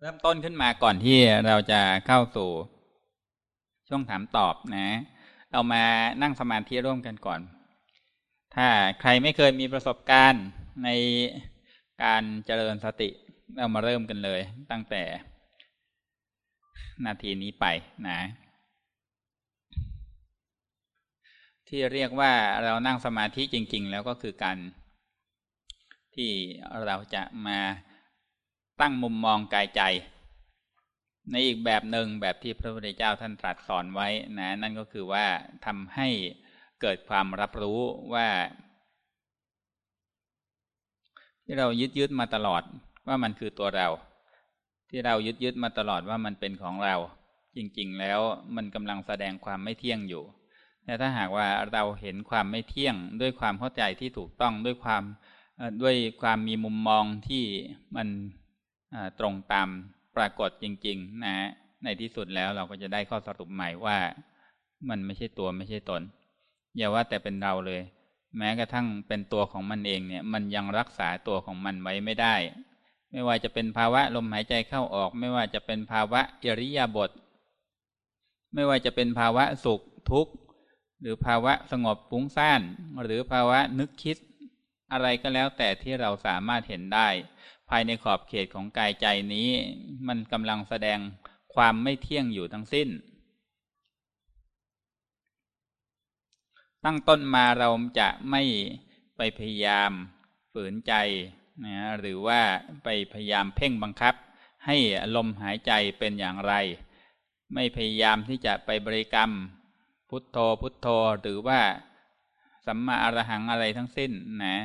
เริ่มต้นขึ้นมาก่อนที่เราจะเข้าสู่ช่วงถามตอบนะ เรามานั่งสมาธิร่วมกันก่อน ถ้าใครไม่เคยมีประสบการณ์ในการเจริญสติ เรามาเริ่มกันเลย ตั้งแต่นาทีนี้ไปนะ ที่เรียกว่าเรานั่งสมาธิจริง ๆ แล้วก็คือการที่เราจะมา ตั้งมุมมองกายใจ ในอีกแบบหนึ่งแบบที่พระพุทธเจ้าท่านตรัสสอนไว้นะนั่นก็คือว่าทำให้เกิดความรับรู้ว่า ที่เรายึดยึดมาตลอดว่ามันคือตัวเรา ที่เรายึดยึดมาตลอดว่ามันเป็นของเรา จริง ๆ แล้วมันกำลังแสดงความไม่เที่ยงอยู่แต่ถ้าหากว่าเราเห็นความไม่เที่ยงด้วยความเข้าใจที่ถูกต้องด้วยความด้วยความมีมุมมองที่มัน ตรงตามปรากฏจริง ๆ นะ ในที่สุดแล้วเราก็จะได้ข้อสรุปใหม่ว่า มันไม่ใช่ตัวไม่ใช่ตน อย่าว่าแต่เป็นเราเลย แม้กระทั่งเป็นตัวของมันเองเนี่ย มันยังรักษาตัวของมันไว้ไม่ได้ ไม่ว่าจะเป็นภาวะลมหายใจเข้าออก ไม่ว่าจะเป็นภาวะอิริยาบถไม่ว่าจะเป็นภาวะสุขทุกข์ หรือภาวะสงบฟุ้งซ่าน หรือภาวะนึกคิด อะไรก็แล้วแต่ที่เราสามารถเห็นได้ ภายในขอบเขตของกายใจนี้ มันกำลังแสดงความไม่เที่ยงอยู่ทั้งสิ้น ตั้งต้นมาเราจะไม่ไปพยายามฝืนใจนะหรือว่าไปพยายามเพ่งบังคับ ให้ลมหายใจเป็นอย่างไร ไม่พยายามที่จะไปบริกรรม พุทโธพุทโธหรือว่าสัมมาอรหังอะไรทั้งสิ้นนะ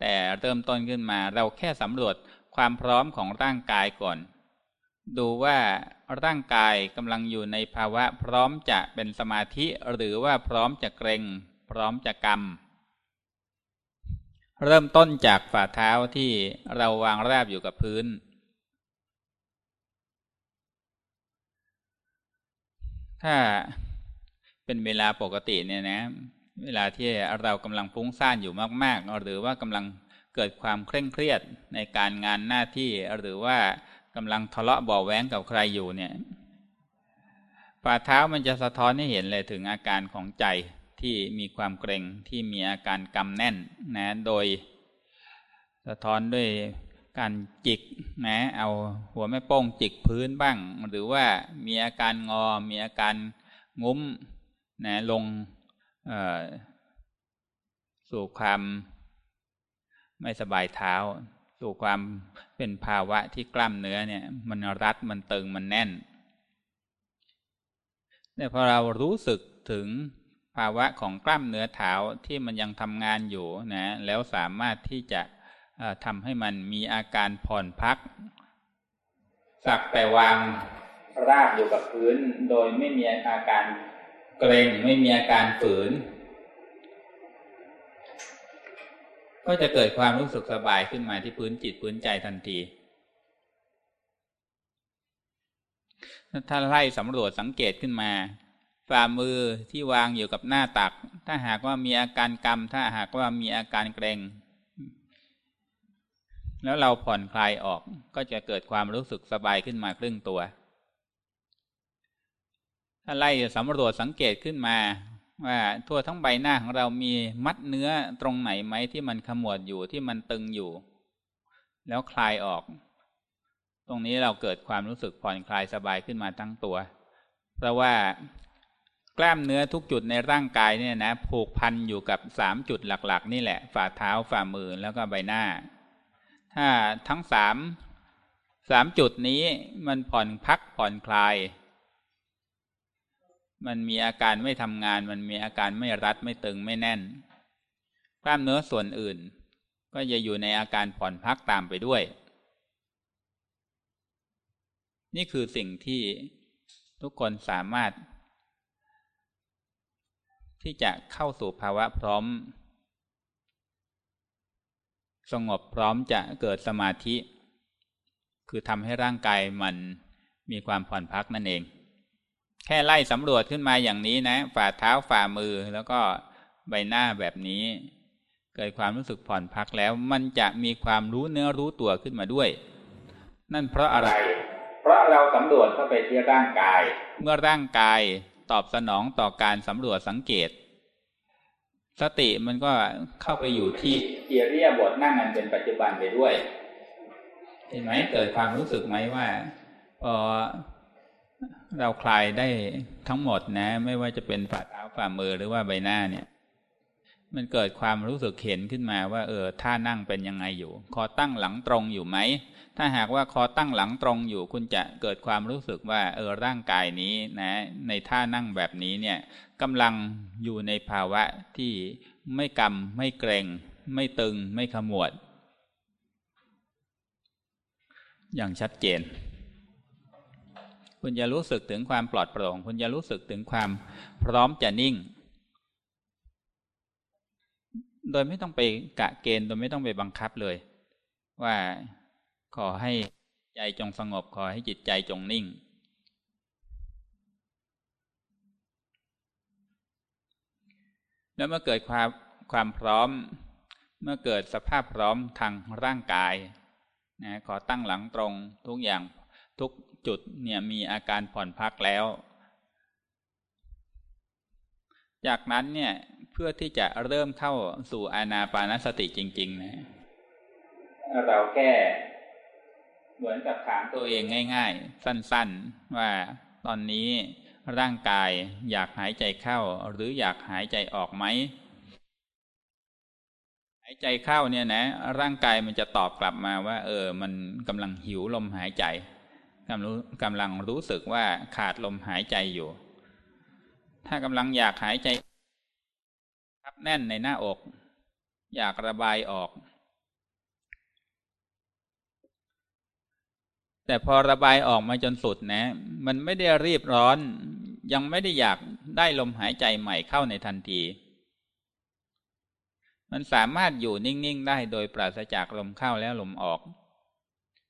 แต่เริ่มต้นขึ้นมาเราแค่สำรวจ ความพร้อมของร่างกายก่อน ดูว่าร่างกายกำลังอยู่ในภาวะพร้อมจะเป็นสมาธิหรือว่าพร้อมจะเกรงพร้อมจะกรรมเริ่มต้นจากฝ่าเท้าที่เราวางราบอยู่กับพื้น ถ้าเป็นเวลาปกติเนี่ยนะ เวลาที่เรากำลังฟุ้งซ่านอยู่มาก ๆ หรือว่ากำลัง เกิดความเคร่งเครียดในการงานหน้าที่หรือว่ากำลังทะเลาะเบาแว้งกับใครอยู่เนี่ยฝ่าเท้ามันจะสะท้อนให้เห็นเลยถึงอาการของใจที่มีความเกรงที่มีอาการกำแน่นนะโดย สะท้อนด้วยการจิกนะเอาหัวแม่โป้งจิกพื้นบ้าง หรือว่ามีอาการงอ มีอาการงุ้มนะลงสู่ความ ไม่สบายเท้า สู่ความเป็นภาวะที่กล้ามเนื้อเนี่ย มันรัดมันตึงมันแน่น แต่พอเรารู้สึกถึงภาวะของกล้ามเนื้อเท้าที่มันยังทำงานอยู่นะแล้วสามารถที่จะทำให้มันมีอาการผ่อนพัก สักแต่วางราบอยู่กับพื้น โดยไม่มีอาการเกรงไม่มีอาการฝืน ก็จะเกิดความรู้สึกสบายขึ้นมาที่พื้นจิตพื้นใจทันที ถ้าไล่สำรวจสังเกตขึ้นมา ฝ่ามือที่วางอยู่กับหน้าตัก ถ้าหากว่ามีอาการกรรมถ้าหากว่ามีอาการเกรงแล้วเราผ่อนคลายออกก็จะเกิดความรู้สึกสบายขึ้นมาครึ่งตัว ถ้าไล่สำรวจสังเกตขึ้นมา ว่าทั่วทั้งใบหน้าของเรามีมัดเนื้อตรงไหนไหมที่มันขมวดอยู่ที่มันตึงอยู่ แล้วคลายออก ตรงนี้เราเกิดความรู้สึกผ่อนคลายสบายขึ้นมาทั้งตัว เพราะว่ากล้ามเนื้อทุกจุดในร่างกายเนี่ยนะผูกพันอยู่กับสามจุดหลัก ๆ นี่แหละ ฝ่าเท้าฝ่ามือแล้วก็ใบหน้า ถ้าทั้งสามสามจุดนี้มันผ่อนพักผ่อนคลาย มันมีอาการไม่ทำงาน มันมีอาการไม่รัดไม่ตึงไม่แน่น กล้ามเนื้อส่วนอื่น ก็จะอยู่ในอาการผ่อนพักตามไปด้วย นี่คือสิ่งที่ทุกคนสามารถ ที่จะเข้าสู่ภาวะพร้อม สงบพร้อมจะเกิดสมาธิ คือทำให้ร่างกายมันมีความผ่อนพักนั่นเอง แค่ไล่สำรวจขึ้นมาอย่างนี้นะ ฝ่าเท้าฝ่ามือแล้วก็ใบหน้าแบบนี้ เกิดความรู้สึกผ่อนพักแล้ว มันจะมีความรู้เนื้อรู้ตัวขึ้นมาด้วย นั่นเพราะอะไระเราสำรวจเข้าไปที่ร่างกาย เมื่อร่างกายตอบสนองต่อการสำรวจสังเกต สติมันก็เข้าไปอยู่ที่เอียเรียบทนั่งอันเป็นปัจจุบันไปด้วย เห็นไหมเกิดความรู้สึกไหมว่าพอ เราคลายได้ทั้งหมดนะ ไม่ว่าจะเป็นฝ่าเท้าฝ่ามือหรือว่าใบหน้าเนี่ย มันเกิดความรู้สึกเห็นขึ้นมาว่าเออท่านั่งเป็นยังไงอยู่ คอตั้งหลังตรงอยู่ไหม ถ้าหากว่าคอตั้งหลังตรงอยู่ คุณจะเกิดความรู้สึกว่าเออร่างกายนี้นะ ในท่านั่งแบบนี้เนี่ยกำลังอยู่ในภาวะที่ไม่กำไม่เกรงไม่ตึงไม่ขมวด อย่างชัดเจน คุณจะรู้สึกถึงความปลอดโปร่ง คุณจะรู้สึกถึงความพร้อมจะนิ่ง โดยไม่ต้องไปกะเกณฑ์ โดยไม่ต้องไปบังคับเลย ว่าขอให้ใจจงสงบ ขอให้จิตใจจงนิ่ง แล้วเมื่อเกิดความความพร้อม เมื่อเกิดสภาพพร้อมทางร่างกายนะขอตั้งหลังตรงทุกอย่าง ทุกจุดเนี่ยมีอาการผ่อนพักแล้ว จากนั้นเนี่ยเพื่อที่จะเริ่มเข้าสู่อานาปานสติจริง ๆ นะ เราแค่เหมือนกับถามตัวเองง่าย ๆ สั้น ๆ ว่าตอนนี้ร่างกายอยากหายใจเข้า หรืออยากหายใจออกไหมหายใจเข้าเนี่ยนะ ร่างกายมันจะตอบกลับมาว่า เออ มันกำลังหิวลมหายใจ กำลังกำลังรู้สึกว่าขาดลมหายใจอยู่ ถ้ากำลังอยากหายใจทับแน่นในหน้าอก อยากระบายออก แต่พอระบายออกมาจนสุดนะ มันไม่ได้รีบร้อน ยังไม่ได้อยากได้ลมหายใจใหม่เข้าในทันที มันสามารถอยู่นิ่ง ๆ ได้โดยปราศจากลมเข้าแล้วลมออก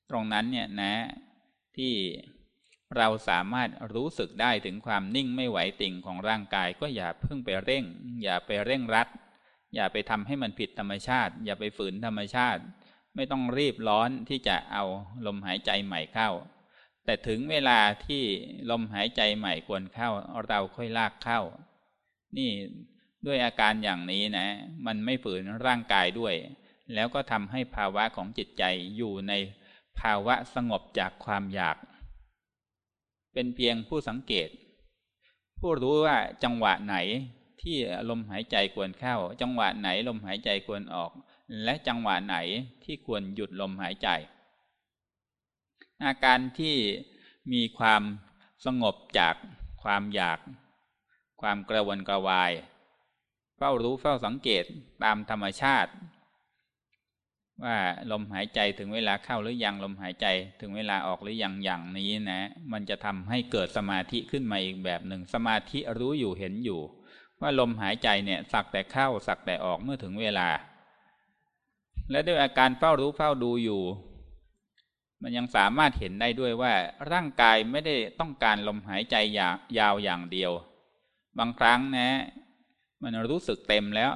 ตรงนั้นเนี่ยนะ ที่เราสามารถรู้สึกได้ถึงความนิ่งไม่ไหวติ่งของร่างกายก็อย่าเพิ่งไปเร่ง อย่าไปเร่งรัด อย่าไปทำให้มันผิดธรรมชาติ อย่าไปฝืนธรรมชาติ ไม่ต้องรีบร้อนที่จะเอาลมหายใจใหม่เข้า แต่ถึงเวลาที่ลมหายใจใหม่ควรเข้า เราค่อยลากเข้า นี่ด้วยอาการอย่างนี้นะ มันไม่ฝืนร่างกายด้วย แล้วก็ทำให้ภาวะของจิตใจอยู่ใน ภาวะสงบจากความอยาก เป็นเพียงผู้สังเกต ผู้รู้ว่าจังหวะไหนที่ลมหายใจควรเข้า จังหวะไหนลมหายใจควรออก และจังหวะไหนที่ควรหยุดลมหายใจ อาการที่มีความสงบจากความอยาก ความกระวนกระวาย เฝ้ารู้เฝ้าสังเกตตามธรรมชาติ ว่าลมหายใจถึงเวลาเข้าหรือยังลมหายใจถึงเวลาออกหรือยังอย่างนี้นะ มันจะทำให้เกิดสมาธิขึ้นมาอีกแบบหนึ่งสมาธิรู้อยู่เห็นอยู่ ว่าลมหายใจเนี่ยสักแต่เข้าสักแต่ออกเมื่อถึงเวลา และด้วยอาการเฝ้ารู้เฝ้าดูอยู่ มันยังสามารถเห็นได้ด้วยว่าร่างกายไม่ได้ต้องการลมหายใจยายาวอย่างเดียว บางครั้งนะ มันรู้สึกเต็มแล้ว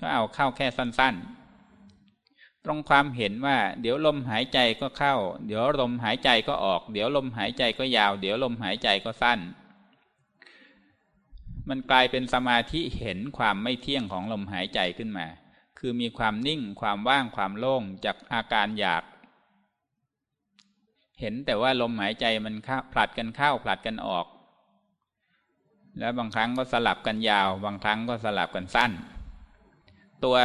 ก็เอาเข้าแค่สั้น ๆ ตรงความเห็นว่า เดี๋ยวลมหายใจก็เข้า เดี๋ยวลมหายใจก็ออก เดี๋ยวลมหายใจก็ยาว เดี๋ยวลมหายใจก็สั้น มันกลายเป็นสมาธิเห็นความไม่เที่ยงของลมหายใจขึ้นมา คือมีความนิ่งความว่างความโล่งจากอาการอยาก เห็นแต่ว่าลมหายใจมันผลัดกันเข้าผลัดกันออก แล้วบางครั้งก็สลับกันยาว บางครั้งก็สลับกันสั้น ตัว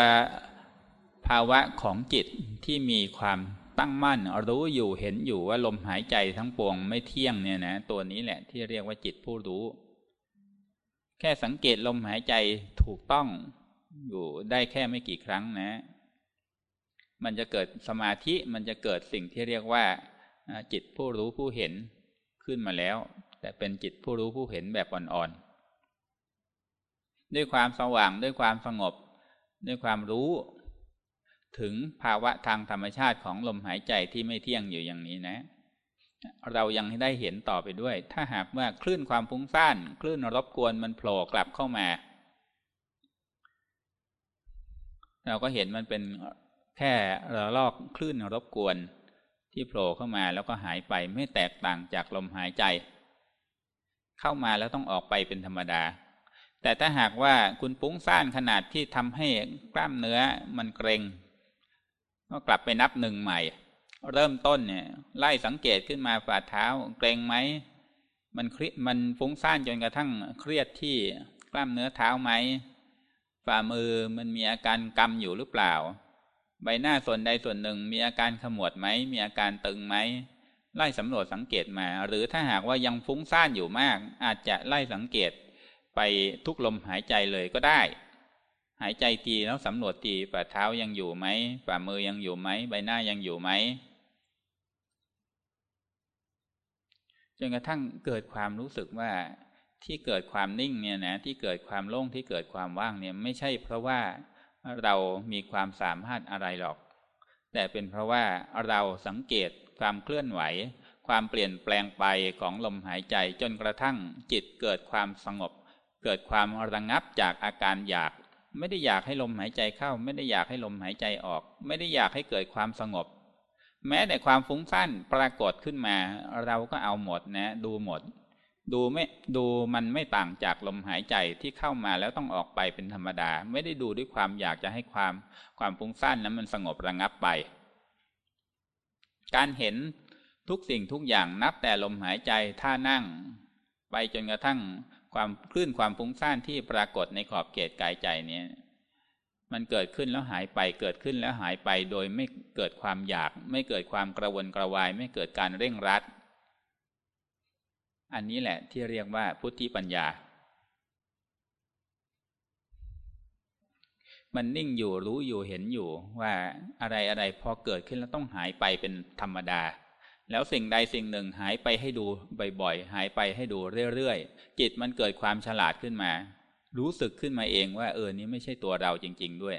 ภาวะของจิตที่มีความตั้งมั่น รู้อยู่เห็นอยู่ว่าลมหายใจทั้งปวงไม่เที่ยงเนี่ยนะตัวนี้แหละที่เรียกว่าจิตผู้รู้ แค่สังเกตลมหายใจถูกต้องอยู่ได้แค่ไม่กี่ครั้งนะ มันจะเกิดสมาธิมันจะเกิดสิ่งที่เรียกว่าจิตผู้รู้ผู้เห็นขึ้นมาแล้ว แต่เป็นจิตผู้รู้ผู้เห็นแบบอ่อนๆด้วยความสว่างด้วยความสงบ ด้วยความรู้ ถึงภาวะทางธรรมชาติของลมหายใจที่ไม่เที่ยงอยู่อย่างนี้นะ เรายังได้เห็นต่อไปด้วย ถ้าหากว่าคลื่นความฟุ้งซ่านคลื่นรบกวนมันโผล่กลับเข้ามา เราก็เห็นมันเป็นแค่ระลอกคลื่นรบกวนที่โผล่เข้ามาแล้วก็หายไปไม่แตกต่างจากลมหายใจ เข้ามาแล้วต้องออกไปเป็นธรรมดา แต่ถ้าหากว่าคุณปุ้งซ่านขนาดที่ทำให้กล้ามเนื้อมันเกร็ง ก็กลับไปนับหนึ่งใหม่ เริ่มต้นเนี่ย ไล่สังเกตขึ้นมาฝ่าเท้าเกรงไหมมันคลิมันฟุ้งซ่านจนกระทั่งเครียดที่กล้ามเนื้อเท้าไหมฝ่ามือมันมีอาการกำอยู่หรือเปล่า ใบหน้าส่วนใดส่วนหนึ่งมีอาการขมวดไหมมีอาการตึงไหมไล่สำรวจสังเกตมา หรือถ้าหากว่ายังฟุ้งซ่านอยู่มาก อาจจะไล่สังเกตไปทุกลมหายใจเลยก็ได้ หายใจทีแล้วสำรวจทีฝ่าเท้ายังอยู่ไหมฝ่ามือยังอยู่ไหมใบหน้ายังอยู่ไหมจนกระทั่งเกิดความรู้สึกว่าที่เกิดความนิ่งเนี่ยนะที่เกิดความโล่งที่เกิดความว่างเนี่ยไม่ใช่เพราะว่าเรามีความสามารถอะไรหรอก แต่เป็นเพราะว่าเราสังเกตความเคลื่อนไหว ความเปลี่ยนแปลงไปของลมหายใจจนกระทั่งจิตเกิดความสงบ เกิดความระงับจากอาการอยาก ไม่ได้อยากให้ลมหายใจเข้า ไม่ได้อยากให้ลมหายใจออก ไม่ได้อยากให้เกิดความสงบ แม้แต่ความฟุ้งซ่านปรากฏขึ้นมา เราก็เอาหมดนะ ดูหมด ดูไม่ดูมันไม่ต่างจากลมหายใจที่เข้ามาแล้วต้องออกไปเป็นธรรมดา ไม่ได้ดูด้วยความอยากจะให้ความความฟุ้งซ่านนั้นมันสงบระงับไป การเห็นทุกสิ่งทุกอย่างนับแต่ลมหายใจท่านั่ง ไปจนกระทั่ง ความคลื่นความฟุ้งซ่านที่ปรากฏในขอบเขตกายใจนี้มันเกิดขึ้นแล้วหายไปเกิดขึ้นแล้วหายไปโดยไม่เกิดความอยาก ไม่เกิดความกระวนกระวาย ไม่เกิดการเร่งรัด อันนี้แหละที่เรียกว่าพุทธิปัญญา มันนิ่งอยู่รู้อยู่เห็นอยู่ว่าอะไรอะไรพอเกิดขึ้นแล้วต้องหายไปเป็นธรรมดา แล้วสิ่งใดสิ่งหนึ่งหายไปให้ดูบ่อยๆ หายไปให้ดูเรื่อยๆ จิตมันเกิดความฉลาดขึ้นมา รู้สึกขึ้นมาเองว่าเออนี้ไม่ใช่ตัวเราจริง ๆ ด้วย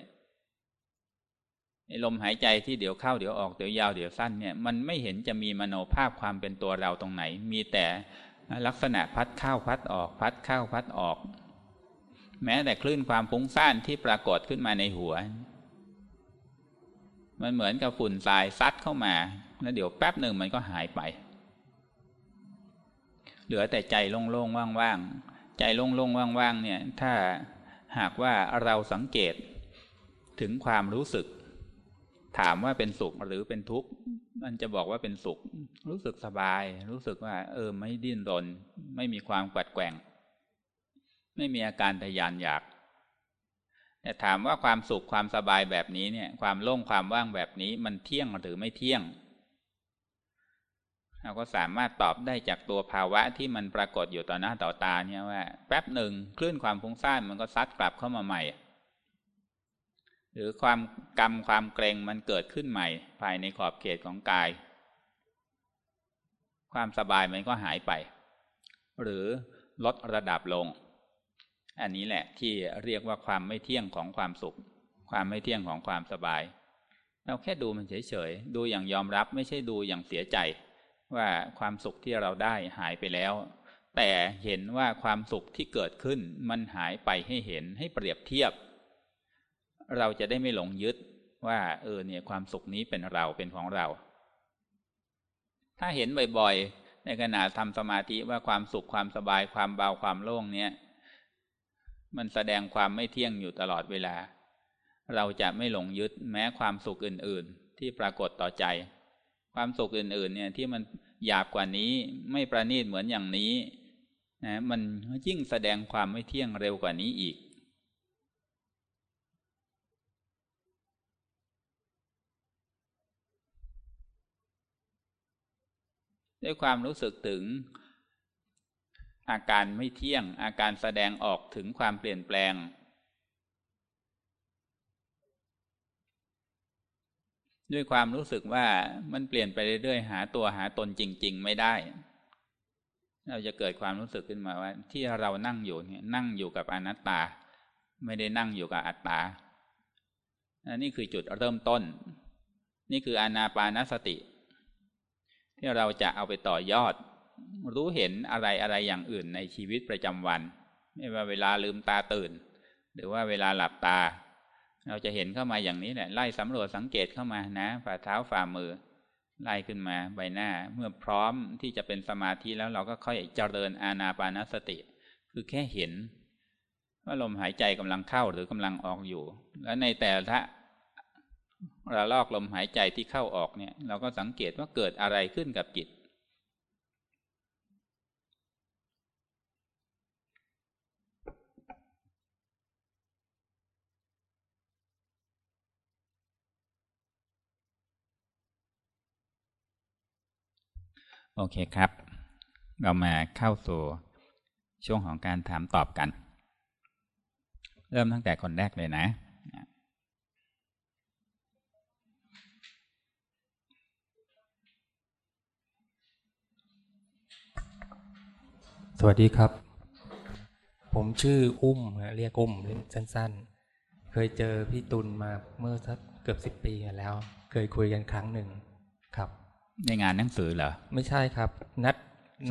ลมหายใจที่เดี๋ยวเข้าเดี๋ยวออกเดี๋ยวยาวเดี๋ยวสั้นเนี่ยมันไม่เห็นจะมีมโนภาพความเป็นตัวเราตรงไหน มีแต่ลักษณะพัดเข้าพัดออก พัดเข้าพัดออก แม้แต่คลื่นความฟุ้งซ่านที่ปรากฏขึ้นมาในหัว มันเหมือนกับฝุ่นทรายซัดเข้ามา แล้วเดี๋ยวแป๊บหนึ่งมันก็หายไป เหลือแต่ใจโล่งๆว่างๆ ใจโล่งๆว่างๆเนี่ย ถ้าหากว่าเราสังเกตถึงความรู้สึก ถามว่าเป็นสุขหรือเป็นทุกข์ มันจะบอกว่าเป็นสุข รู้สึกสบาย รู้สึกว่า เออไม่ดิ้นรน ไม่มีความกัดแกว่ง ไม่มีอาการทยานอยาก ถามว่าความสุขความสบายแบบนี้เนี่ย ความโล่งความว่างแบบนี้มันเที่ยงหรือไม่เที่ยง เราก็สามารถตอบได้จากตัวภาวะที่มันปรากฏอยู่ต่อหน้าต่อตาเนี่ยว่า แป๊บหนึ่งคลื่นความฟุ้งซ่านมันก็ซัดกลับเข้ามาใหม่ หรือความกรรมความเกรงมันเกิดขึ้นใหม่ ภายในขอบเขตของกาย ความสบายมันก็หายไป หรือลดระดับลง อันนี้แหละที่เรียกว่าความไม่เที่ยงของความสุข ความไม่เที่ยงของความสบาย เราแค่ดูมันเฉยๆ ดูอย่างยอมรับไม่ใช่ดูอย่างเสียใจ ว่าความสุขที่เราได้หายไปแล้ว แต่เห็นว่าความสุขที่เกิดขึ้นมันหายไปให้เห็นให้เปรียบเทียบ เราจะได้ไม่หลงยึดว่าเออเนี่ยความสุขนี้เป็นเราเป็นของเรา ถ้าเห็นบ่อยๆ ในขณะทำสมาธิว่าความสุขความสบายความเบาความโล่งเนี่ย มันแสดงความไม่เที่ยงอยู่ตลอดเวลา เราจะไม่หลงยึดแม้ความสุขอื่น ๆ ที่ปรากฏต่อใจ ความสุขอื่น ๆ เนี่ยที่มันหยาบกว่านี้ไม่ประณีตเหมือนอย่างนี้นะมันยิ่งแสดงความไม่เที่ยงเร็วกว่านี้อีก ด้วยความรู้สึกถึง อาการไม่เที่ยง อาการแสดงออกถึงความเปลี่ยนแปลง ด้วยความรู้สึกว่ามันเปลี่ยนไปเรื่อยๆ หาตัวหาตนจริง ๆ ไม่ได้ เราจะเกิดความรู้สึกขึ้นมาว่า ที่เรานั่งอยู่เนี่ยนั่งอยู่กับอนัตตา ไม่ได้นั่งอยู่กับอัตตาอันนี้คือจุดเริ่มต้น นี่คืออานาปานสติ ที่เราจะเอาไปต่อยอด รู้เห็นอะไรอะไรอย่างอื่นในชีวิตประจำวัน ไม่ว่าเวลาลืมตาตื่น หรือว่าเวลาหลับตา เราจะเห็นเข้ามาอย่างนี้แหละไล่สำรวจสังเกตเข้ามานะฝ่าเท้าฝ่ามือไล่ขึ้นมาใบหน้าเมื่อพร้อมที่จะเป็นสมาธิแล้วเราก็ค่อยเจริญอาณาปานสติ คือแค่เห็น ว่าลมหายใจกำลังเข้าหรือกำลังออกอยู่ และในแต่ละระลอกลมหายใจที่เข้าออกเนี่ย เราก็สังเกตว่าเกิดอะไรขึ้นกับจิต โอเคครับ เรามาเข้าสู่ช่วงของการถามตอบกัน เริ่มตั้งแต่คนแรกเลยนะ สวัสดีครับ ผมชื่ออุ้มเรียกอุ้มสั้น ๆ เคยเจอพี่ตุลมาเมื่อสักเกือบสิบปีแล้ว เคยคุยกันครั้งหนึ่ง ในงานหนังสือเหรอ ไม่ใช่ครับ นัด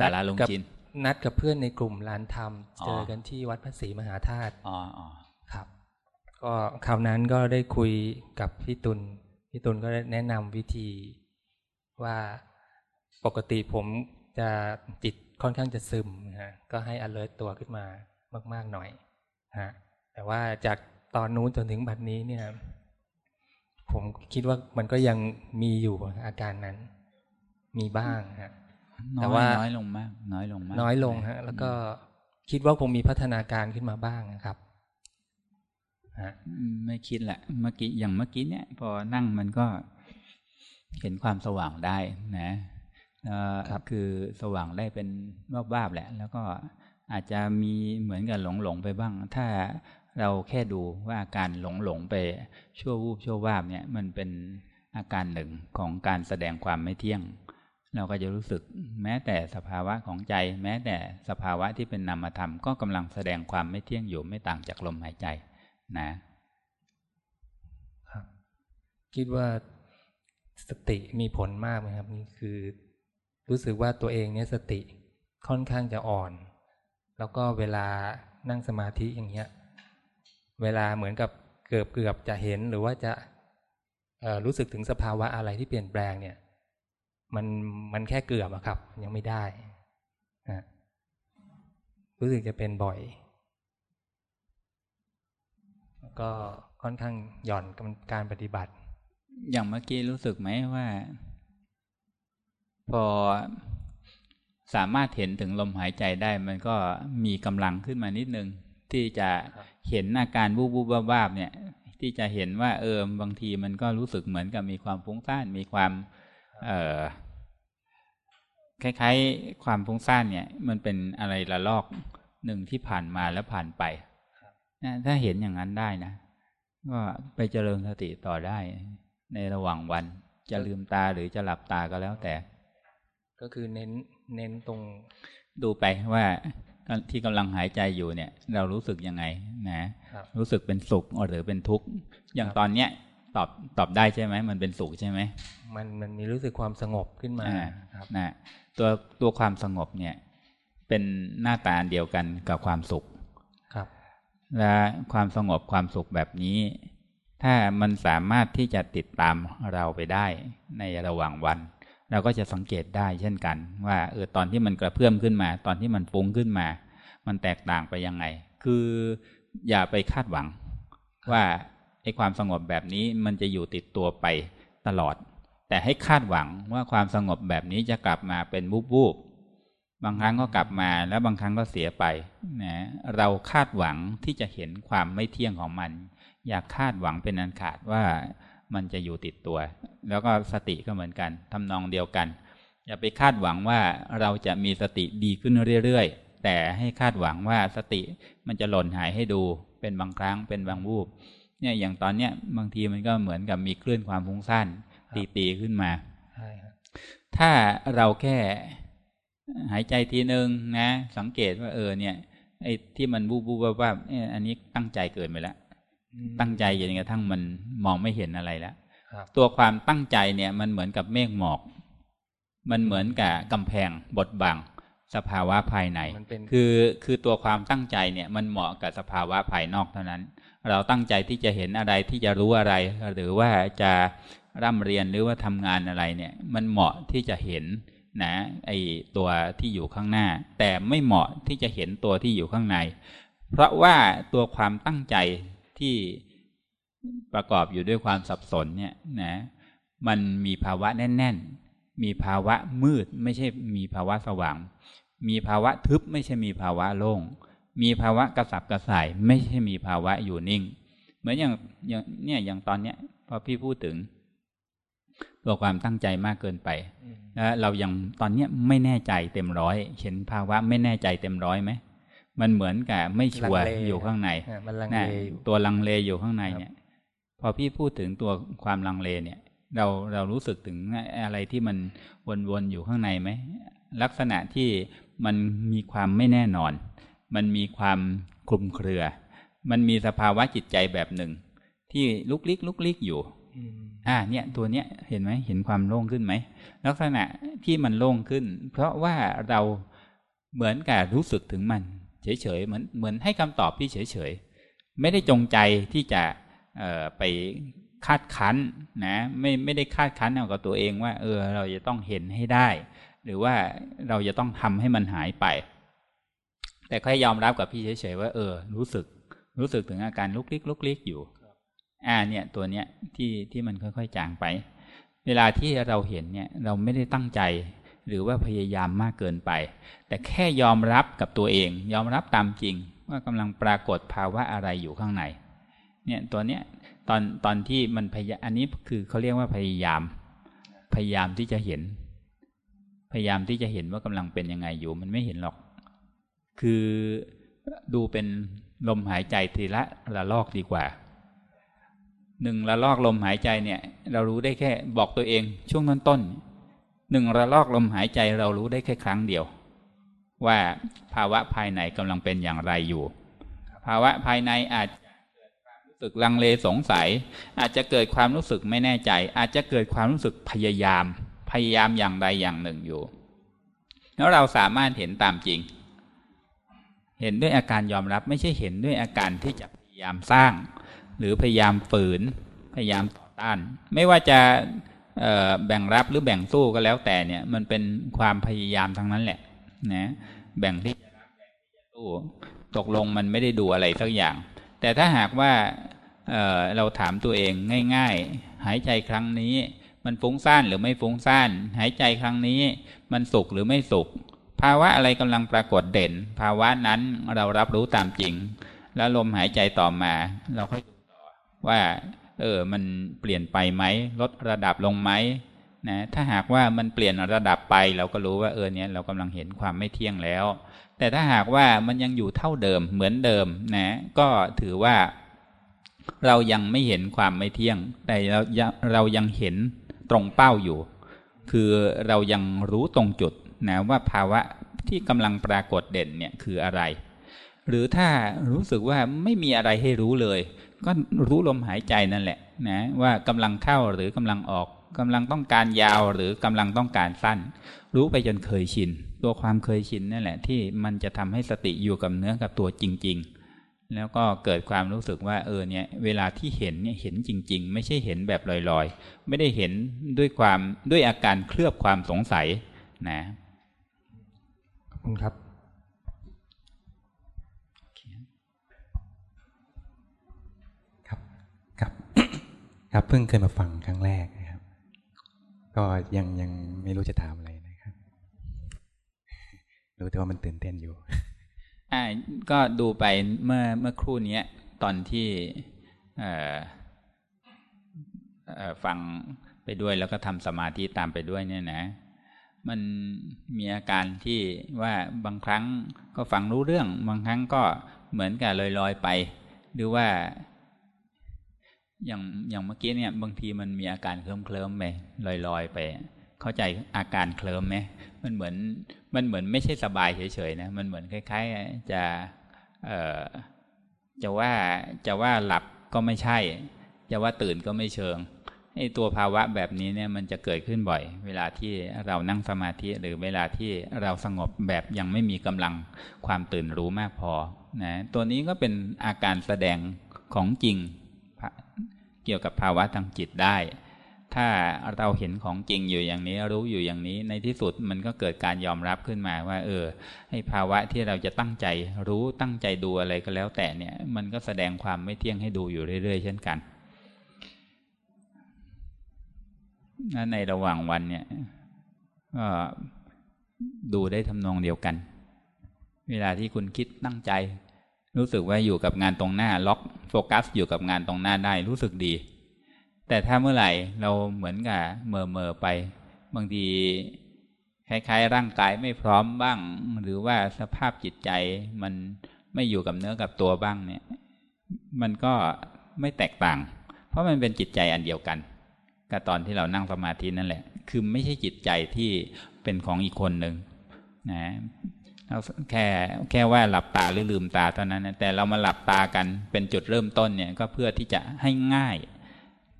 สาราลงจิน นัดกับเพื่อนในกลุ่มลานธรรม เจอกันที่วัดพระศรีมหาธาตุอ๋อครับ ก็คราวนั้นก็ได้คุยกับพี่ตุลพี่ตุลก็ได้แนะนำวิธีว่าปกติผมจะจิตค่อนข้างจะซึมนะฮะก็ให้ alert ตัวขึ้นมามาก ๆหน่อยฮะแต่ว่าจากตอนนู้นจนถึงบัดนี้เนี่ย ผมคิดว่ามันก็ยังมีอยู่อาการนั้น มีบ้างฮะแต่ว่าน้อยลงมาก น้อยลงมาก น้อยลงฮะ แล้วก็คิดว่าคงมีพัฒนาการขึ้นมาบ้างนะครับฮะไม่คิดแหละเมื่อกี้อย่างเมื่อกี้เนี่ยพอนั่งมันก็เห็นความสว่างได้นะครับคือสว่างได้เป็นรอบาบแหละ แล้วก็อาจจะมีเหมือนกับหลงหลงไปบ้าง ถ้าเราแค่ดูว่าอาการหลงหลงไปชั่ววูบชั่ววาบเนี่ย มันเป็นอาการหนึ่งของการแสดงความไม่เที่ยง เราก็จะรู้สึกแม้แต่สภาวะของใจ แม้แต่สภาวะที่เป็นนามธรรมก็กำลังแสดงความไม่เที่ยงอยู่ไม่ต่างจากลมหายใจนะครับคิดว่าสติมีผลมากไหมครับนี่คือ รู้สึกว่าตัวเองเนี่ยสติค่อนข้างจะอ่อน แล้วก็เวลานั่งสมาธิอย่างเงี้ย เวลาเหมือนกับเกือบเกือบจะเห็นหรือว่าจะรู้สึกถึงสภาวะอะไรที่เปลี่ยนแปลงเนี่ย มันมันแค่เกือบอะครับ ยังไม่ได้นะรู้สึกจะเป็นบ่อย ก็ค่อนข้างหย่อนการปฏิบัติ อย่างเมื่อกี้รู้สึกไหมว่า พอสามารถเห็นถึงลมหายใจได้ มันก็มีกำลังขึ้นมานิดนึง ที่จะเห็นอาการบูบูบ้าบ้าเนี่ย ที่จะเห็นว่าเออบางทีมันก็รู้สึกเหมือนกับมีความฟุ้งซ่านมีความ เออ คล้ายๆ ความฟุ้งซ่านเนี่ย มันเป็นอะไรละลอกหนึ่งที่ผ่านมาแล้วผ่านไปถ้าเห็นอย่างนั้นได้นะ ก็ไปเจริญสติต่อได้ ในระหว่างวันจะลืมตาหรือจะหลับตาก็แล้วแต่ ก็คือเน้นเน้นตรงดูไปว่าที่กำลังหายใจอยู่เนี่ย เรารู้สึกยังไงนะรู้สึกเป็นสุขหรือเป็นทุกข์อย่างตอนเนี้ยตอบตอบได้ใช่ไหมมันเป็นสุขใช่ไหมมันมันมีรู้สึกความสงบขึ้นมาครับนะ ตัวตัวความสงบเนี่ยเป็นหน้าตาเดียวกันกับความสุขครับ และความสงบความสุขแบบนี้ ถ้ามันสามารถที่จะติดตามเราไปได้ในระหว่างวัน เราก็จะสังเกตได้เช่นกัน ว่าเออตอนที่มันกระเพื่อมขึ้นมา ตอนที่มันฟุ้งขึ้นมา มันแตกต่างไปยังไง คืออย่าไปคาดหวัง ว่าไอ้ความสงบแบบนี้มันจะอยู่ติดตัวไปตลอด แต่ให้คาดหวังว่าความสงบแบบนี้จะกลับมาเป็นบูบบูบบางครั้งก็กลับมาแล้วบางครั้งก็เสียไปนะเราคาดหวังที่จะเห็นความไม่เที่ยงของมัน อยากคาดหวังเป็นอันขาดว่ามันจะอยู่ติดตัว แล้วก็สติก็เหมือนกันทำนองเดียวกัน อย่าไปคาดหวังว่าเราจะมีสติดีขึ้นเรื่อยๆ แต่ให้คาดหวังว่าสติมันจะหล่นหายให้ดู เป็นบางครั้งเป็นบางวูบเนี่ยอย่างตอนเนี้ยบางทีมันก็เหมือนกับมีคลื่นความฟุ้งซ่าน ตีๆขึ้นมาถ้าเราแค่หายใจทีนึงนะ สังเกตว่าเออเนี่ยไอ้ที่มันบูบบูบว่าอันนี้ตั้งใจเกินไปแล้วตั้งใจอย่างกระทั่งมันมองไม่เห็นอะไรแล้วตัวความตั้งใจเนี่ย มันเหมือนกับเมฆหมอก มันเหมือนกับกำแพงบดบังสภาวะภายในคือคือตัวความตั้งใจเนี่ย มันเหมาะกับสภาวะภายนอกเท่านั้น เราตั้งใจที่จะเห็นอะไรที่จะรู้อะไร หรือว่าจะ ร่ำเรียนหรือว่าทำงานอะไรเนี่ย มันเหมาะที่จะเห็นนะไอตัวที่อยู่ข้างหน้า แต่ไม่เหมาะที่จะเห็นตัวที่อยู่ข้างใน เพราะว่าตัวความตั้งใจที่ประกอบอยู่ด้วยความสับสนเนี่ยนะ มันมีภาวะแน่น ๆ มีภาวะมืดไม่ใช่มีภาวะสว่าง มีภาวะทึบไม่ใช่มีภาวะโล่ง มีภาวะกระสับกระส่าย ไม่ใช่มีภาวะอยู่นิ่ง เหมือนอย่างอย่างเนี่ยอย่างตอนเนี้ยพอพี่พูดถึง ตัวความตั้งใจมากเกินไปแล้วเรายังตอนเนี้ยไม่แน่ใจเต็มร้อยเห็นภาวะไม่แน่ใจเต็มร้อยไหมมันเหมือนกับไม่ชัวร์อยู่ข้างในมันลังนะเลอยู่ตัวลังเลอยู่ข้างในเนี่ย พอพี่พูดถึงตัวความลังเลเนี่ย เราเรารู้สึกถึงอะไรที่มันวนๆอยู่ข้างในไหมลักษณะที่มันมีความไม่แน่นอน มันมีความคลุมเครือ มันมีสภาวะจิตใจแบบหนึ่ง ที่ลุกลิกลุกลิกอยู่ อ่า เนี่ยตัวเนี้ยเห็นไหมเห็นความโล่งขึ้นไหมลักษณะที่มันโล่งขึ้น เพราะว่าเราเหมือนกับรู้สึกถึงมัน เฉยๆเหมือนเหมือนให้คำตอบที่เฉยๆไม่ได้จงใจที่จะเอ่อไปคาดคั้นนะไม่ไม่ได้คาดคั้นเอากับตัวเองว่า เออ เราจะต้องเห็นให้ได้ หรือว่าเราจะต้องทำให้มันหายไป แต่แค่ยอมรับกับพี่เฉยๆว่า เออ รู้สึก รู้สึกถึงอาการลุกลิกลุกลิกอยู่ อ่าเนี่ยตัวเนี้ยที่ที่มันค่อย ๆ จางไป เวลาที่เราเห็นเนี่ยเราไม่ได้ตั้งใจ หรือว่าพยายามมากเกินไป แต่แค่ยอมรับกับตัวเอง ยอมรับตามจริง ว่ากำลังปรากฏภาวะอะไรอยู่ข้างในเนี่ยตัวเนี้ยตอนตอนที่มันพยายอันนี้คือเขาเรียกว่าพยายาม พยายามที่จะเห็น พยายามที่จะเห็นว่ากำลังเป็นยังไงอยู่ มันไม่เห็นหรอก คือดูเป็นลมหายใจทีละละลอกดีกว่า หนึ่งระลอกลมหายใจเนี่ย เรารู้ได้แค่บอกตัวเอง ช่วงต้นต้นๆหนึ่งระลอกลมหายใจเรารู้ได้แค่ครั้งเดียว ว่าภาวะภายในกำลังเป็นอย่างไรอยู่ ภาวะภายในอาจจะเกิดความรู้สึกลังเลสงสัย อาจจะเกิดความรู้สึกไม่แน่ใจ อาจจะเกิดความรู้สึกพยายาม พยายามอย่างใดอย่างหนึ่งอยู่ แล้วเราสามารถเห็นตามจริง เห็นด้วยอาการยอมรับไม่ใช่เห็นด้วยอาการที่จะพยายามสร้าง หรือพยายามฝืน พยายามต่อต้าน ไม่ว่าจะแบ่งรับหรือแบ่งสู้ก็แล้วแต่เนี่ย มันเป็นความพยายามทั้งนั้นแหละนะแบ่งที่จะรับแบ่งที่จะสู้ตกลงมันไม่ได้ดูอะไรสักอย่าง แต่ถ้าหากว่าเเราถามตัวเองง่าย ๆ หายใจครั้งนี้ มันฟุ้งซ่านหรือไม่ฟุ้งซ่าน หายใจครั้งนี้ มันสุขหรือไม่สุข ภาวะอะไรกำลังปรากฏเด่น ภาวะนั้นเรารับรู้ตามจริง แล้วลมหายใจต่อมา เราค่อย ว่า เออ มันเปลี่ยนไปไหมลดระดับลงไหมนะถ้าหากว่ามันเปลี่ยนระดับไปเราก็รู้ว่าเออเนี่ยเรากำลังเห็นความไม่เที่ยงแล้ว แต่ถ้าหากว่ามันยังอยู่เท่าเดิมเหมือนเดิมนะก็ถือว่า เรายังไม่เห็นความไม่เที่ยง แต่เรายังเรายังเห็นตรงเป้าอยู่ คือเรายังรู้ตรงจุดนะว่าภาวะที่กำลังปรากฏเด่นเนี่ยคืออะไร หรือถ้ารู้สึกว่าไม่มีอะไรให้รู้เลย ก็รู้ลมหายใจนั่นแหละนะว่ากำลังเข้าหรือกำลังออกกำลังต้องการยาวหรือกำลังต้องการสั้น รู้ไปจนเคยชิน ตัวความเคยชินนั่นแหละ ที่มันจะทำให้สติอยู่กับเนื้อกับตัวจริง ๆ แล้วก็เกิดความรู้สึกว่าเออเนี่ยเวลาที่เห็นเนี่ยเห็นจริง ๆ ไม่ใช่เห็นแบบลอยๆ ไม่ได้เห็นด้วยความด้วยอาการเคลือบความสงสัยนะขอบคุณครับครับครับ ครับเพิ่งเคยมาฟังครั้งแรกนะครับ ก็ยังยังไม่รู้จะถามอะไรนะครับ รู้แต่ว่ามันตื่นเต้นอยู่อ่าก็ดูไปเมื่อเมื่อครู่นี้ตอนที่เอ่อเอ่อฟังไปด้วยแล้วก็ทำสมาธิตามไปด้วยเนี่ยนะ มันมีอาการที่ว่าบางครั้งก็ฟังรู้เรื่อง บางครั้งก็เหมือนกับลอยๆไป หรือว่า อย่างอย่างเมื่อกี้เนี่ย บางทีมันมีอาการเคลิ้มเคลิ้มไปลอยๆไป เข้าใจอาการเคลิ้มไหมมันเหมือนมันเหมือนไม่ใช่สบายเฉยๆนะมันเหมือนคล้ายๆจะเอ่อจะว่าจะว่าหลับก็ไม่ใช่ จะว่าตื่นก็ไม่เชิงไอ้ตัวภาวะแบบนี้เนี่ยมันจะเกิดขึ้นบ่อย เวลาที่เรานั่งสมาธิหรือเวลาที่เราสงบแบบยังไม่มีกำลังความตื่นรู้มากพอนะตัวนี้ก็เป็นอาการแสดงของจริง เกี่ยวกับภาวะทางจิตได้ ถ้าเราเห็นของจริงอยู่อย่างนี้รู้อยู่อย่างนี้ในที่สุดมันก็เกิดการยอมรับขึ้นมาว่า เออให้ภาวะที่เราจะตั้งใจรู้ตั้งใจดูอะไรก็แล้ว แต่เนี่ยมันก็แสดงความไม่เที่ยงให้ดูอยู่เรื่อย ๆ เช่นกันในระหว่างวันเนี่ยก็ดูได้ทำนองเดียวกัน เวลาที่คุณคิดตั้งใจ รู้สึกว่าอยู่กับงานตรงหน้าล็อกโฟกัส อยู่กับงานตรงหน้าได้รู้สึกดี แต่ถ้าเมื่อไหร่เราเหมือนกับเมอเมอไป บางทีคล้ายๆร่างกายไม่พร้อมบ้าง หรือว่าสภาพจิตใจมันไม่อยู่กับเนื้อกับตัวบ้างเนี่ย มันก็ไม่แตกต่าง เพราะมันเป็นจิตใจอันเดียวกัน กับตอนที่เรานั่งสมาธินั่นแหละ คือไม่ใช่จิตใจที่เป็นของอีกคนหนึ่งนะ แค่แค่ว่าหลับตาหรือลืมตาเท่านั้นนะแต่เรามาหลับตากันเป็นจุดเริ่มต้นเนี่ยก็เพื่อที่จะให้ง่าย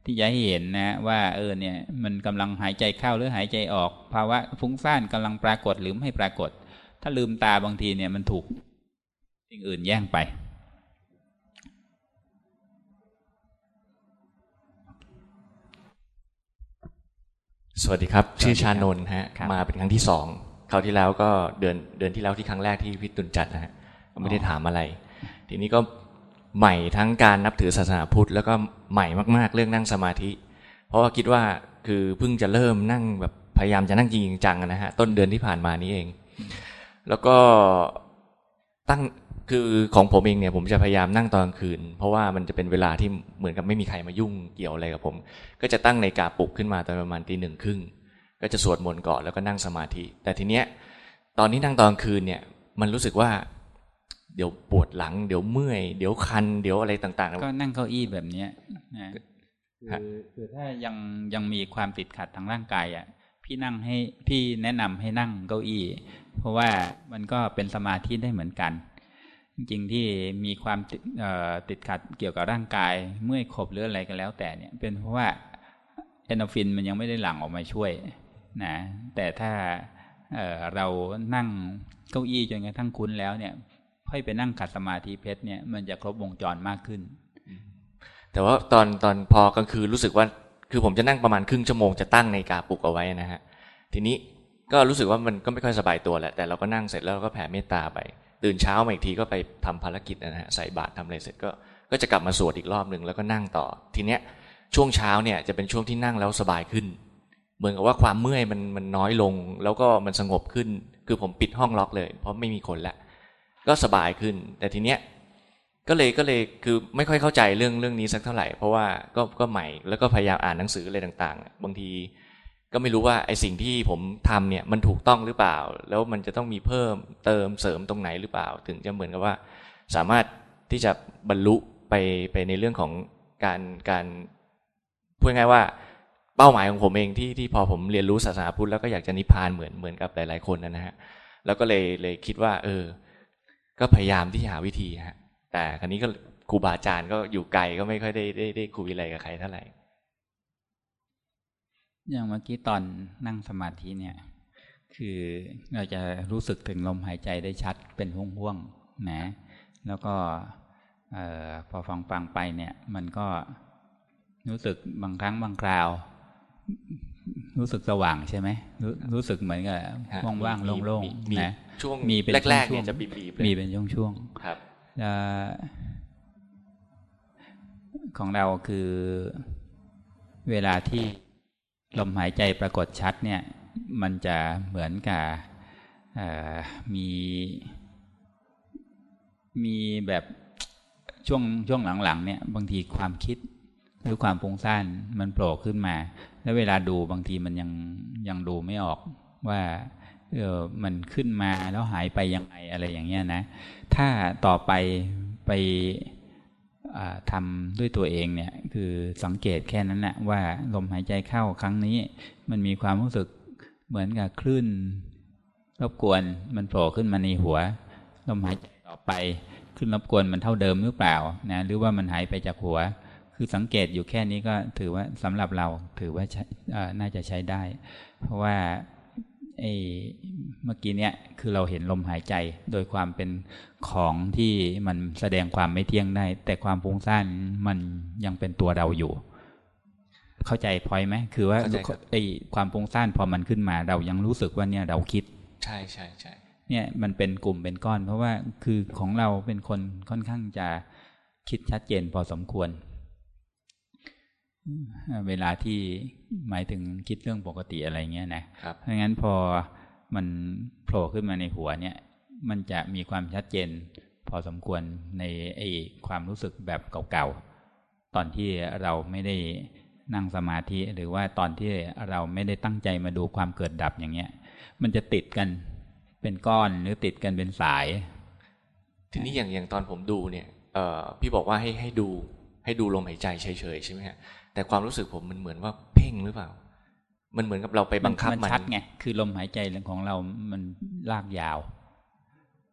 ที่จะให้เห็นนะว่าเออเนี่ยมันกำลังหายใจเข้าหรือหายใจออก ภาวะฟุ้งซ่านกำลังปรากฏหรือไม่ปรากฏ ถ้าลืมตาบางทีเนี่ยมันถูกสิ่งอื่นแย่งไป สวัสดีครับ ชื่อชานนท์ฮะมาเป็นครั้งที่สอง คราวที่แล้วก็เดือนเดือนที่แล้วที่ครั้งแรกที่พิตุนจัดนะฮะไม่ได้ถามอะไร ทีนี้ก็ใหม่ทั้งการนับถือศาสนาพุทธ แล้วก็ใหม่มาก ๆ เรื่องนั่งสมาธิ เพราะว่าคิดว่าคือเพิ่งจะเริ่มนั่งแบบพยายามจะนั่งจริงจังนะฮะต้นเดือนที่ผ่านมานี้เอง แล้วก็ตั้งคือของผมเองเนี่ยผมจะพยายามนั่งตอนกลางคืน เพราะว่ามันจะเป็นเวลาที่เหมือนกับไม่มีใครมายุ่งเกี่ยวอะไรกับผม ก็จะตั้งในกาปลุกขึ้นมาตอนประมาณตีหนึ่งครึ่ง ก็จะสวดมนต์ก่อนแล้วก็นั่งสมาธิ แต่ทีเนี้ยตอนนี้นั่งตอนกลางคืนเนี่ยมันรู้สึกว่า เดี๋ยวปวดหลัง เดี๋ยวเมื่อย เดี๋ยวคัน เดี๋ยวอะไรต่างๆ ก็นั่งเก้าอี้แบบเนี้ยนะคือคือถ้ายังยังมีความติดขัดทางร่างกายอะพี่นั่งให้พี่แนะนำให้นั่งเก้าอี้ เพราะว่ามันก็เป็นสมาธิได้เหมือนกัน จริงๆที่มีความติดขัดเกี่ยวกับร่างกาย เมื่อยขบหรืออะไรก็แล้วแต่เนี่ย เป็นเพราะว่าเอนโดฟินมันยังไม่ได้หลั่งออกมาช่วย นะแต่ถ้าเเรานั่งเก้าอี้จนกระทั่งคุ้นแล้วเนี่ยค่อยไปนั่งขัดสมาธิเพชรเนี่ยมันจะครบวงจรมากขึ้น แต่ว่าตอนตอนพอกลางคืนรู้สึกว่าคือผมจะนั่งประมาณครึ่งชั่วโมงจะตั้งในกาปลุกเอาไว้นะฮะทีนี้ก็รู้สึกว่ามันก็ไม่ค่อยสบายตัวแหละแต่เราก็นั่งเสร็จแล้วก็แผ่เมตตาไป ตื่นเช้ามาอีกทีก็ไปทำภารกิจนะฮะใส่บาตรทำอะไรเสร็จก็ก็จะกลับมาสวดอีกรอบหนึ่งแล้วก็นั่งต่อ ทีเนี้ยช่วงเช้าเนี่ยจะเป็นช่วงที่นั่งแล้วสบายขึ้น มือนกับว่าความเมื่อยมันมันน้อยลง แล้วก็มันสงบขึ้น คือผมปิดห้องล็อกเลย เพราะไม่มีคนล้วก็สบายขึ้น แต่ทีเนี้ยก็เลยก็เลยคือไม่ค่อยเข้าใจเรื่องเรื่องนี้สักเท่าไหร่ เพราะว่าก็ก็ใหม่แล้วก็พยายามอ่านหนังสืออะไรต่างๆ บางทีก็ไม่รู้ว่าไอสิ่งที่ผมทำเนี่ยมันถูกต้องหรือเปล่า แล้วมันจะต้องมีเพิ่มเติมเสริมตรงไหนหรือเปล่า ถึงจะเหมือนกับว่า สามารถที่จะบรรลุไปไปในเรื่องของการการพูดง่ายว่า เป้าหมายของผมเองที่ที่พอผมเรียนรู้ศาสนาพุทธแล้วก็อยากจะนิพพานเหมือนเหมือนกับหลาย ๆคนนะฮะแล้วก็เลยเลยคิดว่า เออ ก็พยายามที่จะหาวิธีฮะแต่ครั้นี้ก็ครูบาอาจารย์ก็อยู่ไกลก็ไม่ค่อยได้ได้ได้คุยอะไรกับใครเท่าไหร่อย่างเมื่อกี้ตอนนั่งสมาธิเนี่ย คือเราจะรู้สึกถึงลมหายใจได้ชัดเป็นห่วงๆนะแล้วก็พอฟังฟังไปเนี่ย มันก็รู้สึกบางครั้งบางคราว รู้สึกสว่างใช่ไหมรู้รู้สึกเหมือนกับว่างๆโล่งๆนะช่วงมีเป็นแรกๆเนี่ยจะบีบๆมีเป็นช่วงๆครับของเราคือเวลาที่ลมหายใจปรากฏชัดเนี่ย มันจะเหมือนกับมีมีแบบช่วงช่วงหลังๆเนี่ย บางทีความคิดหรือความฟุ้งซ่านมันโผล่ขึ้นมา แล้วเวลาดูบางทีมันยังยังดูไม่ออกว่าเออมันขึ้นมาแล้วหายไปยังไงอะไรอย่างเงี้ยนะ ถ้าต่อไปไปทำด้วยตัวเองเนี่ยคือสังเกตแค่นั้นนะว่าลมหายใจเข้าครั้งนี้ มันมีความรู้สึกเหมือนกับคลื่นรบกวนมันโผล่ขึ้นมาในหัว ลมหายใจต่อไปคลื่นรบกวนมันเท่าเดิมหรือเปล่านะหรือว่ามันหายไปจากหัว คือสังเกตอยู่แค่นี้ก็ถือว่าสำหรับเราถือว่าน่าจะใช้ได้ เพราะว่าไอ้เมื่อกี้เนี้ยคือเราเห็นลมหายใจโดยความเป็นของที่มันแสดงความไม่เที่ยงได้ แต่ความฟุ้งซ่านมันยังเป็นตัวเราอยู่ เข้าใจพอยไหมคือว่าเข้าใจครับไอ้ความฟุ้งซ่านพอมันขึ้นมาเรายังรู้สึกว่าเนี่ยเราคิด ใช่ใช่ใช่เนี่ยมันเป็นกลุ่มเป็นก้อน เพราะว่าคือของเราเป็นคนค่อนข้างจะคิดชัดเจนพอสมควร เวลาที่หมายถึงคิดเรื่องปกติอะไรเงี้ยนะครับเพราะงั้นพอมันโผล่ขึ้นมาในหัวเนี่ย มันจะมีความชัดเจน พอสมควรในไอ้ความรู้สึกแบบเก่าๆ ตอนที่เราไม่ได้นั่งสมาธิหรือว่าตอนที่เราไม่ได้ตั้งใจมาดูความเกิดดับอย่างเงี้ย มันจะติดกันเป็นก้อนหรือติดกันเป็นสาย ทีนี้อย่างอย่างตอนผมดูเนี่ยเอ่อพี่บอกว่าให้ให้ดูให้ดูลมหายใจเฉยๆใช่ไหมฮะ แต่ความรู้สึกผมมันเหมือนว่าเพ่งหรือเปล่า มันเหมือนกับเราไปบังคับมันชัดไงคือลมหายใจของเรามันลากยาว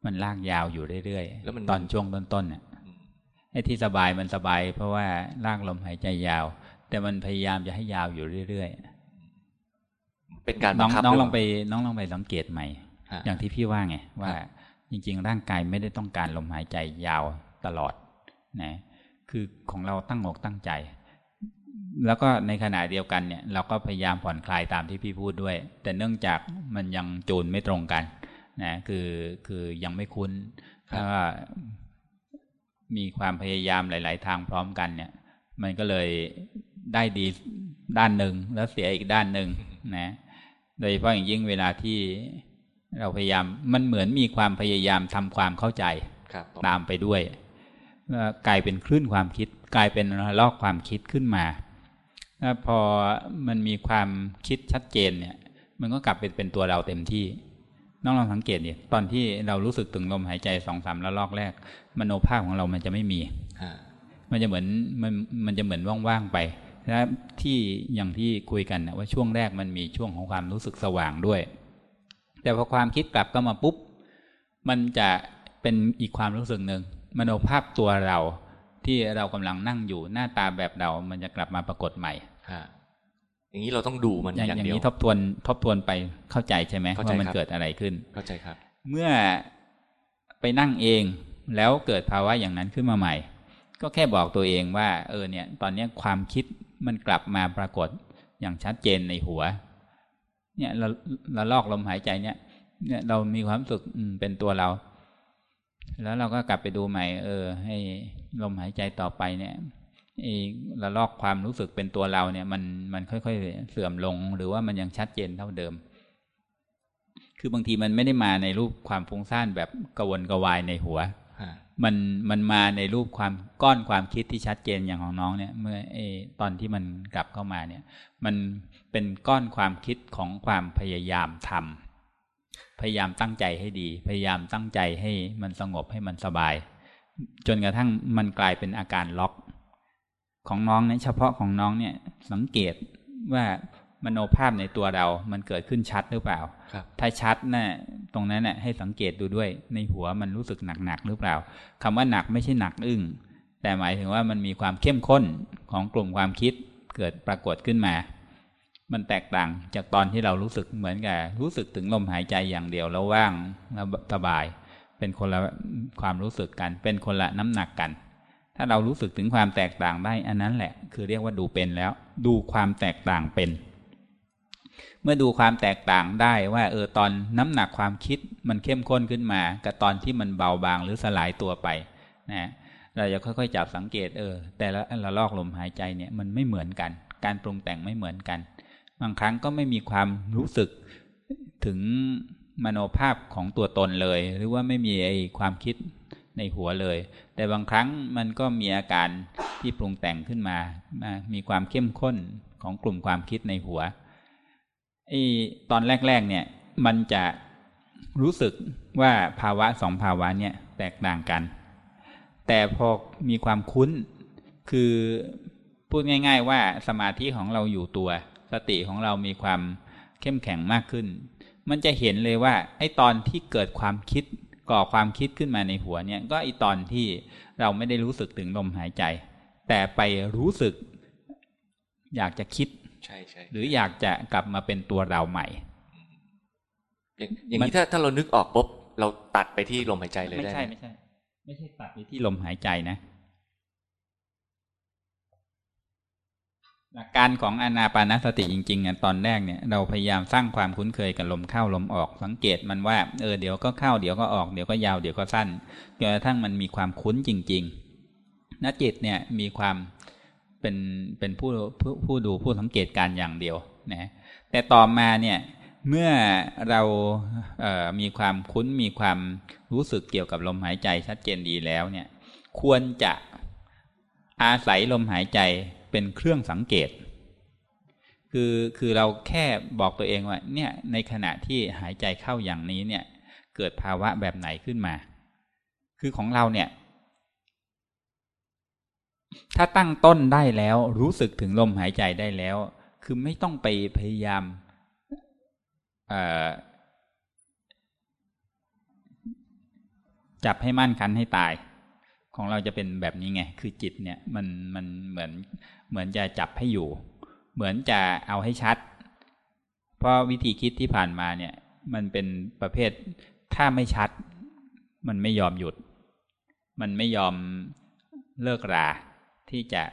มันลากยาวอยู่เรื่อยแล้วมันตอนช่วงต้นๆเนี่ยไอ้ที่สบายมันสบาย เพราะว่าลากลมหายใจยาว แต่มันพยายามจะให้ยาวอยู่เรื่อยเป็นการๆบัน้องงคับน้องหลรืองเาไป น้องลองไปสังเกตใหม่ฮะอย่างที่พี่ว่าไงว่าครับจริง ๆ ร่างกายไม่ได้ต้องการลมหายใจยาวตลอดนะคือของเราตั้งอกตั้งใจ แล้วก็ในขณะเดียวกันเนี่ยเราก็พยายามผ่อนคลายตามที่พี่พูดด้วย แต่เนื่องจากมันยังจูนไม่ตรงกันนะคือคือยังไม่คุ้นครับถ้ามีความพยายามหลาย ๆ ทางพร้อมกันเนี่ย มันก็เลยได้ดีด้านหนึ่งแล้วเสียอีกด้านหนึ่งนะโดยเฉพาะอย่างยิ่งเวลาที่เราพยายามมันเหมือนมีความพยายามทำความเข้าใจครับผมตามไปด้วยเอ่อกลายเป็นคลื่นความคิด กลายเป็นระลอกความคิดขึ้นมา แล้วพอมันมีความคิดชัดเจนเนี่ย มันก็กลับเป็นเป็นตัวเราเต็มที่ น้องลองสังเกตดิตอนที่เรารู้สึกถึงลมหายใจสองสามระลอกแรก มโนภาพของเรามันจะไม่มีฮะมันจะเหมือนมันมันจะเหมือนว่างๆไปแล้วที่อย่างที่คุยกันนะว่าช่วงแรกมันมีช่วงของความรู้สึกสว่างด้วย แต่พอความคิดกลับก็มาปุ๊บ มันจะเป็นอีกความรู้สึกหนึ่งมโนภาพตัวเราที่เรากำลังนั่งอยู่หน้าตาแบบเรา มันจะกลับมาปรากฏใหม่ฮะ อย่างนี้เราต้องดูมันอย่างอย่างอย่างเดียวนี้ทบทวนทบทวนไปเข้าใจใช่ไหมเข้าใจว่ามันครับเกิดอะไรขึ้น เข้าใจครับ เมื่อไปนั่งเองแล้วเกิดภาวะอย่างนั้นขึ้นมาใหม่ ก็แค่บอกตัวเองว่า เออเนี่ย ตอนเนี้ยความคิดมันกลับมาปรากฏอย่างชัดเจนในหัว เนี่ยเราเราลอกลมหายใจเนี่ย เนี่ยเรามีความรู้สึกอืมเป็นตัวเรา แล้วเราก็กลับไปดูใหม่ เออ ให้ลมหายใจต่อไปเนี่ย ไอ้ระลอกความรู้สึกเป็นตัวเราเนี่ย มันมันค่อยๆ เสื่อมลง หรือว่ามันยังชัดเจนเท่าเดิม คือบางทีมันไม่ได้มาในรูปความฟุ้งซ่านแบบกระวนกระวายในหัวฮะมันมันมาในรูปความก้อนความคิดที่ชัดเจนอย่างของน้องเนี่ย เมื่อเออตอนที่มันกลับเข้ามาเนี่ย มันเป็นก้อนความคิดของความพยายามทำพยายามตั้งใจให้ดี พยายามตั้งใจให้มันสงบให้มันสบาย จนกระทั่งมันกลายเป็นอาการล็อก ของน้องเนี่ยเฉพาะของน้องเนี่ยสังเกตว่ามโนภาพในตัวเรา มันเกิดขึ้นชัดหรือเปล่าครับถ้าชัดนะ่ะตรงนั้นน่ะให้สังเกตดูด้วย ในหัวมันรู้สึกหนักๆหรือเปล่าคำว่าหนักไม่ใช่หนักอึ้ง แต่หมายถึงว่ามันมีความเข้มข้นของกลุ่มความคิดเกิดปรากฏขึ้นมา มันแตกต่างจากตอนที่เรารู้สึกเหมือนกับรู้สึกถึงลมหายใจอย่างเดียวแล้วว่างแล้วสบาย เป็นคนละความรู้สึกกัน เป็นคนละน้ำหนักกัน ถ้าเรารู้สึกถึงความแตกต่างได้อันนั้นแหละ คือเรียกว่าดูเป็นแล้ว ดูความแตกต่างเป็น เมื่อดูความแตกต่างได้ว่า เออตอนน้ำหนักความคิดมันเข้มข้นขึ้นมา กับตอนที่มันเบาบางหรือสลายตัวไปนะเราจะค่อยๆจับสังเกตเออ แต่ละละลอกลมหายใจเนี่ยมันไม่เหมือนกัน การปรุงแต่งไม่เหมือนกัน บางครั้งก็ไม่มีความรู้สึกถึงมโนภาพของตัวตนเลย หรือว่าไม่มีไอ้ความคิด ในหัวเลย แต่บางครั้งมันก็มีอาการที่ปรุงแต่งขึ้นมามา มีความเข้มข้นของกลุ่มความคิดในหัวไอ้ตอนแรก ๆ เนี่ยมันจะรู้สึกว่าภาวะสองภาวะเนี่ยแตกต่างกัน แต่พอมีความคุ้นคือพูดง่าย ๆ ว่าสมาธิของเราอยู่ตัว สติของเรามีความเข้มแข็งมากขึ้น มันจะเห็นเลยว่าไอ้ตอนที่เกิดความคิด ก่อความคิดขึ้นมาในหัวเนี่ยก็ไอ้ตอนที่เราไม่ได้รู้สึกถึงลมหายใจ แต่ไปรู้สึก อยากจะคิดใช่ใช่หรืออยากจะกลับมาเป็นตัวเราใหม่ อย่างอย่างมันนี้ถ้าถ้าเรานึกออกปุ๊บเราตัดไปที่ลมหายใจเลยไม่ได้ใช่ไหมไม่ใช่ ไม่ใช่ตัดไปที่ลมหายใจนะ หลักการของอนาปานสติจริงๆอะตอนแรกเนี่ยเราพยายามสร้างความคุ้นเคยกับลมเข้าลมออก สังเกตมันว่าเออเดี๋ยวก็เข้าเดี๋ยวก็ออกเดี๋ยวก็ยาวเดี๋ยวก็สั้นจนกระทั่งมันมีความคุ้นจริงๆนจิตเนี่ยมีความเป็นเป็นผู้ผู้ผู้ดูผู้สังเกตการอย่างเดียวนะแต่ต่อมาเนี่ยเมื่อเราเมีความคุ้นมีความรู้สึกเกี่ยวกับลมหายใจชัดเจนดีแล้วเนี่ยควรจะอาศัยลมหายใจ เป็นเครื่องสังเกต คือคือเราแค่บอกตัวเองว่าเนี่ยในขณะที่หายใจเข้าอย่างนี้เนี่ย เกิดภาวะแบบไหนขึ้นมา คือของเราเนี่ย ถ้าตั้งต้นได้แล้วรู้สึกถึงลมหายใจได้แล้ว คือไม่ต้องไปพยายามจับให้มั่นคันให้ตาย ของเราจะเป็นแบบนี้ไง คือจิตเนี่ยมันมันเหมือน เหมือนจะจับให้อยู่ เหมือนจะเอาให้ชัด เพราะวิธีคิดที่ผ่านมาเนี่ย มันเป็นประเภทถ้าไม่ชัด มันไม่ยอมหยุด มันไม่ยอมเลิกราที่จะ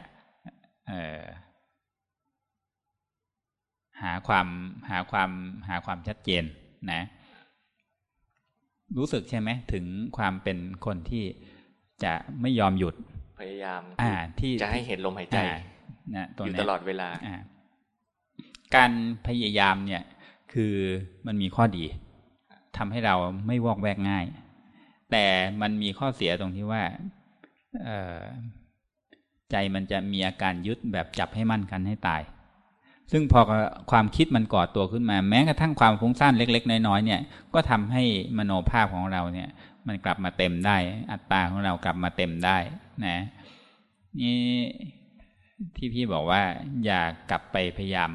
หาความหาความหาความชัดเจนนะ รู้สึกใช่ไหมถึงความเป็นคนที่จะไม่ยอมหยุดพยายามอ่าที่จะให้เห็นลมหายใจ นะอยู่ตลอดเวลา การพยายามเนี่ยคือมันมีข้อดีทำให้เราไม่วอกแวกง่าย แต่มันมีข้อเสียตรงที่ว่าใจมันจะมีอาการยึดแบบจับให้มั่นกันให้ตาย ซึ่งพอความคิดมันก่อตัวขึ้นมา แม้กระทั่งความฟุ้งซ่านเล็ก ๆ น้อยๆเนี่ย ก็ทำให้มโนภาพของเราเนี่ย มันกลับมาเต็มได้ อัตตาของเรากลับมาเต็มได้ นะ นี่ ที่พี่บอกว่า อย่ากลับไปพยายาม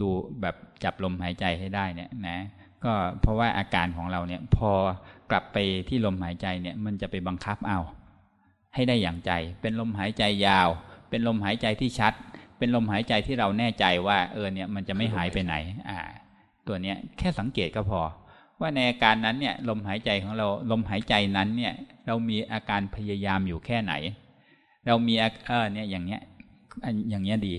ดูแบบจับลมหายใจให้ได้เนี่ยนะ ก็เพราะว่าอาการของเราเนี่ย พอกลับไปที่ลมหายใจเนี่ย มันจะไปบังคับเอา ให้ได้อย่างใจ เป็นลมหายใจยาว เป็นลมหายใจที่ชัด เป็นลมหายใจที่เราแน่ใจว่า เออเนี่ยมันจะไม่หายไปไหน อ่า ตัวเนี้ยแค่สังเกตก็พอ ว่าในอาการนั้นเนี่ยลมหายใจของเราลมหายใจนั้นเนี่ย เรามีอาการพยายามอยู่แค่ไหน เรามีเออเนี่ยอย่างเนี้ย อย่างเนี้ยดี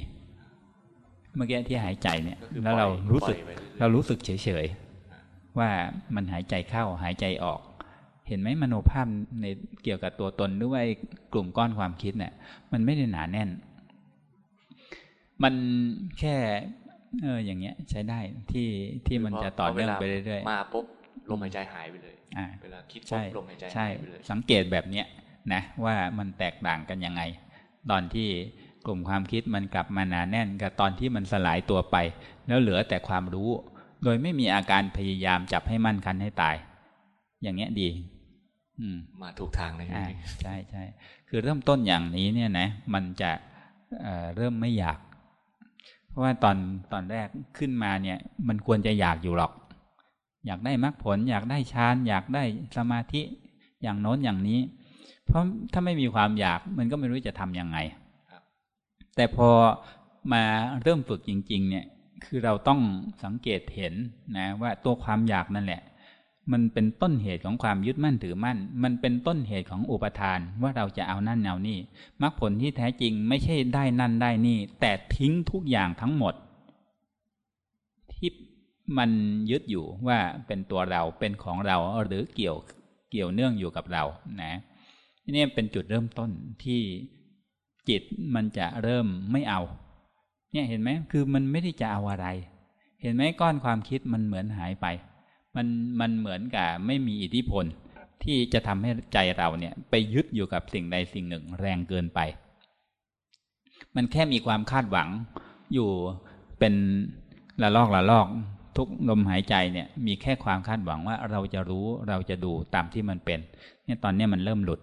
เมื่อกี้ที่หายใจเนี่ย แล้วเรารู้สึก เรารู้สึกเฉยๆว่ามันหายใจเข้าหายใจออก เห็นไหมมโนภาพในเกี่ยวกับตัวตนหรือว่ากลุ่มก้อนความคิดเนี่ย มันไม่ได้หนาแน่น มันแค่เอออย่างเงี้ยใช้ได้ที่ที่มันจะต่อเนื่องไปเรื่อยๆมาปุ๊บลมหายใจหายไปเลยอ่าเวลาคิดปุ๊บลมหายใจหายไปเลยสังเกตแบบเนี้ยนะว่ามันแตกต่างกันยังไง ตอนที่ กลุ่มความคิดมันกลับมาหนาแน่นกับตอนที่มันสลายตัวไป แล้วเหลือแต่ความรู้ โดยไม่มีอาการพยายามจับให้มั่นคันให้ตาย อย่างเงี้ยดีอืมมาถูกทางเลยใช่ใช่ใช่คือเริ่มต้นอย่างนี้เนี่ยนะ มันจะเเริ่มไม่อยากราะว่าตอนตอนแรกขึ้นมาเนี่ย มันควรจะอยากอยู่หรอก อยากได้มรรคผล อยากได้ฌานอยากได้สมาธิอย่างโน้นอย่างนี้ เพราะถ้าไม่มีความอยากมันก็ไม่รู้จะทํำยังไง แต่พอมาเริ่มฝึกจริง ๆ เนี่ยคือเราต้องสังเกตเห็นนะว่าตัวความอยากนั่นแหละ มันเป็นต้นเหตุของความยึดมั่นถือมั่น มันเป็นต้นเหตุของอุปทานว่าเราจะเอานั่นเอานี่มรรคผลที่แท้จริงไม่ใช่ได้นั่นได้นี่ แต่ทิ้งทุกอย่างทั้งหมด ที่มันยึดอยู่ว่าเป็นตัวเราเป็นของเราหรือเกี่ยวเกี่ยวเนื่องอยู่กับเรานะนี่เป็นจุดเริ่มต้นที่ จิตมันจะเริ่มไม่เอา เนี่ยเห็นไหมคือมันไม่ได้จะเอาอะไร เห็นไหมก้อนความคิดมันเหมือนหายไป มันมันเหมือนกับไม่มีอิทธิพล ที่จะทำให้ใจเราเนี่ย ไปยึดอยู่กับสิ่งใดสิ่งหนึ่งแรงเกินไป มันแค่มีความคาดหวังอยู่เป็นละลอกละลอกทุกลมหายใจเนี่ยมีแค่ความคาดหวังว่าเราจะรู้เราจะดูตามที่มันเป็นเนี่ยตอนนี้มันเริ่มหลุด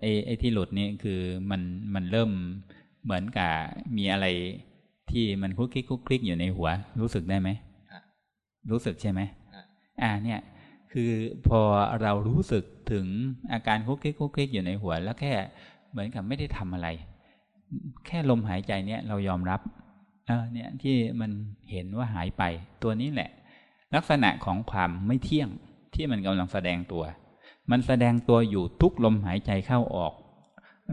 ไอ้ไอ้ที่หลุดนี่คือมันมันเริ่มเหมือนกับมีอะไรที่มันคุกคลิกคุกคลิกอยู่ในหัว รู้สึกได้ไหมรู้สึกใช่ไหมอ่าเนี่ย คือพอเรารู้สึกถึงอาการคุกคิกคุกคิกอยู่ในหัว แล้วแค่เหมือนกับไม่ได้ทำอะไร แค่ลมหายใจเนี่ยเรายอมรับเออเนี่ยที่มันเห็นว่าหายไปตัวนี้แหละ ลักษณะของความไม่เที่ยงที่มันกำลังแสดงตัว มันแสดงตัวอยู่ทุกลมหายใจเข้าออก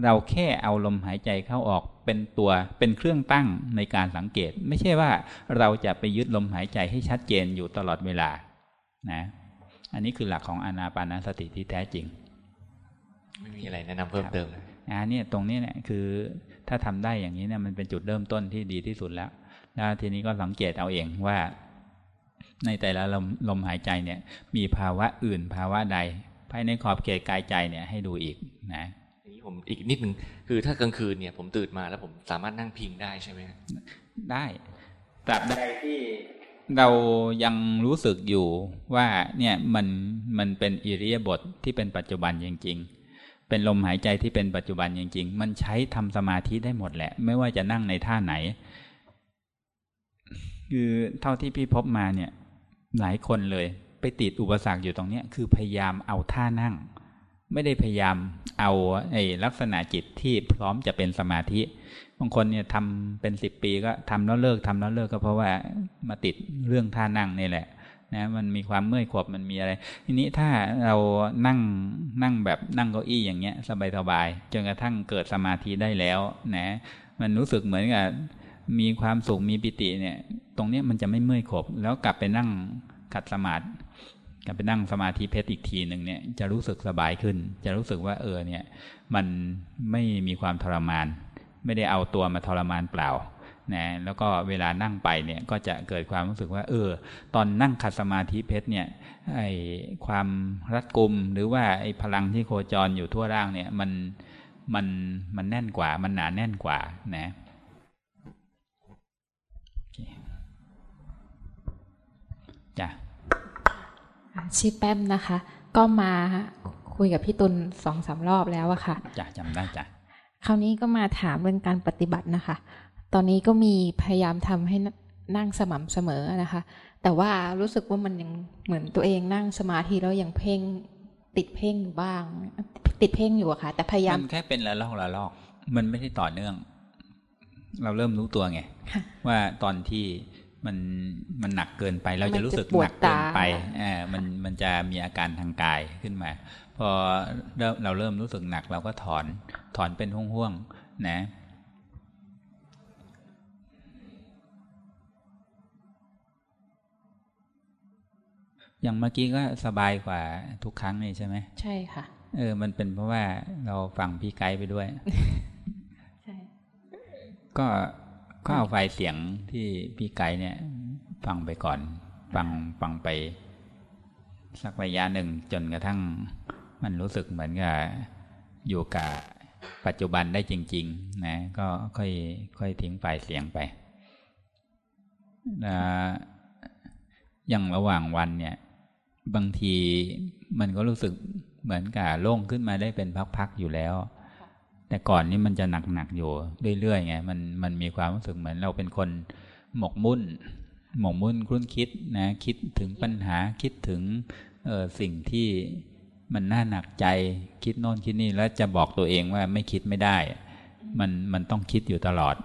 เราแค่เอาลมหายใจเข้าออกเป็นตัวเป็นเครื่องตั้งในการสังเกต ไม่ใช่ว่าเราจะไปยึดลมหายใจให้ชัดเจนอยู่ตลอดเวลานะอันนี้คือหลักของอนาปานสติที่แท้จริง ไม่มีอะไรแนะนำเพิ่มเติมเลยอ่าเนี่ยตรงนี้เนี่ยคือถ้าทำได้อย่างนี้เนี่ยมันเป็นจุดเริ่มต้นที่ดีที่สุดแล้วแล้วทีนี้ก็สังเกตเอาเองว่า ในแต่ละลมลมหายใจเนี่ย มีภาวะอื่นภาวะใด ภายในขอบเขตกายใจเนี่ยให้ดูอีกนะทีนี้ผมอีกนิดนึงคือถ้ากลางคืนเนี่ยผมตื่นมาแล้วผมสามารถนั่งพิงได้ใช่ไหมฮะได้ตราบใดที่เรายังรู้สึกอยู่ว่าเนี่ยมันมันเป็นอิริยาบถทที่เป็นปัจจุบันจริง ๆ เป็นลมหายใจที่เป็นปัจจุบันจริง ๆ มันใช้ทำสมาธิได้หมดแหละ ไม่ว่าจะนั่งในท่าไหน คือเท่าที่พี่พบมาเนี่ยหลายคนเลย ไปติดอุปสรรคอยู่ตรงเนี้ยคือพยายามเอาท่านั่ง ไม่ได้พยายามเอาไอ้ลักษณะจิตที่พร้อมจะเป็นสมาธิบางคนเนี่ยทำเป็นสิบปีก็ทำแล้วเลิกทำแล้วเลิกก็เพราะว่ามาติดเรื่องท่านั่งนี่แหละนะมันมีความเมื่อยขวบมันมีอะไร ทีนี้ถ้าเรานั่งนั่งแบบนั่งเก้าอี้อย่างเงี้ยสบายๆจนกระทั่งเกิดสมาธิได้แล้วนะ มันรู้สึกเหมือนกับมีความสุขมีปิติเนี่ย ตรงเนี้ยมันจะไม่เมื่อยขบแล้วกลับไปนั่งขัดสมาธิ กลับไปนั่งสมาธิเพชรอีกทีหนึ่งเนี่ยจะรู้สึกสบายขึ้น จะรู้สึกว่าเออเนี่ยมันไม่มีความทรมาน ไม่ได้เอาตัวมาทรมานเปล่านะแล้วก็เวลานั่งไปเนี่ยก็จะเกิดความรู้สึกว่า เออ ตอนนั่งขัดสมาธิเพชรเนี่ยไอความรัดกุมหรือว่าไอพลังที่โคจรอยู่ทั่วร่างเนี่ยมันมันมันแน่นกว่า มันหนาแน่นกว่านะจ้ะ ชื่อแป้มนะคะ ก็มาคุยกับพี่ตุลสองสามรอบแล้วอะค่ะจ้ะจำได้จ้ะคราวนี้ก็มาถามเรื่องการปฏิบัตินะคะ ตอนนี้ก็มีพยายามทำให้นั่งสม่ำเสมอนะคะ แต่ว่ารู้สึกว่ามันยังเหมือนตัวเองนั่งสมาธิแล้วยังเพ่งติดเพ่งอยู่บ้าง ติดเพ่งอยู่อะค่ะ แต่พยายามมันแค่เป็นละลอกละลอก มันไม่ได้ต่อเนื่อง เราเริ่มรู้ตัวไงค่ะว่าตอนที่ มันมันหนักเกินไปเราจะรู้สึกมันจะปวหดนักเกินไปตาอ่ามันมันจะมีอาการทางกายขึ้นมา พอเริ่มเราเริ่มรู้สึกหนักเราก็ถอนถอนเป็นห่วงๆนะอย่างเมื่อกี้ก็สบายกว่าทุกครั้งนี่ใช่ไหมใช่ค่ะ เออ มันเป็นเพราะว่าเราฟังพี่ไกด์ไปด้วย ใช่ ก็ ก็เอาไฟเสียงที่พี่ไกด์เนี่ย ฟังไปก่อน ฟังฟังไป สักระยะหนึ่งจนกระทั่ง มันรู้สึกเหมือนกับอยู่กับปัจจุบันได้จริง ๆ นะ ก็ค่อย ค่อยทิ้งไฟเสียงไปนะอย่างระหว่างวันเนี่ย บางทีมันก็รู้สึกเหมือนกับโล่งขึ้นมาได้เป็นพัก ๆ อยู่แล้ว แต่ก่อนนี่มันจะหนักๆอยู่เรื่อยๆไงมันมันมีความรู้สึกเหมือนเราเป็นคนหมกมุ่น หมกมุ่นครุ่นคิดนะคิดถึงปัญหาคิดถึงออสิ่งที่มันน่าหนักใจคิดโน่นคิดนี่แล้วจะบอกตัวเองว่าไม่คิดไม่ได้ มันมันต้องคิดอยู่ตลอด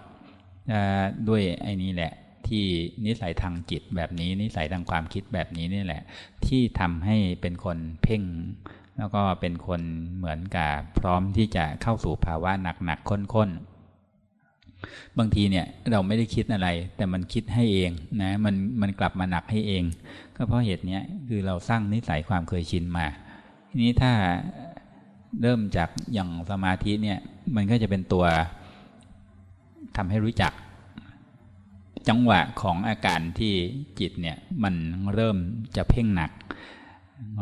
ด้วยไอ้นี้แหละ ที่นิสัยทางจิตแบบนี้นิสัยทางความคิดแบบนี้นี่แหละ ที่ทำให้เป็นคนเพ่ง แล้วก็เป็นคนเหมือนกับพร้อมที่จะเข้าสู่ภาวะหนักๆข้นๆ บางทีเนี่ยเราไม่ได้คิดอะไร แต่มันคิดให้เองนะมันมันกลับมาหนักให้เอง ก็เพราะเหตุนี้คือเราสร้างนิสัยความเคยชินมา ทีนี้ถ้าเริ่มจากอย่างสมาธิเนี่ยมันก็จะเป็นตัวทำให้รู้จัก จังหวะของอาการที่จิตเนี่ยมันเริ่มจะเพ่งหนัก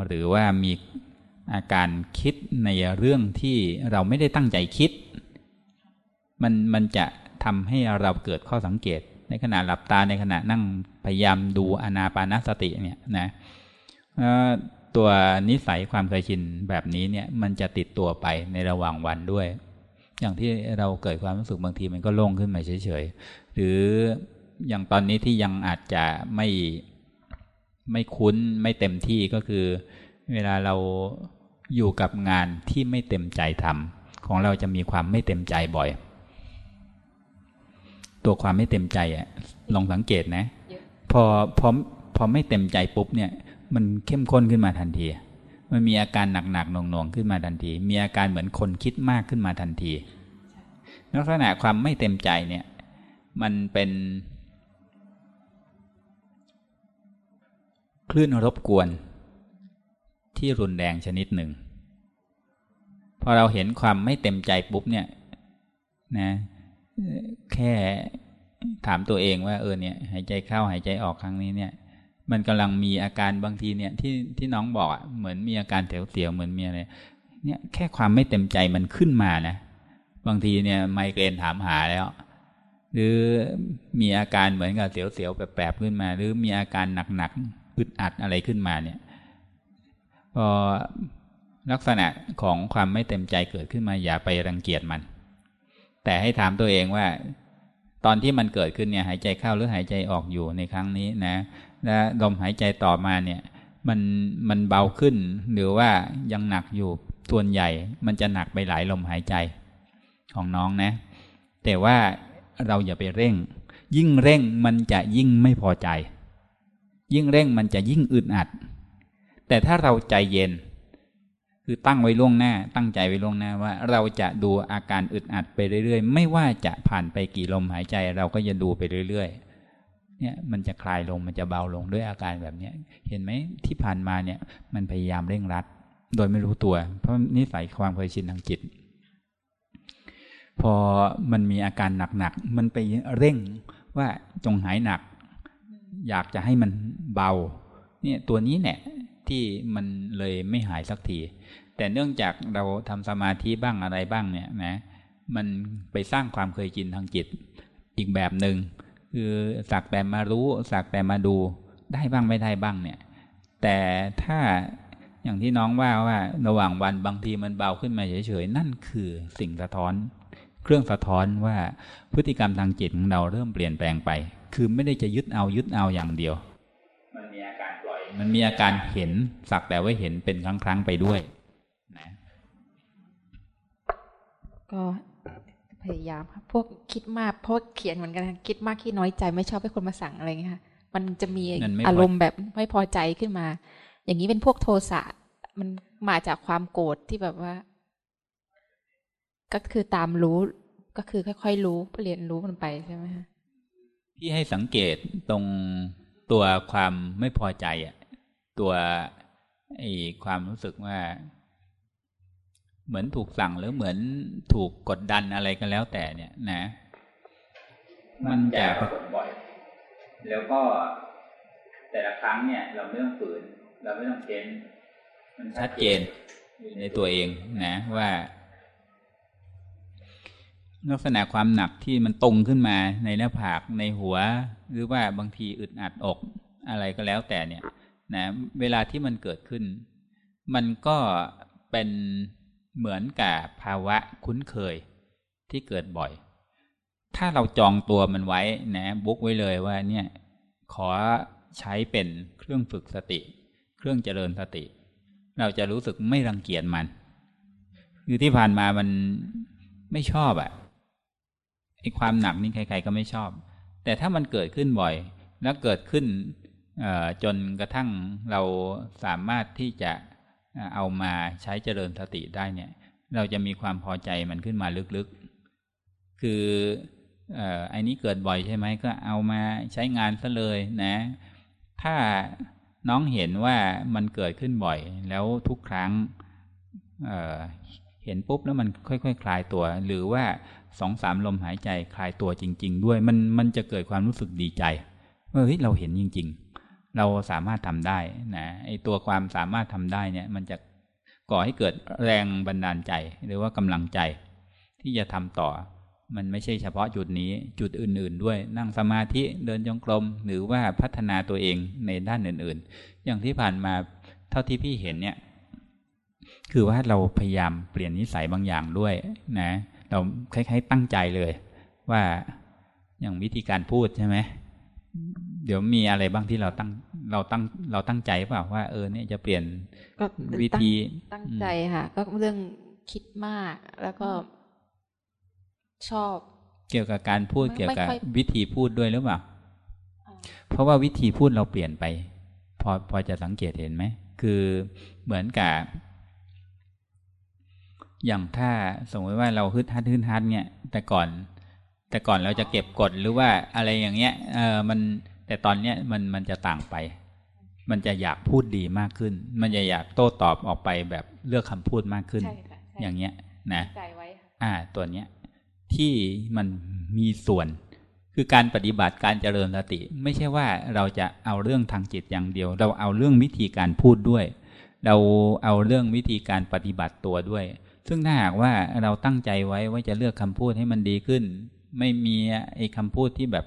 หรือว่ามี อาการคิดในเรื่องที่เราไม่ได้ตั้งใจคิด มันมันจะทำให้เราเกิดข้อสังเกต ในขณะหลับตาในขณะนั่งพยายามดูอนาปานสติเนี่ยนะตัวนิสัยความเคยชินแบบนี้เนี่ยมันจะติดตัวไปในระหว่างวันด้วย อย่างที่เราเกิดความรู้สึกบางทีมันก็โล่งขึ้นมาเฉยๆ หรืออย่างตอนนี้ที่ยังอาจจะไม่ไม่คุ้นไม่เต็มที่ก็คือ เวลาเรา อยู่กับงานที่ไม่เต็มใจทำของเราจะมีความไม่เต็มใจบ่อย ตัวความไม่เต็มใจอะลองสังเกตนะ พอพอพอไม่เต็มใจปุ๊บเนี่ย มันเข้มข้นขึ้นมาทันที มันมีอาการหนักๆหน่วงๆขึ้นมาทันที มีอาการเหมือนคนคิดมากขึ้นมาทันที ลักษณะความไม่เต็มใจเนี่ย มันเป็นคลื่นรบกวน ที่รุนแรงชนิดหนึ่ง พอเราเห็นความไม่เต็มใจปุ๊บเนี่ยนะ แค่ถามตัวเองว่าเออเนี่ย หายใจเข้าหายใจออกครั้งนี้เนี่ย มันกำลังมีอาการบางทีเนี่ยที่ที่น้องบอกอะเหมือนมีอาการเสียวๆเหมือนมีอะไรเนี่ยแค่ความไม่เต็มใจมันขึ้นมานะบางทีเนี่ยไมเกรนถามหาแล้ว หรือมีอาการเหมือนกับเสียวๆแปลบๆขึ้นมา หรือมีอาการหนักๆอึดอัดอะไรขึ้นมาเนี่ย พอลักษณะของความไม่เต็มใจเกิดขึ้นมาอย่าไปรังเกียจมัน แต่ให้ถามตัวเองว่า ตอนที่มันเกิดขึ้นเนี่ยหายใจเข้าหรือหายใจออกอยู่ในครั้งนี้นะ และลมหายใจต่อมาเนี่ยมันมันเบาขึ้นหรือว่ายังหนักอยู่ส่วนใหญ่ มันจะหนักไปหลายลมหายใจของน้องนะ แต่ว่าเราอย่าไปเร่ง ยิ่งเร่งมันจะยิ่งไม่พอใจ ยิ่งเร่งมันจะยิ่งอึดอัด แต่ถ้าเราใจเย็น คือตั้งไว้ล่วงหน้า ตั้งใจไว้ล่วงหน้าว่า เราจะดูอาการอึดอัดไปเรื่อยๆ ไม่ว่าจะผ่านไปกี่ลมหายใจ เราก็จะดูไปเรื่อยๆ เนี่ยมันจะคลายลงมันจะเบาลงด้วยอาการแบบนี้เห็นไหมที่ผ่านมาเนี่ย มันพยายามเร่งรัด โดยไม่รู้ตัว เพราะนิสัยความเคยชินทางจิต พอมันมีอาการหนักๆมันไปเร่งว่าจงหายหนัก อยากจะให้มันเบา เนี่ยตัวนี้เนี่ย ที่มันเลยไม่หายสักทีแต่เนื่องจากเราทำสมาธิบ้างอะไรบ้างเนี่ยนะมันไปสร้างความเคยชินทางจิตอีกแบบหนึ่งคือสักแต่มารู้สักแต่มาดูได้บ้างไม่ได้บ้างเนี่ย แต่ถ้าอย่างที่น้องว่าว่าระหว่างวันบางทีมันเบาขึ้นมาเฉยๆนั่นคือสิ่งสะท้อน เครื่องสะท้อนว่าพฤติกรรมทางจิตของเราเริ่มเปลี่ยนแปลงไป คือไม่ได้จะยึดเอายึดเอาอย่างเดียว มันมีอาการเห็นสักแต่ว่าเห็นเป็นครั้งๆไปด้วยนะก็พยายามครับพวกคิดมากเพราะเขียนเหมือนกันนะคิดมากขี้น้อยใจไม่ชอบให้คนมาสั่งอะไรเงี้ยค่ะมันจะมีมันไม่พออารมณ์แบบไม่พอใจขึ้นมา อย่างนี้เป็นพวกโทสะมันมาจากความโกรธที่แบบว่า ก็คือตามรู้ก็คือค่อยๆรู้เรียนรู้มันไปใช่ไหมคะที่ให้สังเกตตรงตัวความไม่พอใจอะ ตัวไอ้ความรู้สึกว่า เหมือนถูกสั่งหรือเหมือนถูกกดดันอะไรก็แล้วแต่เนี่ยนะ มันจะปรากฏบ่อย แล้วก็แต่ละครั้งเนี่ย เราไม่ต้องฝืน เราไม่ต้องเค้นมันชัดเจนในตัวเองนะว่า ลักษณะความหนักที่มันตรงขึ้นมาในหน้าผากในหัว หรือว่าบางทีอึดอัดอกอะไรก็แล้วแต่เนี่ย นะเวลาที่มันเกิดขึ้น มันก็เป็นเหมือนกับภาวะคุ้นเคยที่เกิดบ่อย ถ้าเราจองตัวมันไว้นะบุ๊กไว้เลยว่าเนี่ยขอใช้เป็นเครื่องฝึกสติ เครื่องเจริญสติ เราจะรู้สึกไม่รังเกียจมัน คือที่ผ่านมามันไม่ชอบอะไอ้ความหนักนี่ใครๆก็ไม่ชอบ แต่ถ้ามันเกิดขึ้นบ่อย แล้วเกิดขึ้น จนกระทั่งเราสามารถที่จะเอามาใช้เจริญสติได้เนี่ย เราจะมีความพอใจมันขึ้นมาลึกๆ คือไอ้นี้เกิดบ่อยใช่ไหมก็เอามาใช้งานซะเลยนะ ถ้าน้องเห็นว่ามันเกิดขึ้นบ่อย แล้วทุกครั้งเเห็นปุ๊บแล้วมันค่อยๆคคลายตัว หรือว่าสองสามลมหายใจคลายตัวจริง ๆ ด้วย มันมันจะเกิดความรู้สึกดีใจว่าเฮ้ยเราเห็นจริง ๆ เราสามารถทำได้นะไอตัวความสามารถทำได้เนี่ย มันจะก่อให้เกิดแรงบันดาลใจ หรือว่ากำลังใจ ที่จะทำต่อ มันไม่ใช่เฉพาะจุดนี้จุดอื่น ๆ ด้วยนั่งสมาธิเดินจงกรม หรือว่าพัฒนาตัวเองในด้านอื่น ๆ อย่างที่ผ่านมาเท่าที่พี่เห็นเนี่ย คือว่าเราพยายามเปลี่ยนนิสัยบางอย่างด้วยนะ เราคล้ายๆตั้งใจเลย ว่าอย่างวิธีการพูดใช่ไหม เดี๋ยวมีอะไรบ้างที่เราตั้งเราตั้งเราตั้งใจเปล่าว่าเออเนี่ยจะเปลี่ยนก็วิธีตั้งใจค่ะ ก็เรื่องคิดมากแล้วก็ชอบ เกี่ยวกับการพูดไม่เกี่ยวกับไม่ค่อยวิธีพูดด้วยหรือเปล่าอ่าเพราะว่าวิธีพูดเราเปลี่ยนไป พอพอจะสังเกตเห็นไหมคือเหมือนกับ อย่างถ้าสมมติว่าเราฮึดฮัดฮึดฮัดเนี่ย แต่ก่อน แต่ก่อนเราจะเก็บกดหรือว่าอะไรอย่างเงี้ยเออมัน แต่ตอนเนี้ยมันมันจะต่างไป มันจะอยากพูดดีมากขึ้น มันจะอยากโต้ตอบออกไปแบบเลือกคำพูดมากขึ้นใช่ค่ะใช่อย่างเงี้ยนะใจไว้ค่ะอ่าตัวเนี้ยที่มันมีส่วน คือการปฏิบัติการเจริญสติ ไม่ใช่ว่าเราจะเอาเรื่องทางจิตอย่างเดียว เราเอาเรื่องวิธีการพูดด้วย เราเอาเรื่องวิธีการปฏิบัติตัวด้วย ซึ่งถ้าหากว่าเราตั้งใจไว้ว่าจะเลือกคำพูดให้มันดีขึ้น ไม่มีไอ้คำพูดที่แบบ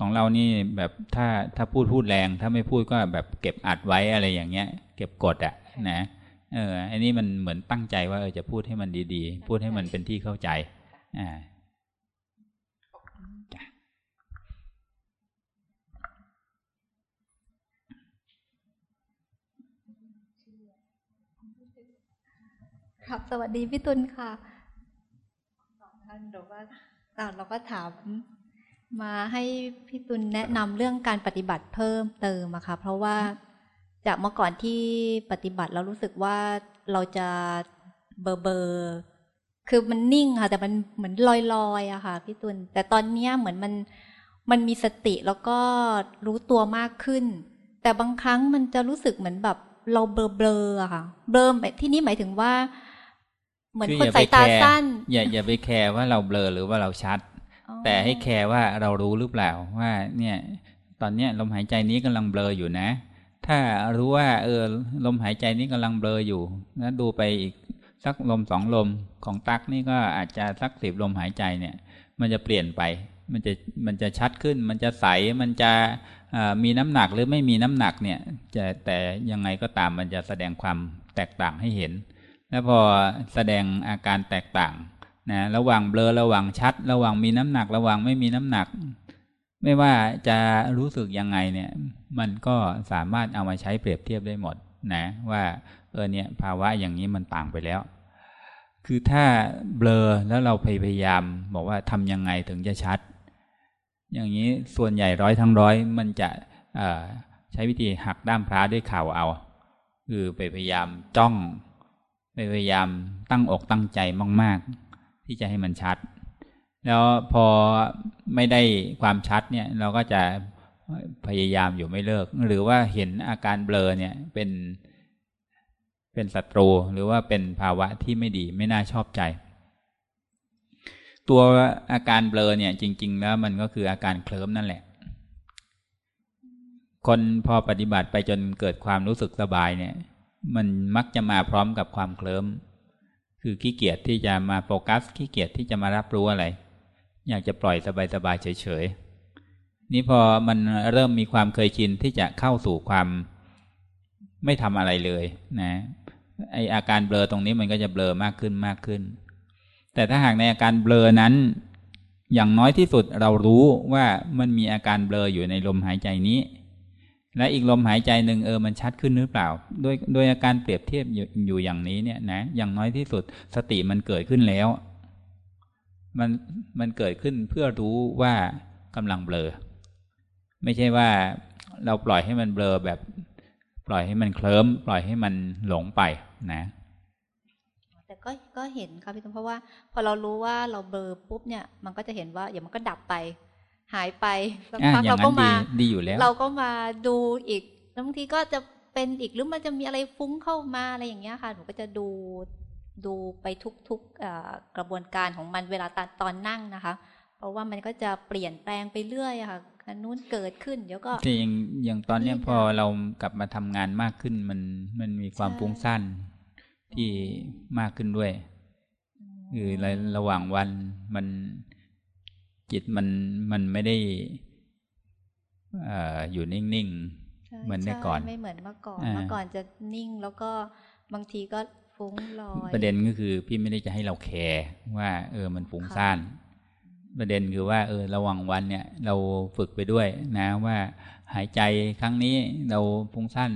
ของเรานี่แบบถ้าถ้าพูดพูดแรง ถ้าไม่พูดก็แบบเก็บอัดไว้อะไรอย่างเงี้ย เก็บกดอะนะเออ อันนี้มันเหมือนตั้งใจว่าเออจะพูดให้มันดีๆ พูดให้มันเป็นที่เข้าใจอ่าครับสวัสดีพี่ตุลค่ะสองท่านเราก็อ่าเราก็ถาม มาให้พี่ตุลแนะนำเรื่องการปฏิบัติเพิ่มเติมอะค่ะเพราะว่าจากเมื่อก่อนที่ปฏิบัติเรารู้สึกว่าเราจะเบอร์เบอร์คือมันนิ่งค่ะ แต่มันเหมือนลอยลอยอะค่ะพี่ตุลย์แต่ตอนเนี้ยเหมือนมันมันมีสติแล้วก็รู้ตัวมากขึ้น แต่บางครั้งมันจะรู้สึกเหมือนแบบเราเบลอเบลอๆอะค่ะ เบลอแบบที่นี่หมายถึงว่า เหมือนคนอย่าไปสายตาสั้น อย่าอย่าไปแคร์ว่าเราเบลอหรือว่าเราชัด แต่ให้แคร์ว่าเรารู้หรือเปล่าว่าเนี่ยตอนเนี้ยลมหายใจนี้กำลังเบลออยู่นะ ถ้ารู้ว่าเออลมหายใจนี้กำลังเบลออยู่แล้วดูไปอีกสักลมสองลมของตักนี่ก็อาจจะสักสิบลมหายใจเนี่ย มันจะเปลี่ยนไป มันจะมันจะชัดขึ้น มันจะใสมันจะมีน้ำหนักหรือไม่มีน้ำหนักเนี่ยจะแต่ยังไงก็ตามมันจะแสดงความแตกต่างให้เห็น แล้วพอแสดงอาการแตกต่าง นะระหว่างเบลอระหว่างชัด ระหว่างมีน้ำหนัก ระหว่างไม่มีน้ำหนัก ไม่ว่าจะรู้สึกยังไงเนี่ย มันก็สามารถเอามาใช้เปรียบเทียบได้หมดนะว่าเออเนี่ยภาวะอย่างนี้มันต่างไปแล้ว คือถ้าเบลอแล้วเราพยายาม บอกว่าทำยังไงถึงจะชัด อย่างนี้ส่วนใหญ่ร้อยทั้งร้อยมันจะใช้วิธีหักด้ามพระด้วยเข่าเอา คือไปพยายามจ้องไปพยายามตั้งอกตั้งใจมาก ๆ ที่จะให้มันชัด แล้วพอไม่ได้ความชัดเนี่ยเราก็จะพยายามอยู่ไม่เลิก หรือว่าเห็นอาการเบลอเนี่ยเป็นเป็นศัตรูหรือว่าเป็นภาวะที่ไม่ดีไม่น่าชอบใจ ตัวอาการเบลอเนี่ยจริง ๆ แล้วมันก็คืออาการเคลิ้มนั่นแหละ คนพอปฏิบัติไปจนเกิดความรู้สึกสบายเนี่ย มันมักจะมาพร้อมกับความเคลิ้ม คือขี้เกียจที่จะมาโฟกัสขี้เกียจที่จะมารับรู้อะไร อยากจะปล่อยสบายๆเฉยๆนี่พอมันเริ่มมีความเคยชินที่จะเข้าสู่ความไม่ทำอะไรเลยนะไออาการเบลอตรงนี้มันก็จะเบลอมากขึ้นมากขึ้น แต่ถ้าหากในอาการเบลอนั้น อย่างน้อยที่สุดเรารู้ว่ามันมีอาการเบลออยู่ในลมหายใจนี้ และอีกลมหายใจหนึ่งเออมันชัดขึ้นหรือเปล่า ด้วยโดยอาการเปรียบเทียบอยู่อยู่อย่างนี้เนี่ยนะอย่างน้อยที่สุดสติมันเกิดขึ้นแล้ว มันมันเกิดขึ้นเพื่อรู้ว่ากำลังเบลอ ไม่ใช่ว่าเราปล่อยให้มันเบลอแบบ ปล่อยให้มันเคลิ้มปล่อยให้มันหลงไปนะแต่ก็ก็เห็นค่ะพี่ตุลเพราะว่า พอเรารู้ว่าเราเบลอปุ๊บเนี่ย มันก็จะเห็นว่าอย่ามันก็ดับไป หายไปสักอะพักอย่าเรางก็นั้นดีมาดีอยู่แล้ว เราก็มาดูอีกแล้วบางทีก็จะเป็นอีกหรือมันจะมีอะไรฟุ้งเข้ามาอะไรอย่างเงี้ยค่ะหนูก็จะดูดูไปทุกๆเอ่อกระบวนการของมันเวลาตอนตอนนั่งนะคะ เพราะว่ามันก็จะเปลี่ยนแปลงไปเรื่อยอะค่ะอันนู้นเกิดขึ้นเดี๋ยวก็แต่อย่างอย่างตอนเนี้ยที่พอเรากลับมาทำงานมากขึ้นมันมันมีความใช่ฟุ้งซ่านที่มากขึ้นด้วยคือในระหว่างวันมัน จิตมันมันไม่ได้เอ่ออยู่นิ่งใช่เหมือนเมื่อก่อนใช่ไม่เหมือนเมื่อก่อนอ่าเมื่อก่อนจะนิ่งแล้วก็บางทีก็ฟุ้งลอยๆประเด็นก็คือพี่ไม่ได้จะให้เราแคร์ว่า เออมันฟุ้งค่ะซ่านประเด็นคือว่า เออระหว่างวันเนี่ย เราฝึกไปด้วยนะว่าหายใจครั้งนี้เราฟุ้งซ่าน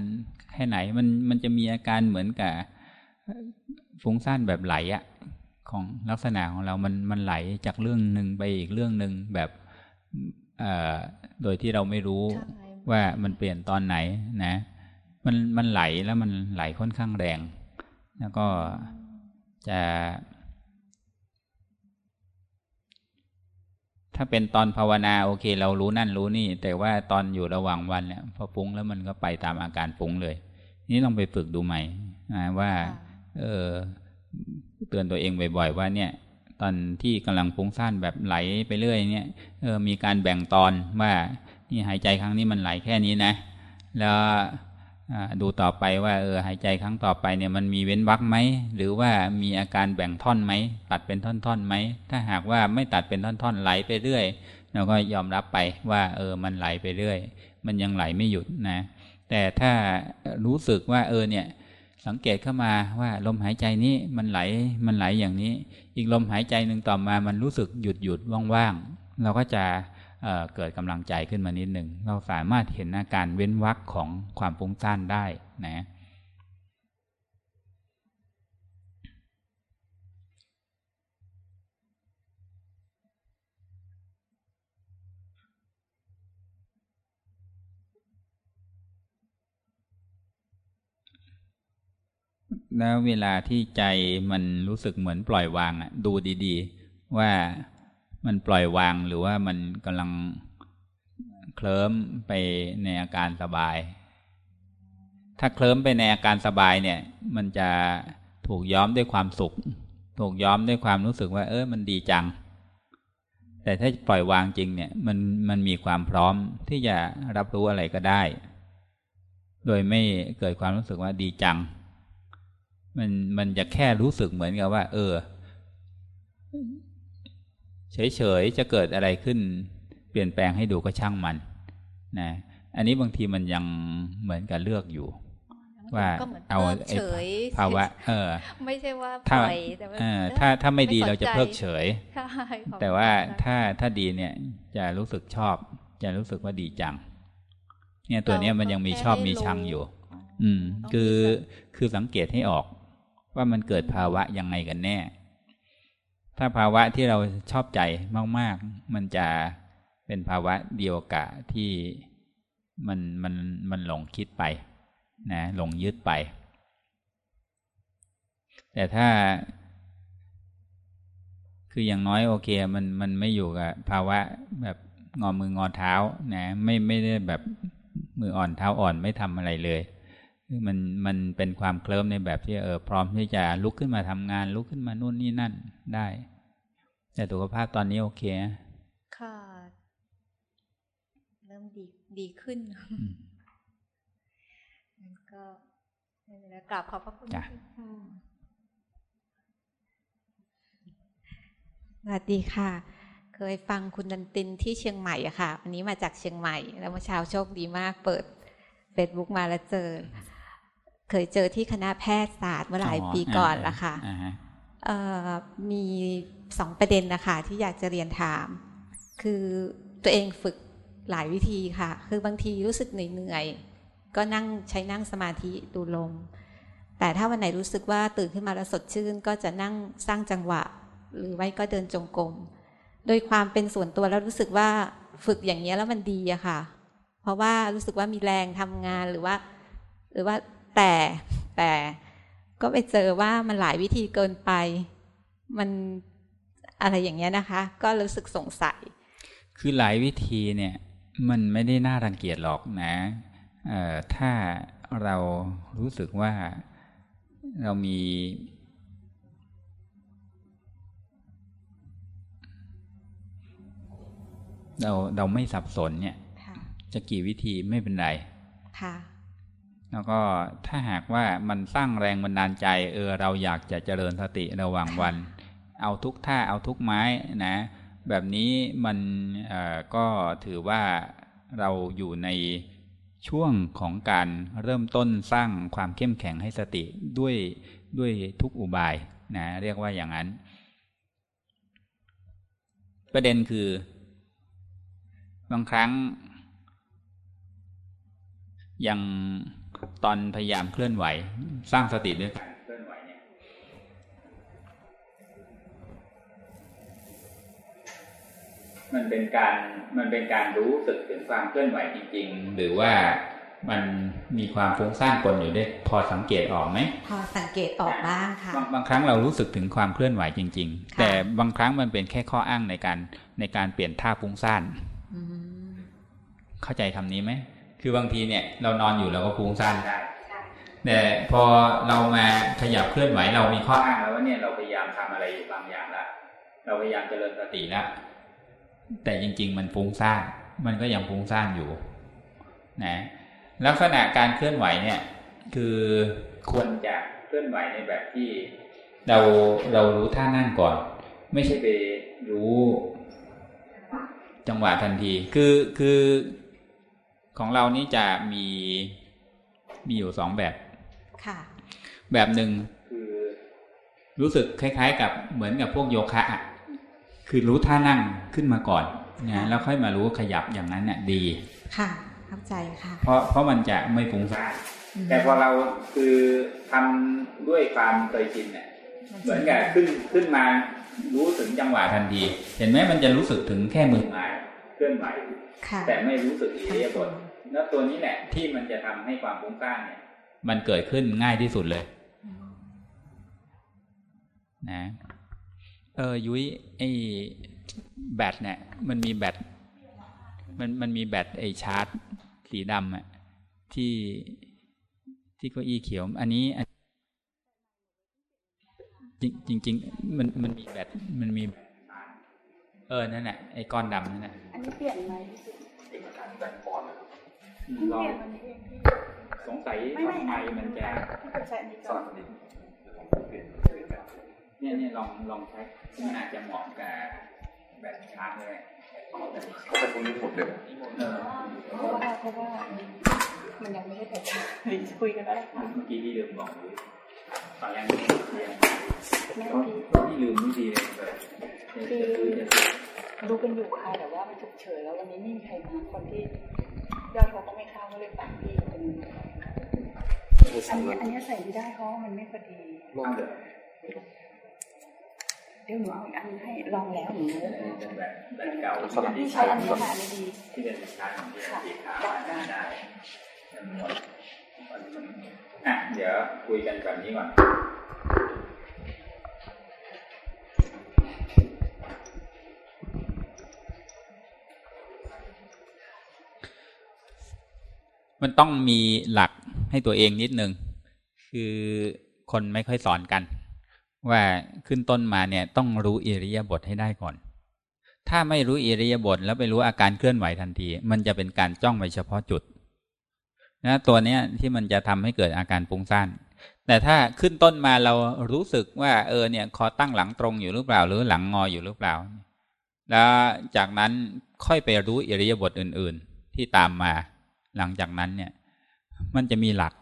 แค่ไหนมันมันจะมีอาการเหมือนกับฟุ้งซ่านแบบไหลอะ ของลักษณะของเรา มันมันไหลจากเรื่องหนึ่งไปอีกเรื่องหนึ่งแบบเอ่อโดยที่เราไม่รู้ใช่ว่ามันเปลี่ยนตอนไหนนะ มันมันไหลแล้วมันไหลค่อนข้างแรง แล้วก็จะ ถ้าเป็นตอนภาวนาโอเค เรารู้นั่นรู้นี่ แต่ว่าตอนอยู่ระหว่างวันเนี่ยพอฟุ้งแล้วมันก็ไปตามอาการฟุ้งเลย นี่ต้องไปฝึกดูใหม่นะว่า เออ เตือนตัวเองบ่อยๆว่าเนี่ยตอนที่กำลังฟุ้งซ่านแบบไหลไปเรื่อยเนี่ยเออมีการแบ่งตอนว่านี่หายใจครั้งนี้มันไหลแค่นี้นะ แล้วดูต่อไปว่าเออหายใจครั้งต่อไปเนี่ยมันมีเว้นวักไหมหรือว่ามีอาการแบ่งท่อนไหมตัดเป็นท่อนๆไหมถ้าหากว่าไม่ตัดเป็นท่อนๆไหลไปเรื่อยเราก็ยอมรับไปว่าเออมันไหลไปเรื่อย มันยังไหลไม่หยุดนะ แต่ถ้ารู้สึกว่าเออเนี่ย สังเกตเข้ามาว่าลมหายใจนี้มันไหลมันไหลอย่างนี้ อีกลมหายใจหนึ่งต่อมามันรู้สึกหยุดหยุดว่างๆ เราก็จะเเกิดกำลังใจขึ้นมานิดหนึ่ง เราสามารถเห็นอาการเว้นวักของความฟุ้งซ่านได้นะ แล้วเวลาที่ใจมันรู้สึกเหมือนปล่อยวางอะ ดูดีๆ ว่ามันปล่อยวางหรือว่ามันกำลังเคลิ้มไปในอาการสบาย ถ้าเคลิ้มไปในอาการสบายเนี่ย มันจะถูกย้อมด้วยความสุข ถูกย้อมด้วยความรู้สึกว่า เออมันดีจัง แต่ถ้าปล่อยวางจริงเนี่ย มันมันมีความพร้อมที่จะรับรู้อะไรก็ได้ โดยไม่เกิดความรู้สึกว่าดีจัง มันมันจะแค่รู้สึกเหมือนกับว่า เออ เฉยๆ จะเกิดอะไรขึ้น เปลี่ยนแปลงให้ดูก็ช่างมัน นะ อันนี้บางทีมันยังเหมือนกับเลือกอยู่ ว่าเอาไอ้ภาวะ เออ ไม่ใช่ว่าปล่อยแต่ว่าถ้าถ้าไม่ดีเราจะเพิกเฉย แต่ว่าถ้าถ้าดีเนี่ยจะรู้สึกชอบ จะรู้สึกว่าดีจัง เนี่ยตัวเนี้ยมันยังมีชอบมีชังอยู่ อืม คือคือสังเกตให้ออก ว่ามันเกิดภาวะยังไงกันแน่ ถ้าภาวะที่เราชอบใจมาก ๆ มันจะเป็นภาวะเดียวกับที่มันมันมันหลงคิดไปนะหลงยึดไป แต่ถ้า คืออย่างน้อยโอเคมันมันไม่อยู่กับภาวะแบบงอมืองอเท้านะไม่ไม่ได้แบบมืออ่อนเท้าอ่อนไม่ทำอะไรเลย มันมันเป็นความเคลิ้มในแบบที่เออพร้อมที่จะลุกขึ้นมาทำงาน ลุกขึ้นมานู่นนี่นั่นได้ แต่สุขภาพตอนนี้โอเค ค่ะ เริ่มดีดีขึ้นมันก็แล้วกลับขอบพระคุณค่ะสวัสดีค่ะ เคยฟังคุณดันตินที่เชียงใหม่อะค่ะ วันนี้มาจากเชียงใหม่ แล้วเมื่อเช้าโชคดีมากเปิดเฟซบุ๊กมาแล้วเจอ เคยเจอที่คณะแพทยศาสตร์เมื่อหลายปีก่อนละค่ะมีสองประเด็นนะคะที่อยากจะเรียนถาม คือตัวเองฝึกหลายวิธีค่ะ คือบางทีรู้สึกเหนื่อยๆก็นั่งใช้นั่งสมาธิดูลม แต่ถ้าวันไหนรู้สึกว่าตื่นขึ้นมาแล้วสดชื่น ก็จะนั่งสร้างจังหวะ หรือไว้ก็เดินจงกรมโดยความเป็นส่วนตัวแล้วรู้สึกว่าฝึกอย่างนี้แล้วมันดีอะค่ะ เพราะว่ารู้สึกว่ามีแรงทำงานหรือว่า หรือว่า แต่แต่ก็ไปเจอว่ามันหลายวิธีเกินไป มันอะไรอย่างเงี้ยนะคะ ก็รู้สึกสงสัย คือหลายวิธีเนี่ย มันไม่ได้น่ารังเกียจหรอกนะเอ่อถ้าเรารู้สึกว่าเรามี เราเราไม่สับสนเนี่ย จะกี่วิธีไม่เป็นไรค่ะ แล้วก็ถ้าหากว่ามันสร้างแรงบันดาลใจ เออเราอยากจะเจริญสติระหว่างวัน เอาทุกท่าเอาทุกไม้นะ แบบนี้มันก็ถือว่าเราอยู่ในช่วงของการเริ่มต้นสร้างความเข้มแข็งให้สติด้วยด้วยทุกอุบายนะเรียกว่าอย่างนั้น ประเด็นคือบางครั้งยัง ตอนพยายามเคลื่อนไหว สร้างสติด้วยการเคลื่อนไหวเนี่ยมันเป็นการมันเป็นการรู้สึกถึงความเคลื่อนไหวจริง ๆ หรือว่ามันมีความฟุ้งซ่านปนอยู่ด้วยพอสังเกตออกไหมพอสังเกตออกบ้างค่ะบางบางครั้งเรารู้สึกถึงความเคลื่อนไหวจริง ๆ แต่บางครั้งมันเป็นแค่ข้ออ้างในการในการเปลี่ยนท่าฟุ้งซ่านเข้าใจคำนี้ไหม คือบางทีเนี่ย เรานอนอยู่เราก็ฟุ้งซ่านได้แต่พอเรามาขยับเคลื่อนไหวเรามีข้ออ้างแล้วว่าเนี่ยเราพยายามทำอะไรอยู่บางอย่างแล้วเราพยายามเจริญสติแล้วแต่จริง ๆ มันฟุ้งซ่านมันก็ยังฟุ้งซ่านอยู่นะลักษณะการเคลื่อนไหวเนี่ย คือควรจะเคลื่อนไหวในแบบที่ เราเรารู้ท่านั่งก่อน ไม่ใช่ไปรู้จังหวะทันที คือคือ ของเรานี่จะมีมีอยู่สองแบบ ค่ะ แบบหนึ่งคือรู้สึกคล้าย ๆ กับเหมือนกับพวกโยคะอะคือรู้ท่านั่งขึ้นมาก่อนนะแล้วค่อยมารู้ขยับอย่างนั้นเนี่ยดี ค่ะเข้าใจค่ะ เพราะเพราะมันจะไม่ฟุ้งซ่านแต่พอเราคือทำด้วยความเคยชินเนี่ยเหมือนกับขึ้นขึ้นมารู้ถึงจังหวะทันที เห็นไหมมันจะรู้สึกถึงแค่มือไม้เคลื่อนไหวแต่ไม่รู้สึกอิริยาบถ แล้วตัวนี้แหละที่มันจะทำให้ความฟุ้งซ่านเนี่ย มันเกิดขึ้นง่ายที่สุดเลยนะเออยุ้ยไอ้แบตเนี่ย มันมีแบตมันมันมีแบตไอชาร์จ สีดำอะที่ที่เก้าอี้เขียว อันนี้จริงจริงมันมันมีแบตมันมี เออนั่นแหละไอ้ก้อนดำนั่นแหละอันนี้เปลี่ยนไหมแบตอน ลองสงสัยทำไมมันจะสอนเนี่ยเนี่ยลองลองใช้มันอาจจะเหมาะกับแบตชาร์จเลยเขาไปตรงนี้หมดเลยเพราะว่าเพราะว่ามันยังไม่ได้แต่คุยกันได้ค่ะเมื่อกี้ที่ลืมบอกตอนแรกที่เรียนที่ลืมไม่ดีเลยคือรู้กันอยู่ค่ะแต่ว่ามันฉุกเฉินแล้ววันนี้ไม่มีใครมาคนที่ ยอดเขาก็ไม่เข้าก็เลยฝากพี่คนนึงอันนี้อันนี้ใส่ไม่ได้เพราะมันไม่พอดีดี๋ยวหนูเอาอีกอันให้ลองแล้วหนูแบบแบบเก่าที่ใช้อันนี้ค่ะดีที่เป็นสินค้าของที่สีขาวได้หมดอะเดี๋ยวคุยกันแบบนี้ก่อน มันต้องมีหลักให้ตัวเองนิดนึง คือคนไม่ค่อยสอนกัน ว่าขึ้นต้นมาเนี่ยต้องรู้อิริยาบถให้ได้ก่อน ถ้าไม่รู้อิริยาบถแล้วไปรู้อาการเคลื่อนไหวทันที มันจะเป็นการจ้องไปเฉพาะจุดนะตัวเนี้ยที่มันจะทำให้เกิดอาการปุงซ่านแต่ถ้าขึ้นต้นมาเรารู้สึกว่าเออเนี่ยคอตั้งหลังตรงอยู่หรือเปล่า หรือหลังงออยู่หรือเปล่า แล้วจากนั้นค่อยไปรู้อิริยาบถอื่น ๆที่ตามมา หลังจากนั้นเนี่ย มันจะมีหลัก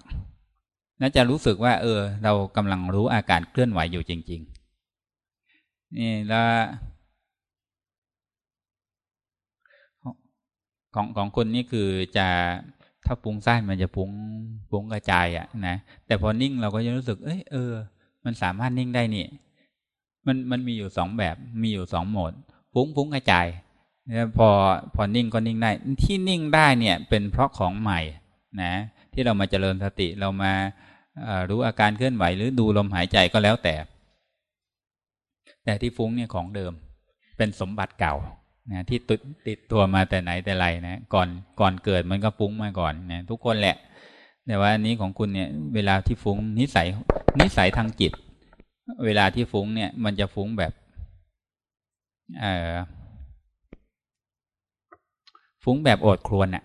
น่าจะรู้สึกว่า เออ เรากำลังรู้อาการเคลื่อนไหวอยู่จริง ๆ นี่แล้วของของคนนี่คือจะถ้าปุ้งซ่านมันจะปุ้งปุ้งกระจายอะ่ะนะแต่พอนิ่งเราก็จะรู้สึก เอ้ยเออ มันสามารถนิ่งได้นี่ มันมันมีอยู่สองแบบ มีอยู่สองโหมด ปุ้งปุ้งกระจาย แล้วพอพอนิ่งก็นิ่งได้ที่นิ่งได้เนี่ยเป็นเพราะของใหม่นะที่เรามาเจริญสติเรามารู้อาการเคลื่อนไหวหรือดูลมหายใจก็แล้วแต่ แต่ที่ฟุ้งเนี่ยของเดิม เป็นสมบัติเก่านะที่ติดติดตัวมาแต่ไหนแต่ไรนะก่อนก่อนเกิดมันก็ฟุ้งมาก่อนนะทุกคนแหละ แต่ว่าอันนี้ของคุณเนี่ยเวลาที่ฟุ้งนิสัยนิสัยทางจิต เวลาที่ฟุ้งเนี่ย มันจะฟุ้งแบบ เออ ฟุ้งแบบโอดครวนอะ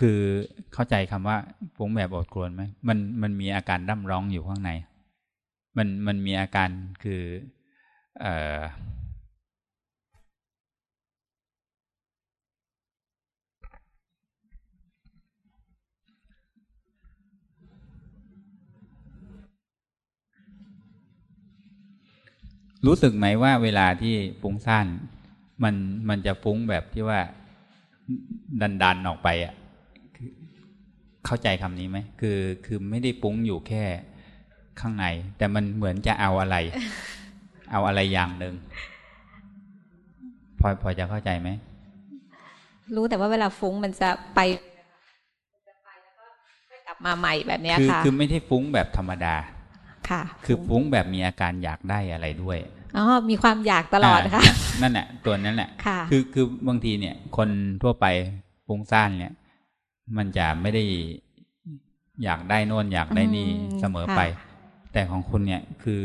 คือเข้าใจคำว่าฟุ้งแบบอดครวนไหมมันมันมีอาการร่ำร้องอยู่ข้างใน มันมันมีอาการคือเอ่อรู้สึกไหมว่าเวลาที่ฟุ้งซ่านมันมันจะฟุ้งแบบที่ว่า ดันดันออกไปอะเข้าใจคำนี้ไหมคือคือไม่ได้ปุ้งอยู่แค่ข้างใน แต่มันเหมือนจะเอาอะไร เอาอะไรอย่างหนึ่งพอพอจะเข้าใจไหม รู้แต่ว่าเวลาฟุ้งมันจะไปมาใหม่แบบเนี้ยคือค่ะ คือไม่ใช่ฟุ้งแบบธรรมดา ค่ะ คือฟุ้งแบบมีอาการอยากได้อะไรด้วย อ๋อมีความอยากตลอดค่ะานั่นแหละตัวนั้นแหละค่ะคือคือบางทีเนี่ย คนทั่วไปฟุ้งซ่านเนี่ย มันจะไม่ได้อยากได้โน่นอยากได้นี่อืมเสมอไปค่ะแต่ของคุณเนี่ยคือ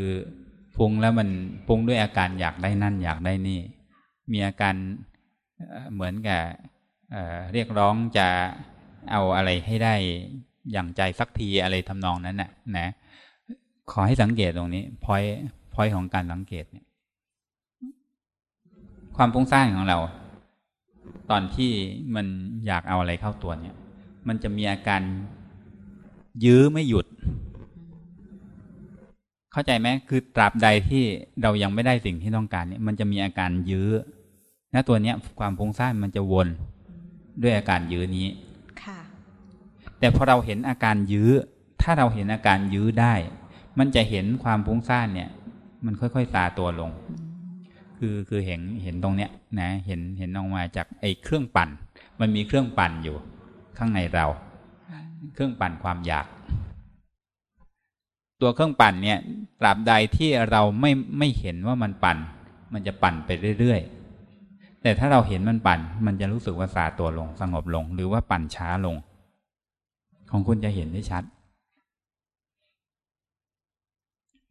ฟุ้งแล้วมันฟุ้งด้วยอาการอยากได้นั่น อยากได้นี่ มีอาการเอ่อเหมือนกับเอ่อเรียกร้องจะเอาอะไรให้ได้อย่างใจสักทีอะไรทำนองนั้นน่ะนะ ขอให้สังเกตตรงนี้พอย พอยของการสังเกตเนี่ย ความฟุ้งซ่านของเรา ตอนที่มันอยากเอาอะไรเข้าตัวเนี่ย มันจะมีอาการยื้อไม่หยุด เข้าใจไหมคือตราบใดที่เรายังไม่ได้สิ่งที่ต้องการเนี่ย มันจะมีอาการยื้อและตัวเนี้ย ความฟุ้งซ่านมันจะวนด้วยอาการยื้อนี้ค่ะ แต่พอเราเห็นอาการยื้อ ถ้าเราเห็นอาการยื้อได้ มันจะเห็นความฟุ้งซ่านเนี่ย มันค่อย ๆ ซาตัวลง คือคือเห็นเห็นตรงเนี้ยนะเห็นเห็นออกมาจากไอ้เครื่องปั่น มันมีเครื่องปั่นอยู่ข้างในเรา เครื่องปั่นความอยาก ตัวเครื่องปั่นเนี่ยตราบใดที่เราไม่ไม่เห็นว่ามันปั่น มันจะปั่นไปเรื่อยๆแต่ถ้าเราเห็นมันปั่น มันจะรู้สึกว่าซาตัวลงสงบลง หรือว่าปั่นช้าลง ของคุณจะเห็นได้ชัด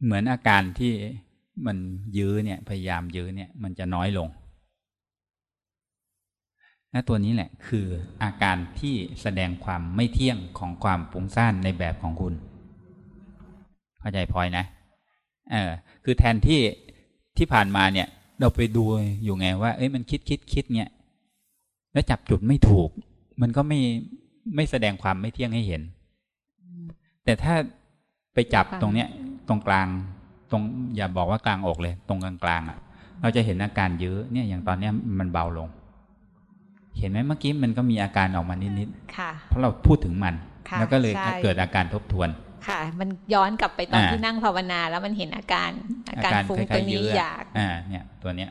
เหมือนอาการที่ มันยื้อเนี่ยพยายามยื้อเนี่ยมันจะน้อยลงและตัวนี้แหละคืออาการที่แสดงความไม่เที่ยงของความปุ้งซ่านในแบบของคุณ เข้าใจพลอยนะเออคือแทนที่ที่ผ่านมาเนี่ย เราไปดูอยู่ไงว่า เอ้ยมันคิดคิดคิดเนี่ย แล้วจับจุดไม่ถูก มันก็ไม่ไม่แสดงความไม่เที่ยงให้เห็น แต่ถ้าไปจับตรงเนี้ย ตรงกลาง รงอย่าบอกว่ากลางอกเลย ตรงกลางกลางๆอะ เราจะเห็นอาการยื้อเนี่ยอย่างตอนเนี้ยมันเบาลง เห็นไหมเมื่อกี้มันก็มีอาการออกมานิดค่ะๆเพราะเราพูดถึงมันค่ะแล้วก็เลยใช่เกิดอาการทบทวนค่ะ มันย้อนกลับไปตอนอ่าที่นั่งภาวนา แล้วมันเห็นอาการ อาการฟุ้งคตัล้วๆนี้ยื้อยาก อ่า เนี่ย ตัวเนี้ย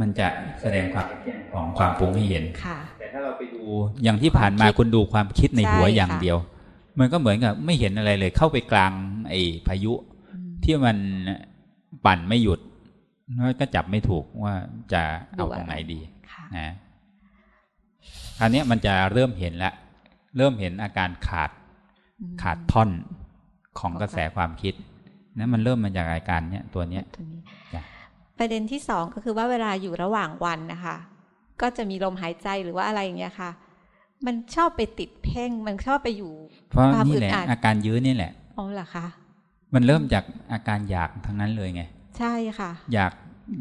มันจะแสดงความเที่ยงของความฟุ้งให้เห็นค่ะ แต่ถ้าเราไปดูอย่างที่ผ่านมาคุณดูความคิดในหัวใช่อย่างค่ะเดียว มันก็เหมือนกับไม่เห็นอะไรเลย เข้าไปกลางไอ้พายุที่มันปั่นไม่หยุดแล้วก็จับไม่ถูกว่าจะเอาตรงไหนดีค่ะนะคราวเนี้ยมันจะเริ่มเห็นละ เริ่มเห็นอาการขาดอืมขาดท่อนของกระแสความคิดนั้นมันเริ่มมาจากอาการเนี้ยตัวเนี้ยตัวนี้จ้ะประเด็นที่สองก็คือว่าเวลาอยู่ระหว่างวันนะคะ ก็จะมีลมหายใจหรือว่าอะไรอย่างเงี้ยค่ะ มันชอบไปติดเพ่ง มันชอบไปอยู่เพราะความนี่อึดแหละอัดอาการยื้อนี่แหละอ๋อเหรอคะมันเริ่มจากอาการอยากทั้งนั้นเลยไง ใช่ค่ะ อยาก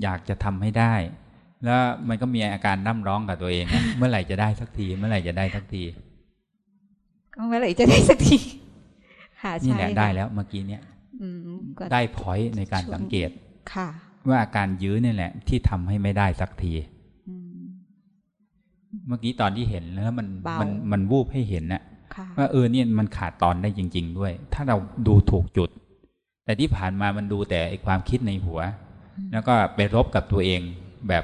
อยากจะทำให้ได้ แล้วมันก็มีอาการร่ำร้องกับตัวเองอะเมื่อไหร่จะได้สักที เมื่อไหร่จะได้สักทีก็เมื่อไหร่จะได้สักทีค่ะนี่ใช่แหละค่ได้แล้วเมื่อกี้เนี้ยอืมก็ได้พอยต์ในการช่วงสังเกตค่ะ ว่าอาการยื้อนี่แหละ ที่ทำให้ไม่ได้สักทีอืม เมื่อกี้ตอนที่เห็นแล้วมันเบามัมันมันวูบให้เห็นน่ะค่ะว่าเออเนี่ยมันขาดตอนได้จริง ๆ ด้วย ถ้าเราดูถูกจุด แต่ที่ผ่านมามันดูแต่ไอความคิดในหัว แล้วก็ไปรบกับตัวเองแบบ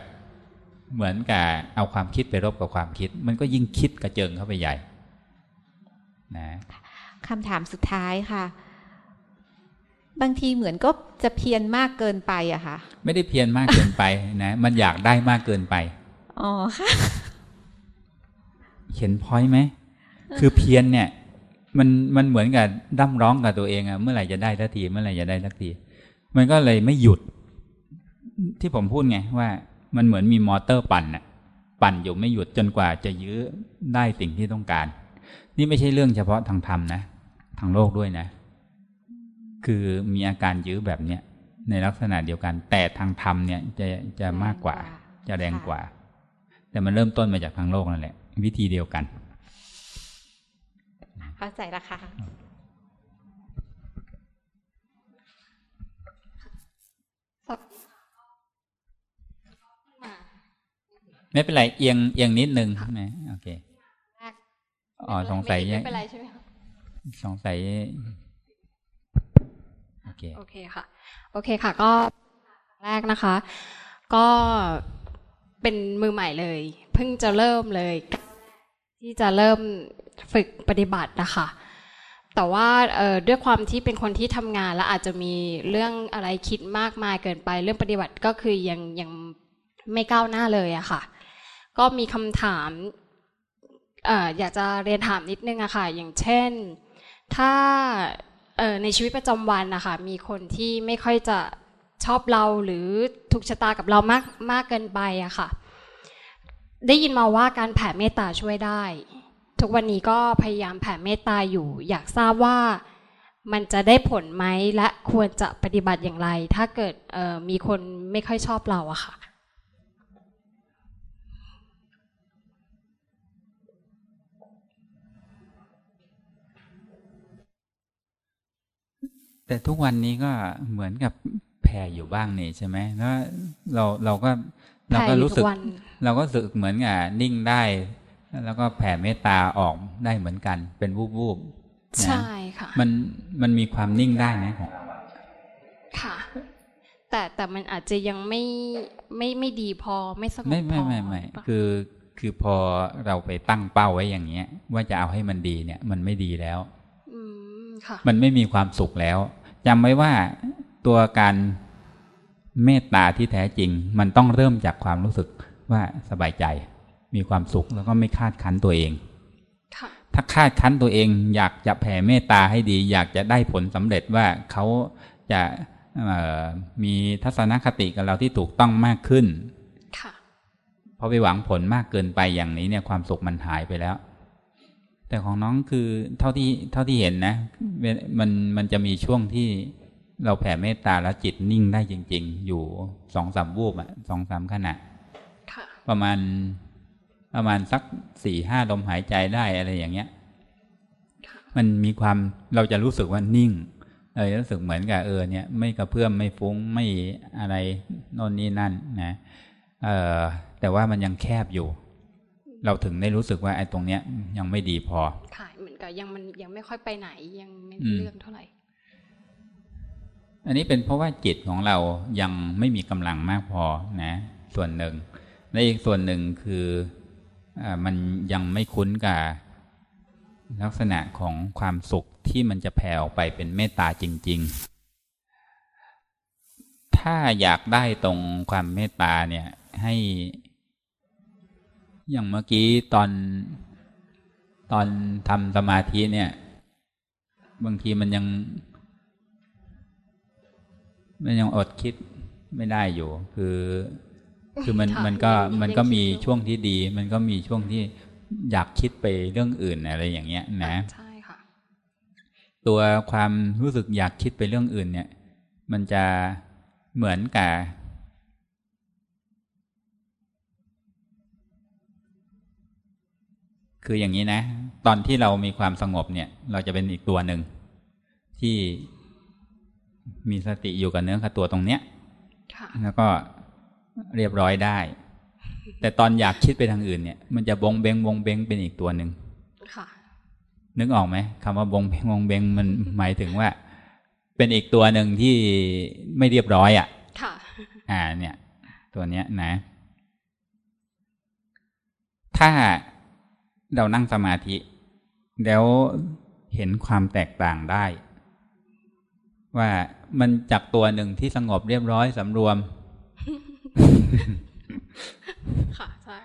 เหมือนกับเอาความคิดไปรบกับความคิด มันก็ยิ่งคิดกระเจิงเข้าไปใหญ่ นะคำถามสุดท้ายค่ะ บางทีเหมือนก็จะเพียรมากเกินไปอะค่ะ ไม่ได้เพียรมากเกินไปนะ มันอยากได้มากเกินไป อ๋อค่ะ เห็นพอยไหมคือเพียรเนี่ย มันมันเหมือนกับดั้มร้องกับตัวเองอะเมื่อไหร่จะได้สักทีเมื่อไหร่จะได้สักทีมันก็เลยไม่หยุดที่ผมพูดไงว่ามันเหมือนมีมอเตอร์ปั่นอะปั่นอยู่ไม่หยุดจนกว่าจะยื้อได้สิ่งที่ต้องการ นี่ไม่ใช่เรื่องเฉพาะทางธรรมนะ ทางโลกด้วยนะ คือมีอาการยื้อแบบเนี้ยในลักษณะเดียวกัน แต่ทางธรรมเนี่ยจะจะมากกว่า จะแรงกว่า แต่มันเริ่มต้นมาจากทางโลกนั่นแหละ วิธีเดียวกัน เข้าใจละค่ะไม่เป็นไร เอียงเอียงนิดนึงนะโอเคอ๋อสงสัยไม่เป็นไรใช่ไหมคะสงสัยโอเคโอเคค่ะ โอเคค่ะ ก็แรกนะคะ ก็เป็นมือใหม่เลย เพิ่งจะเริ่มเลย ที่จะเริ่มฝึกปฏิบัตินะคะแต่ว่าด้วยความที่เป็นคนที่ทำงานแล้วอาจจะมีเรื่องอะไรคิดมากมายเกินไป เรื่องปฏิบัติก็คือยังยังไม่ก้าวหน้าเลยอะค่ะ ก็มีคำถามอยากจะเรียนถามนิดนึงอะค่ะ อย่างเช่น ถ้าในชีวิตประจำวันนะคะมีคนที่ไม่ค่อยจะชอบเราหรือถูกชะตากับเรามากมากเกินไปอะค่ะ ได้ยินมาว่าการแผ่เมตตาช่วยได้ ทุกวันนี้ก็พยายามแผ่เมตตาอยู่ อยากทราบว่ามันจะได้ผลไหมและควรจะปฏิบัติอย่างไร ถ้าเกิดมีคนไม่ค่อยชอบเราอะค่ะ แต่ทุกวันนี้ก็เหมือนกับแผ่อยู่บ้างนี่ใช่ไหมแล้วเราเราก็ เราก็รู้สึก เราก็รู้สึกเหมือนกับนิ่งได้ แล้วก็แผ่เมตตาออกได้เหมือนกัน เป็นวูบวูบใช่ค่ะ มันมันมีความนิ่งได้ไหมของค่ะ แต่แต่มันอาจจะยังไม่ไม่ไม่ดีพอไม่สงบพอไม่ไม่ไม่ไม่คือคือพอเราไปตั้งเป้าไว้อย่างเงี้ย ว่าจะเอาให้มันดีเนี่ย มันไม่ดีแล้วอืมค่ะมันไม่มีความสุขแล้วจำไว้ว่าตัวการ เมตตาที่แท้จริง มันต้องเริ่มจากความรู้สึกว่าสบายใจ มีความสุขแล้วก็ไม่คาดคั้นตัวเองถ้าคาดคั้นตัวเอง อยากจะแผ่เมตตาให้ดี อยากจะได้ผลสำเร็จว่าเขาจะมีทัศนคติกับเราที่ถูกต้องมากขึ้นพอไปหวังผลมากเกินไปอย่างนี้เนี่ยความสุขมันหายไปแล้ว แต่ของน้องคือเท่าที่เท่าที่เห็นนะ มันมันจะมีช่วงที่ เราแผ่เมตตาแล้วจิตนิ่งได้จริง ๆ อยู่สองสามวูบอะสองสามขณะประมาณประมาณสักสี่ห้าลมหายใจได้อะไรอย่างเงี้ย มันมีความเราจะรู้สึกว่านิ่งเลยรู้สึกเหมือนกับเออเนี่ย ไม่กระเพื่อมไม่ฟุ้งไม่อะไรโน่นนี่นั่นนะเออแต่ว่ามันยังแคบอยู่ เราถึงได้รู้สึกว่าไอ้ตรงเนี้ยยังไม่ดีพอค่ะเหมือนกับยังมันยังไม่ค่อยไปไหนยังไม่เรื่องเท่าไหร่ อันนี้เป็นเพราะว่าจิตของเรายังไม่มีกำลังมากพอนะ ส่วนหนึ่งและอีกส่วนหนึ่งคืออมันยังไม่คุ้นกับลักษณะของความสุขที่มันจะแผ่ออกไปเป็นเมตตาจริง ๆ ถ้าอยากได้ตรงความเมตตาเนี่ยให้ อย่างเมื่อกี้ตอนตอนทำสมาธิเนี่ย บางทีมันยัง มันยังอดคิดไม่ได้อยู่ คือ คือมันมันก็มันก็มีช่วงที่ดี มันก็มีช่วงที่อยากคิดไปเรื่องอื่นอะไรอย่างเงี้ย นะใช่ค่ะ ตัวความรู้สึกอยากคิดไปเรื่องอื่น เนี่ย มันจะเหมือนกับคืออย่างนี้นะ ตอนที่เรามีความสงบเนี่ย เราจะเป็นอีกตัวหนึ่งที่ มีสติอยู่กับเนื้อกับตัวตรงเนี้ยแล้วก็เรียบร้อยได้ แต่ตอนอยากคิดไปทางอื่นเนี่ย มันจะบงเบงบงเบงเป็นอีกตัวหนึ่งนึกออกไหมคำว่าบงเบงบงเบงมันหมายถึงว่า เป็นอีกตัวหนึ่งที่ไม่เรียบร้อยอะค่ะ อ่า เนี่ย ตัวเนี้ยนะ ถ้าเรานั่งสมาธิ แล้วเห็นความแตกต่างได้ ว่า มันจากตัวหนึ่งที่สงบเรียบร้อยสำรวม ค่ะใช่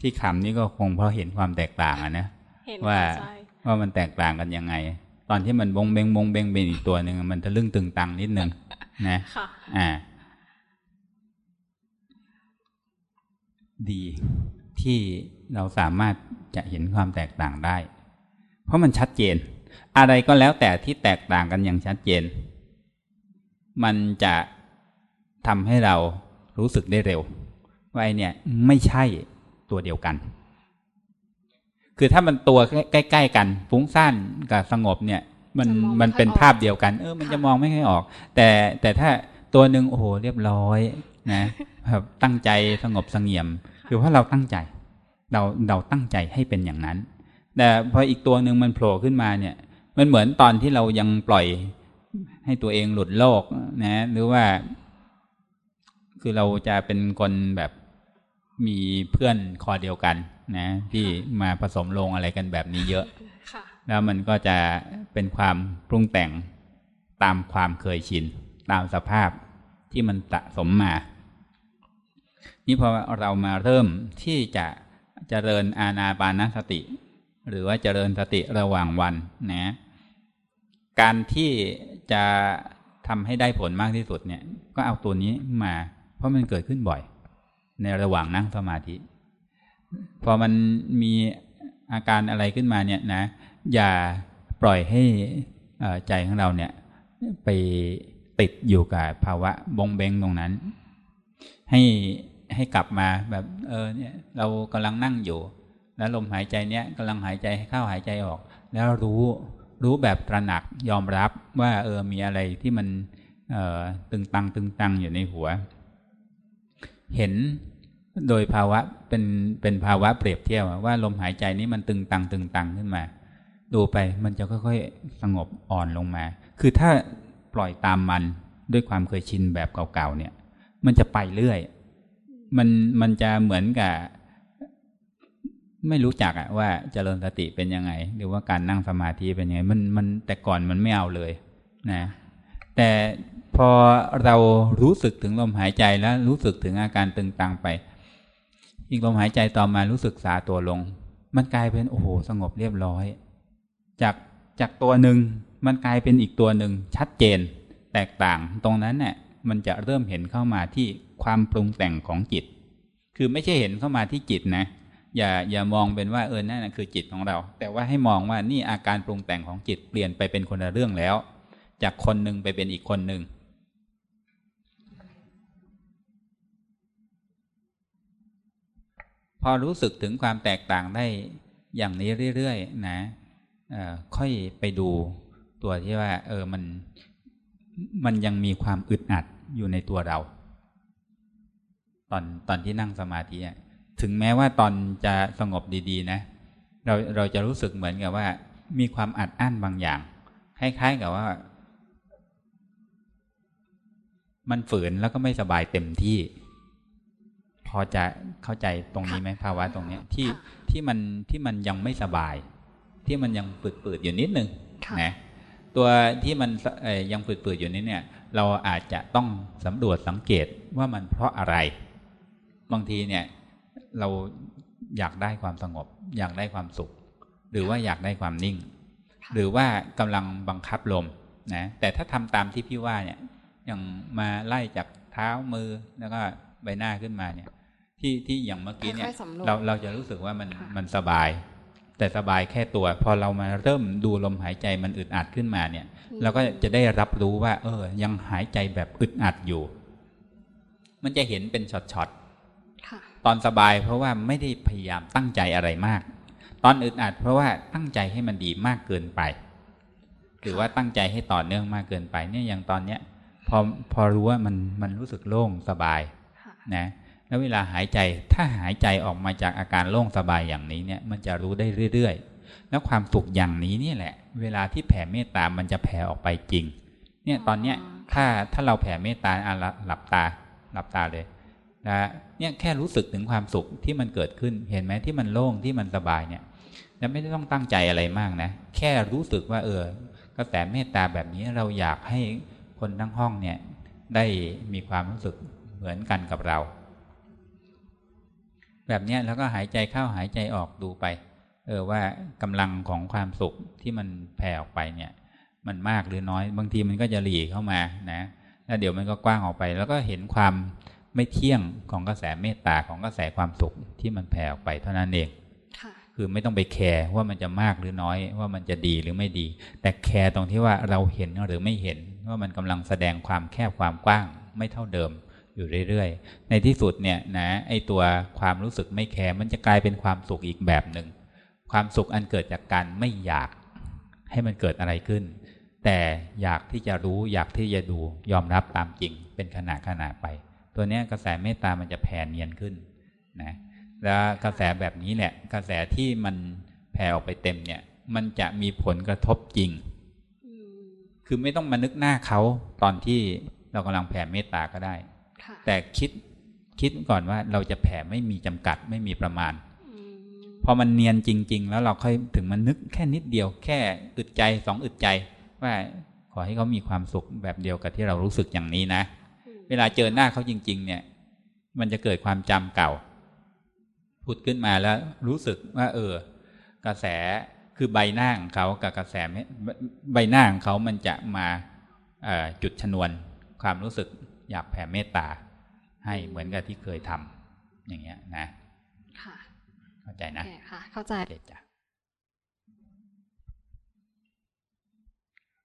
ที่คำนี้ก็คงเพราะเห็นความแตกต่างอะนะว่าว่ามันแตกต่างกันยังไง ตอนที่มันบงเบงบงเบงเป็นอีกตัวหนึ่งมันทะลึ่งตึงตังนิดนึงนะอ่า ดีที่เราสามารถจะเห็นความแตกต่างได้ เพราะมันชัดเจน อะไรก็แล้วแต่ที่แตกต่างกันอย่างชัดเจน มันจะทำให้เรารู้สึกได้เร็ว ว่าไอเนี่ยไม่ใช่ตัวเดียวกัน คือถ้ามันตัวใกล้ ๆ กันฟุ้งซ่านกับสงบเนี่ย มันมันเป็นภาพเดียวกัน เออ มันจะมองไม่ค่อยออก แต่แต่ถ้าตัวหนึ่งโอ้โหเรียบร้อยนะแบบตั้งใจสงบสงเงียม คือเพราะเราตั้งใจ เราเราตั้งใจให้เป็นอย่างนั้น แต่พออีกตัวหนึ่งมันโผล่ขึ้นมาเนี่ย มันเหมือนตอนที่เรายังปล่อยให้ตัวเองหลุดโลกนะ หรือว่า คือเราจะเป็นคนแบบมีเพื่อนคอเดียวกัน นะ ที่มาผสมลงอะไรกันแบบนี้เยอะแล้วมันก็จะเป็นความปรุงแต่งตามความเคยชิน ตามสภาพที่มันสะสมมา นี่พอเรามาเริ่มที่จะเจริญอาณาปานสติ หรือว่าเจริญสติระหว่างวันนะ การที่จะทำให้ได้ผลมากที่สุดเนี่ย ก็เอาตัวนี้มา เพราะมันเกิดขึ้นบ่อย ในระหว่างนั่งสมาธิ พอมันมีอาการอะไรขึ้นมาเนี่ยนะ อย่าปล่อยให้ใจของเราเนี่ย ไปติดอยู่กับภาวะบงเบงตรงนั้น ให้ให้กลับมาแบบเออเนี่ยเรากำลังนั่งอยู่ แล้วลมหายใจเนี้ยกำลังหายใจเข้าหายใจออก แล้วรู้ รู้แบบตระหนักยอมรับว่าเออมีอะไรที่มันตึงตังตึงตังอยู่ในหัว เห็นโดยภาวะเป็นเป็นภาวะเปรียบเทียบว่าลมหายใจนี้มันตึงตังตึงตังขึ้นมา ดูไปมันจะค่อยๆสงบอ่อนลงมา คือถ้าปล่อยตามมันด้วยความเคยชินแบบเก่าๆเนี่ย มันจะไปเรื่อย มันมันจะเหมือนกับ ไม่รู้จักอะว่าเจริญสติเป็นยังไง หรือว่าการนั่งสมาธิเป็นยังไงมันมันแต่ก่อนมันไม่เอาเลยนะแต่พอเรารู้สึกถึงลมหายใจแล้วรู้สึกถึงอาการตึงตังไป อีกลมหายใจต่อมารู้สึกสาตัวลง มันกลายเป็นโอ้โหสงบเรียบร้อย จากจากตัวหนึ่งมันกลายเป็นอีกตัวหนึ่งชัดเจน แตกต่างตรงนั้นเนี่ยมันจะเริ่มเห็นเข้ามาที่ความปรุงแต่งของจิต คือไม่ใช่เห็นเข้ามาที่จิตนะ อย่าอย่ามองเป็นว่าเออนั่นคือจิตของเรา แต่ว่าให้มองว่านี่อาการปรุงแต่งของจิตเปลี่ยนไปเป็นคนละเรื่องแล้ว จากคนหนึ่งไปเป็นอีกคนหนึ่งพอรู้สึกถึงความแตกต่างได้อย่างนี้เรื่อยๆนะค่อยไปดูตัวที่ว่า เออมันมันยังมีความอึดอัดอยู่ในตัวเรา ตอนตอนที่นั่งสมาธิ ถึงแม้ว่าตอนจะสงบดี ๆ นะ เราเราจะรู้สึกเหมือนกับว่า มีความอัดอั้นบางอย่าง คล้าย ๆ กับว่า มันฝืนแล้วก็ไม่สบายเต็มที่ พอจะเข้าใจตรงนี้ไหมภาวะตรงเนี้ยที่ที่มันที่มันยังไม่สบาย ที่มันยังปืดๆอยู่นิดนึงนะตัวที่มันยังปืดๆอยู่นี้เนี่ย เราอาจจะต้องสำรวจสังเกตว่ามันเพราะอะไร บางทีเนี่ย เราอยากได้ความสงบ อยากได้ความสุข หรือว่าอยากได้ความนิ่ง หรือว่ากำลังบังคับลมนะแต่ถ้าทำตามที่พี่ว่าเนี่ยอย่างมาไล่จากเท้ามือแล้วก็ใบหน้าขึ้นมาเนี่ย ที่ที่อย่างเมื่อกี้เนี่ย เราเราจะรู้สึกว่ามันมันสบาย แต่สบายแค่ตัว พอเรามาเริ่มดูลมหายใจมันอึดอัดขึ้นมาเนี่ย เราก็จะได้รับรู้ว่า เออ ยังหายใจแบบอึดอัดอยู่ มันจะเห็นเป็นช็อตๆ ตอนสบายเพราะว่าไม่ได้พยายามตั้งใจอะไรมาก ตอนอึดอัดเพราะว่าตั้งใจให้มันดีมากเกินไป หรือว่าตั้งใจให้ต่อเนื่องมากเกินไป เนี่ยอย่างตอนเนี้ยพอพอรู้ว่ามันมันรู้สึกโล่งสบายนะแล้วเวลาหายใจถ้าหายใจออกมาจากอาการโล่งสบายอย่างนี้เนี่ยมันจะรู้ได้เรื่อยๆ แล้วความสุขอย่างนี้นี่แหละ เวลาที่แผ่เมตตามันจะแผ่ออกไปจริง เนี่ยตอนเนี้ยถ้าถ้าเราแผ่เมตตาอะหลับตาหลับตาเลย นะเนี่ยแค่รู้สึกถึงความสุขที่มันเกิดขึ้นเห็นไหมที่มันโล่งที่มันสบายเนี่ยแล้วไม่ต้องตั้งใจอะไรมากนะ แค่รู้สึกว่า เออกระแสเมตตาแบบนี้เราอยากให้คนทั้งห้องเนี่ย ได้มีความรู้สึกเหมือนกันกับเรา แบบนี้แล้วก็หายใจเข้าหายใจออกดูไป เออว่ากำลังของความสุขที่มันแผ่ออกไปเนี่ย มันมากหรือน้อย บางทีมันก็จะหลีเข้ามานะแล้วเดี๋ยวมันก็กว้างออกไป แล้วก็เห็นความ ไม่เที่ยงของกระแสเมตตาของกระแสความสุขที่มันแผ่ออกไปเท่านั้นเองคือไม่ต้องไปแคร์ว่ามันจะมากหรือน้อยว่ามันจะดีหรือไม่ดี แต่แคร์ตรงที่ว่าเราเห็นหรือไม่เห็นว่ามันกำลังแสดงความแคบความกว้างไม่เท่าเดิมอยู่เรื่อยๆ ในที่สุดเนี่ยนะไอตัวความรู้สึกไม่แคร์มันจะกลายเป็นความสุขอีกแบบหนึ่งความสุขอันเกิดจากการไม่อยากให้มันเกิดอะไรขึ้น แต่อยากที่จะรู้อยากที่จะดูยอมรับตามจริงเป็นขณะขณะไป ตัวนี้กระแสเมตตามันจะแผ่เนียนขึ้นนะแล้วกระแสแบบนี้แหละกระแสที่มันแผ่ออกไปเต็มเนี่ย มันจะมีผลกระทบจริง คือไม่ต้องมานึกหน้าเขาตอนที่เรากำลังแผ่เมตตาก็ได้ แต่คิดคิดก่อนว่าเราจะแผ่ไม่มีจำกัดไม่มีประมาณพอมันเนียนจริง ๆ แล้วเราค่อยถึงมันนึกแค่นิดเดียว แค่อึดใจสองอึดใจ ว่าขอให้เขามีความสุขแบบเดียวกับที่เรารู้สึกอย่างนี้นะ เวลาเจอหน้าเขาจริง ๆ เนี่ย มันจะเกิดความจำเก่าพุดขึ้นมาแล้วรู้สึกว่า เออ กระแสคือใบหน้าของเขากับกระแสใบหน้าของเขามันจะมาจุดชนวนความรู้สึกอยากแผ่เมตตา ให้เหมือนกับที่เคยทำอย่างเงี้ยนะค่ะเข้าใจนะค่ะ เข้าใจจ้ะ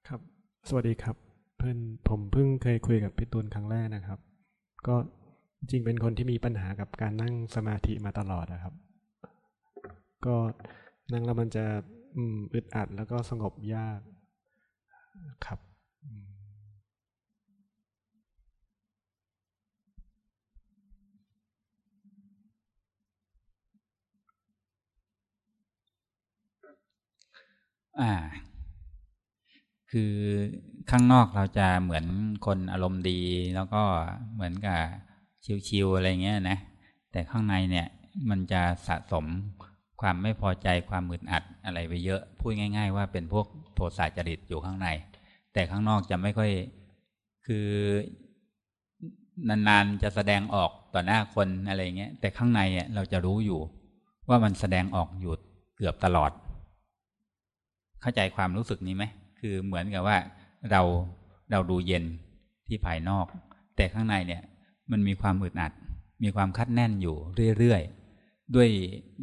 ครับ สวัสดีครับเพื่อนผมเพิ่งเคยคุยกับพี่ตูนครั้งแรกนะครับ ก็จริงเป็นคนที่มีปัญหากับการนั่งสมาธิมาตลอดนะครับ ก็นั่งแล้วมันจะอึดอัดแล้วก็สงบยากครับอ่า คือ ข้างนอกเราจะเหมือนคนอารมณ์ดี แล้วก็เหมือนกับชิวๆอะไรเงี้ยนะ แต่ข้างในเนี่ยมันจะสะสมความไม่พอใจความมึดอัดอะไรไปเยอะ พูดง่าย ๆ ว่าเป็นพวกโทสะจริตอยู่ข้างใน แต่ข้างนอกจะไม่ค่อยคือนานๆจะแสดงออกต่อหน้าคนอะไรเงี้ยแต่ข้างในเราจะรู้อยู่ ว่ามันแสดงออกอยู่เกือบตลอด เข้าใจความรู้สึกนี้ไหมคือเหมือนกับว่า เราเราดูเย็นที่ภายนอก แต่ข้างในเนี่ยมันมีความอึดอัด มีความคัดแน่นอยู่เรื่อยๆด้วย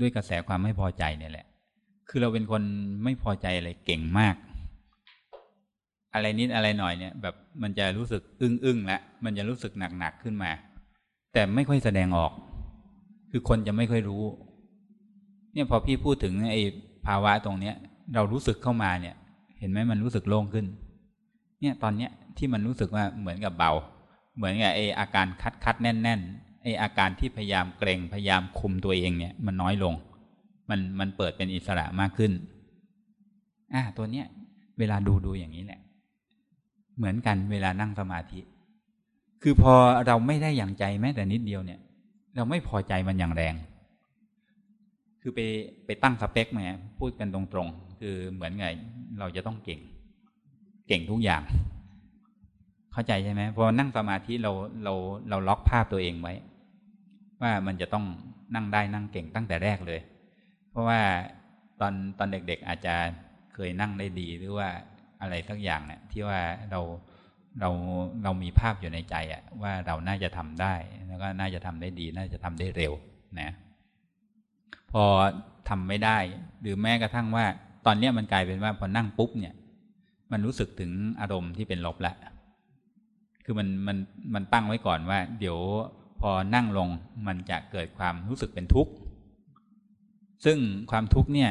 ด้วยกระแสความไม่พอใจเนี่ยแหละ คือเราเป็นคนไม่พอใจอะไรเก่งมาก อะไรนิดอะไรหน่อยเนี่ยแบบมันจะรู้สึกอึ้งอึ้งแล้วมันจะรู้สึกหนักหนักขึ้นมา แต่ไม่ค่อยแสดงออก คือคนจะไม่ค่อยรู้ เนี่ยพอพี่พูดถึงไอ้ภาวะตรงเนี้ย เรารู้สึกเข้ามาเนี่ย เห็นไหมมันรู้สึกโล่งขึ้น เนี่ยตอนเนี้ยที่มันรู้สึกว่าเหมือนกับเบา เหมือนกับไออาการคัดคัดแน่นแน่นไออาการที่พยายามเกรงพยายามคุมตัวเองเนี่ยมันน้อยลง มันมันเปิดเป็นอิสระมากขึ้นอ่าตัวเนี้ยเวลาดูดูอย่างนี้แหละ เหมือนกันเวลานั่งสมาธิ คือพอเราไม่ได้อย่างใจแม้แต่นิดเดียวเนี่ย เราไม่พอใจมันอย่างแรง คือไปไปตั้งสเปคมาพูดกันตรงคือเหมือนไงเราจะต้องเก่ง ก่งทุกอย่าง เข้าใจใช่ไหมพอนั่งสมาธิเราเราเราล็อกภาพตัวเองไว้ ว่ามันจะต้องนั่งได้นั่งเก่งตั้งแต่แรกเลย เพราะว่าตอนตอนเด็ก ๆ อาจจะเคยนั่งได้ดีหรือว่าอะไรสักอย่างเนี่ยที่ว่าเราเราเรามีภาพอยู่ในใจอะว่าเราน่าจะทำได้ แล้วก็น่าจะทำได้ดี น่าจะทำได้เร็วนะพอทำไม่ได้ หรือแม้กระทั่งว่า ตอนนี้มันกลายเป็นว่าพอนั่งปุ๊บเนี่ย มันรู้สึกถึงอารมณ์ที่เป็นลบและคือมันมันมันตั้งไว้ก่อนว่า เดี๋ยวพอนั่งลงมันจะเกิดความรู้สึกเป็นทุกข์ ซึ่งความทุกข์เนี่ย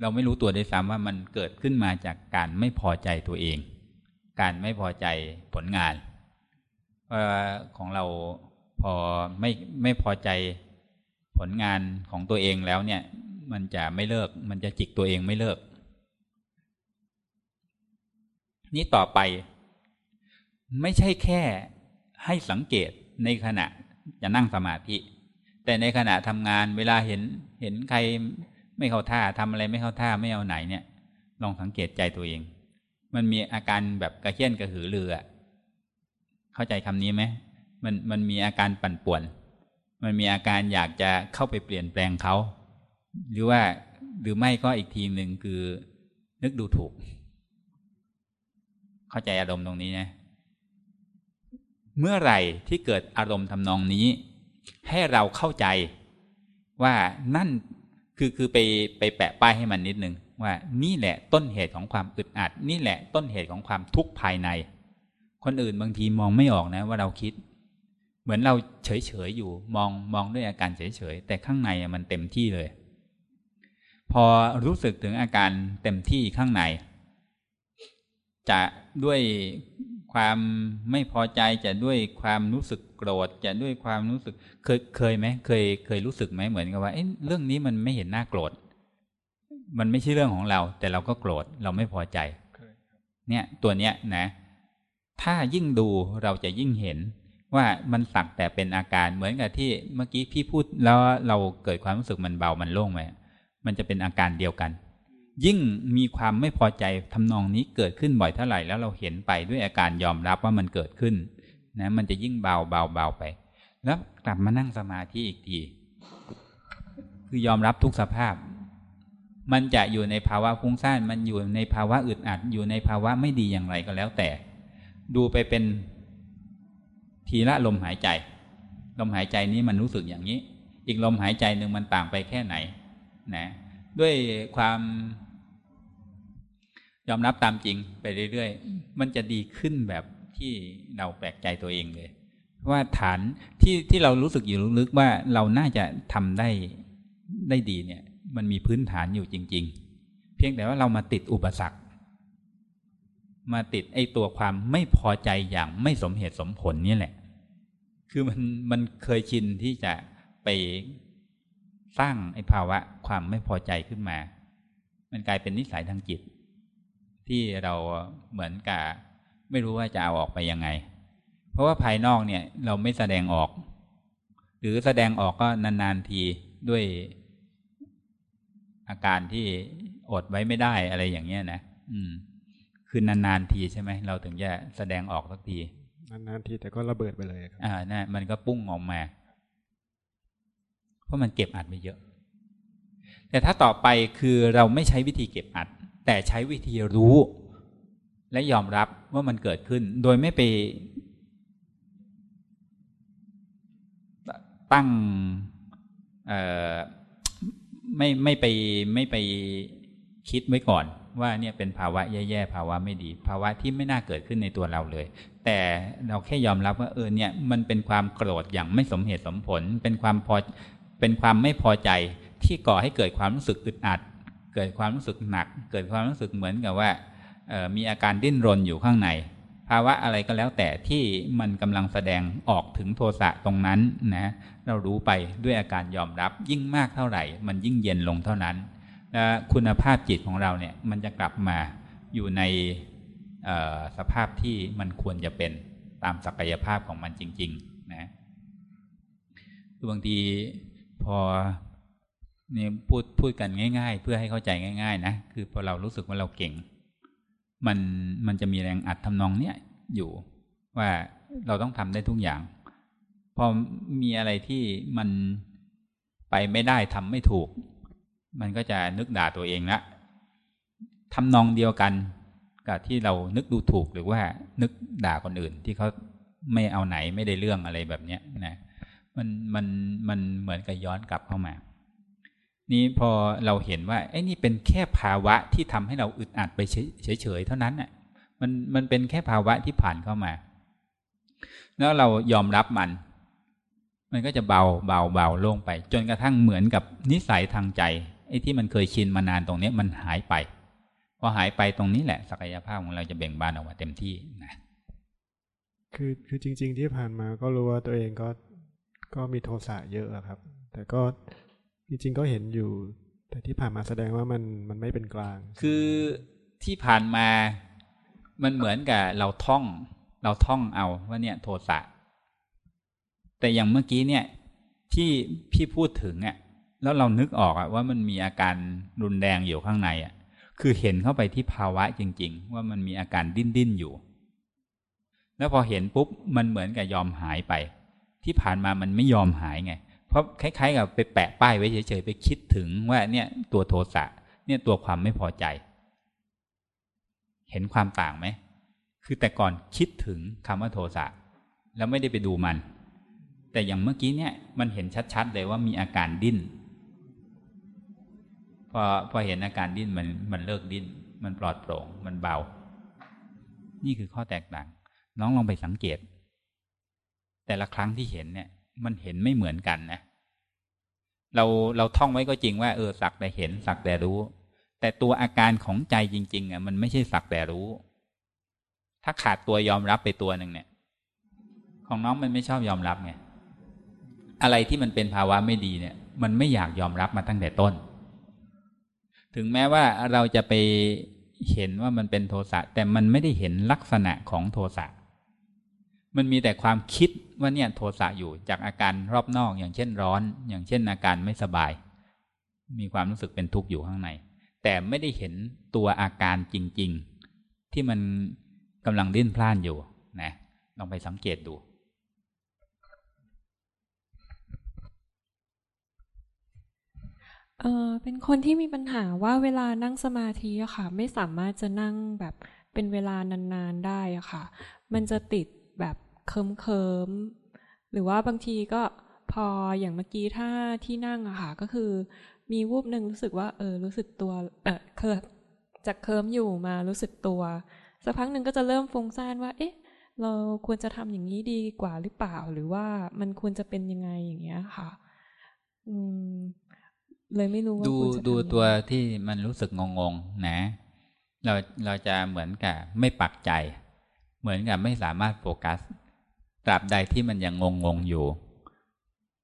เราไม่รู้ตัวได้ซ้ำว่ามันเกิดขึ้นมาจากการไม่พอใจตัวเอง การไม่พอใจผลงานว่าของเราพอไม่ไม่พอใจผลงานของตัวเองแล้วเนี่ย มันจะไม่เลิก มันจะจิกตัวเองไม่เลิก นี่ต่อไป ไม่ใช่แค่ให้สังเกตในขณะจะนั่งสมาธิ แต่ในขณะทำงานเวลาเห็นเห็นใครไม่เข้าท่าทำอะไรไม่เข้าท่าไม่เอาไหนเนี่ย ลองสังเกตใจตัวเอง มันมีอาการแบบกระเคียนกระหือรือเข้าใจคำนี้ไหมมันมันมีอาการปั่นป่วน มันมีอาการอยากจะเข้าไปเปลี่ยนแปลงเขา หรือว่าหรือไม่ก็อีกทีหนึ่งคือ นึกดูถูก เข้าใจอารมณ์ตรงนี้นะเมื่อไหร่ที่เกิดอารมณ์ทำนองนี้ ให้เราเข้าใจว่านั่นคือคือไปไปแปะป้ายให้มันนิดนึง ว่านี่แหละต้นเหตุของความอึดอัด นี่แหละต้นเหตุของความทุกข์ภายใน คนอื่นบางทีมองไม่ออกนะว่าเราคิด เหมือนเราเฉยเฉยอยู่มองมองด้วยอาการเฉยเฉยแต่ข้างในมันเต็มที่เลย พอรู้สึกถึงอาการเต็มที่ข้างใน จะด้วยความไม่พอใจจะด้วยความรู้สึกโกรธจะด้วยความรู้สึกเคยเคยไหมเคยเคยรู้สึกไหมเหมือนกับว่าเเรื่องนี้มันไม่เห็นน่าโกรธ มันไม่ใช่เรื่องของเรา แต่เราก็โกรธเราไม่พอใจเนี่ยตัวเนี้ยนะ ถ้ายิ่งดูเราจะยิ่งเห็นว่ามันสักแต่เป็นอาการเหมือนกับที่เมื่อกี้พี่พูดแล้วเราเกิดความรู้สึกมันเบามันโล่งไหมมันจะเป็นอาการเดียวกัน ยิ่งมีความไม่พอใจทำนองนี้เกิดขึ้นบ่อยเท่าไหร่แล้วเราเห็นไปด้วยอาการยอมรับว่ามันเกิดขึ้นนะมันจะยิ่งเบาเบาเบาไป แล้วกลับมานั่งสมาธิอีกที คือยอมรับทุกสภาพ มันจะอยู่ในภาวะฟุ้งซ่านมันอยู่ในภาวะอึดอัด อยู่ในภาวะไม่ดีอย่างไรก็แล้วแต่ ดูไปเป็นทีละลมหายใจ ลมหายใจนี้มันรู้สึกอย่างนี้ อีกลมหายใจหนึ่งมันต่างไปแค่ไหน นะ ด้วยความยอมรับตามจริงไปเรื่อยๆ มันจะดีขึ้นแบบที่เราแปลกใจตัวเองเลย ว่าฐานที่ที่เรารู้สึกอยู่ลึกๆว่าเราน่าจะทำได้ได้ดีเนี่ย มันมีพื้นฐานอยู่จริง ๆ เพียงแต่ว่าเรามาติดอุปสรรค มาติดไอ้ตัวความไม่พอใจอย่างไม่สมเหตุสมผลนี่แหละ คือมันมันเคยชินที่จะไป สร้างไอ้ภาวะความไม่พอใจขึ้นมา มันกลายเป็นนิสัยทางจิต ที่เราเหมือนกับไม่รู้ว่าจะเอาออกไปยังไง เพราะว่าภายนอกเนี่ยเราไม่แสดงออก หรือแสดงออกก็นานๆทีด้วยอาการที่อดไว้ไม่ได้อะไรอย่างเงี้ยนะอืม คือนานๆทีใช่ไหมเราถึงจะแสดงออกสักทีนานๆทีแต่ก็ระเบิดไปเลยครับ อ่านะมันก็ปุ้งออกมาเพ ราะมันเก็บอัดไปเยอะ แต่ถ้าต่อไปคือเราไม่ใช้วิธีเก็บอัด แต่ใช้วิธีรู้ และยอมรับว่ามันเกิดขึ้น โดยไม่ไป ตั้งไม่ไม่ไปไม่ไปคิดไว้ก่อนว่าเนี่ยเป็นภาวะแย่ๆภาวะไม่ดี ภาวะที่ไม่น่าเกิดขึ้นในตัวเราเลย แต่เราแค่ยอมรับว่าเออเนี่ยมันเป็นความโกรธอย่างไม่สมเหตุสมผล เป็นความพอ เป็นความไม่พอใจที่ก่อให้เกิดความรู้สึกอึดอัด เกิดความรู้สึกหนัก เกิดความรู้สึกเหมือนกับว่ามีอาการดิ้นรนอยู่ข้างใน ภาวะอะไรก็แล้วแต่ที่มันกำลังแสดงออกถึงโทสะตรงนั้นนะเรารู้ไปด้วยอาการยอมรับยิ่งมากเท่าไหร่ มันยิ่งเย็นลงเท่านั้นและคุณภาพจิตของเราเนี่ยมันจะกลับมาอยู่ในสภาพที่มันควรจะเป็นตามศักยภาพของมันจริงๆนะคือบางที พอเนี่ยพูดพูดกันง่าย ๆ เพื่อให้เข้าใจง่าย ๆ นะคือพอเรารู้สึกว่าเราเก่ง มันมันจะมีแรงอัดทำนองเนี้ยอยู่ว่าเราต้องทำได้ทุกอย่าง พอมีอะไรที่มันไปไม่ได้ทำไม่ถูก มันก็จะนึกด่าตัวเองละทำนองเดียวกันกับที่เรานึกดูถูกหรือว่านึกด่าคนอื่นที่เขาไม่เอาไหนไม่ได้เรื่องอะไรแบบเนี้ยนะ มันมันมันเหมือนกับย้อนกลับเข้ามา นี่พอเราเห็นว่าไอ้นี่เป็นแค่ภาวะที่ทำให้เราอึดอัดไปเฉยๆเท่านั้นน่ะมันมันเป็นแค่ภาวะที่ผ่านเข้ามา แล้วเรายอมรับมัน มันก็จะเบาเบาเบาลงไป จนกระทั่งเหมือนกับนิสัยทางใจไอ้ที่มันเคยชินมานานตรงนี้มันหายไปพอหายไปตรงนี้แหละศักยภาพของเราจะเบ่งบานออกมาเต็มที่นะคือคือจริง ๆ ที่ผ่านมาก็รู้ว่าตัวเองก็ ก็มีโทสะเยอะครับ แต่ก็จริงๆก็เห็นอยู่ แต่ที่ผ่านมาแสดงว่ามันมันไม่เป็นกลาง คือที่ผ่านมามันเหมือนกับเราท่อง เราท่องเอาว่าเนี่ยโทสะแต่อย่างเมื่อกี้เนี่ยที่พี่พูดถึงเนี่ยแล้วเรานึกออกอะว่ามันมีอาการรุนแรงอยู่ข้างในอะคือเห็นเข้าไปที่ภาวะจริง ๆ ว่ามันมีอาการดิ้นดิ้นอยู่ แล้วพอเห็นปุ๊บมันเหมือนกับยอมหายไป ที่ผ่านมามันไม่ยอมหายไง เพราะคล้ายๆกับไปแปะป้ายไว้เฉยๆไปคิดถึงว่าเนี่ยตัวโทสะเนี่ยตัวความไม่พอใจ เห็นความต่างไหม คือแต่ก่อนคิดถึงคำว่าโทสะแล้วไม่ได้ไปดูมัน แต่อย่างเมื่อกี้เนี่ยมันเห็นชัดๆเลยว่ามีอาการดิ้นพอพอเห็นอาการดิ้นมันมันเลิกดิ้นมันปลอดโปร่งมันเบา นี่คือข้อแตกต่าง น้องลองไปสังเกต แต่ละครั้งที่เห็นเนี่ย มันเห็นไม่เหมือนกันนะเราเราท่องไว้ก็จริงว่าเออสักแต่เห็นสักแต่รู้ แต่ตัวอาการของใจจริง ๆอะมันไม่ใช่สักแต่รู้ ถ้าขาดตัวยอมรับไปตัวหนึ่งเนี่ย ของน้องมันไม่ชอบยอมรับไงอะไรที่มันเป็นภาวะไม่ดีเนี่ย มันไม่อยากยอมรับมาตั้งแต่ต้น ถึงแม้ว่าเราจะไปเห็นว่ามันเป็นโทสะแต่มันไม่ได้เห็นลักษณะของโทสะ มันมีแต่ความคิดว่าเนี่ยโทสะอยู่จากอาการรอบนอกอย่างเช่นร้อน อย่างเช่นอาการไม่สบาย มีความรู้สึกเป็นทุกข์อยู่ข้างใน แต่ไม่ได้เห็นตัวอาการจริง ๆ ที่มันกำลังดิ้นพล่านอยู่นะลองไปสังเกตดูเออเป็นคนที่มีปัญหาว่าเวลานั่งสมาธิอะค่ะ ไม่สามารถจะนั่งแบบเป็นเวลานานๆได้อะค่ะ มันจะติด เคิมเคิมหรือว่าบางทีก็พออย่างเมื่อกี้ถ้าที่นั่งอะค่ะก็คือ มีวูบหนึ่งรู้สึกว่า เออ รู้สึกตัว เออเคยจากเคิมอยู่มารู้สึกตัวสักพักหนึ่งก็จะเริ่มฟุ้งซ่านว่า เอ๊ะ เราควรจะทำอย่างนี้ดีกว่าหรือเปล่า หรือว่ามันควรจะเป็นยังไงอย่างเงี้ยค่ะ อืม เลยไม่รู้ว่าดูดูตัวที่มันรู้สึกงงๆนะ เราเราจะเหมือนกับไม่ปักใจ เหมือนกับไม่สามารถโฟกัส ตราบใดที่มันยังงงๆอยู่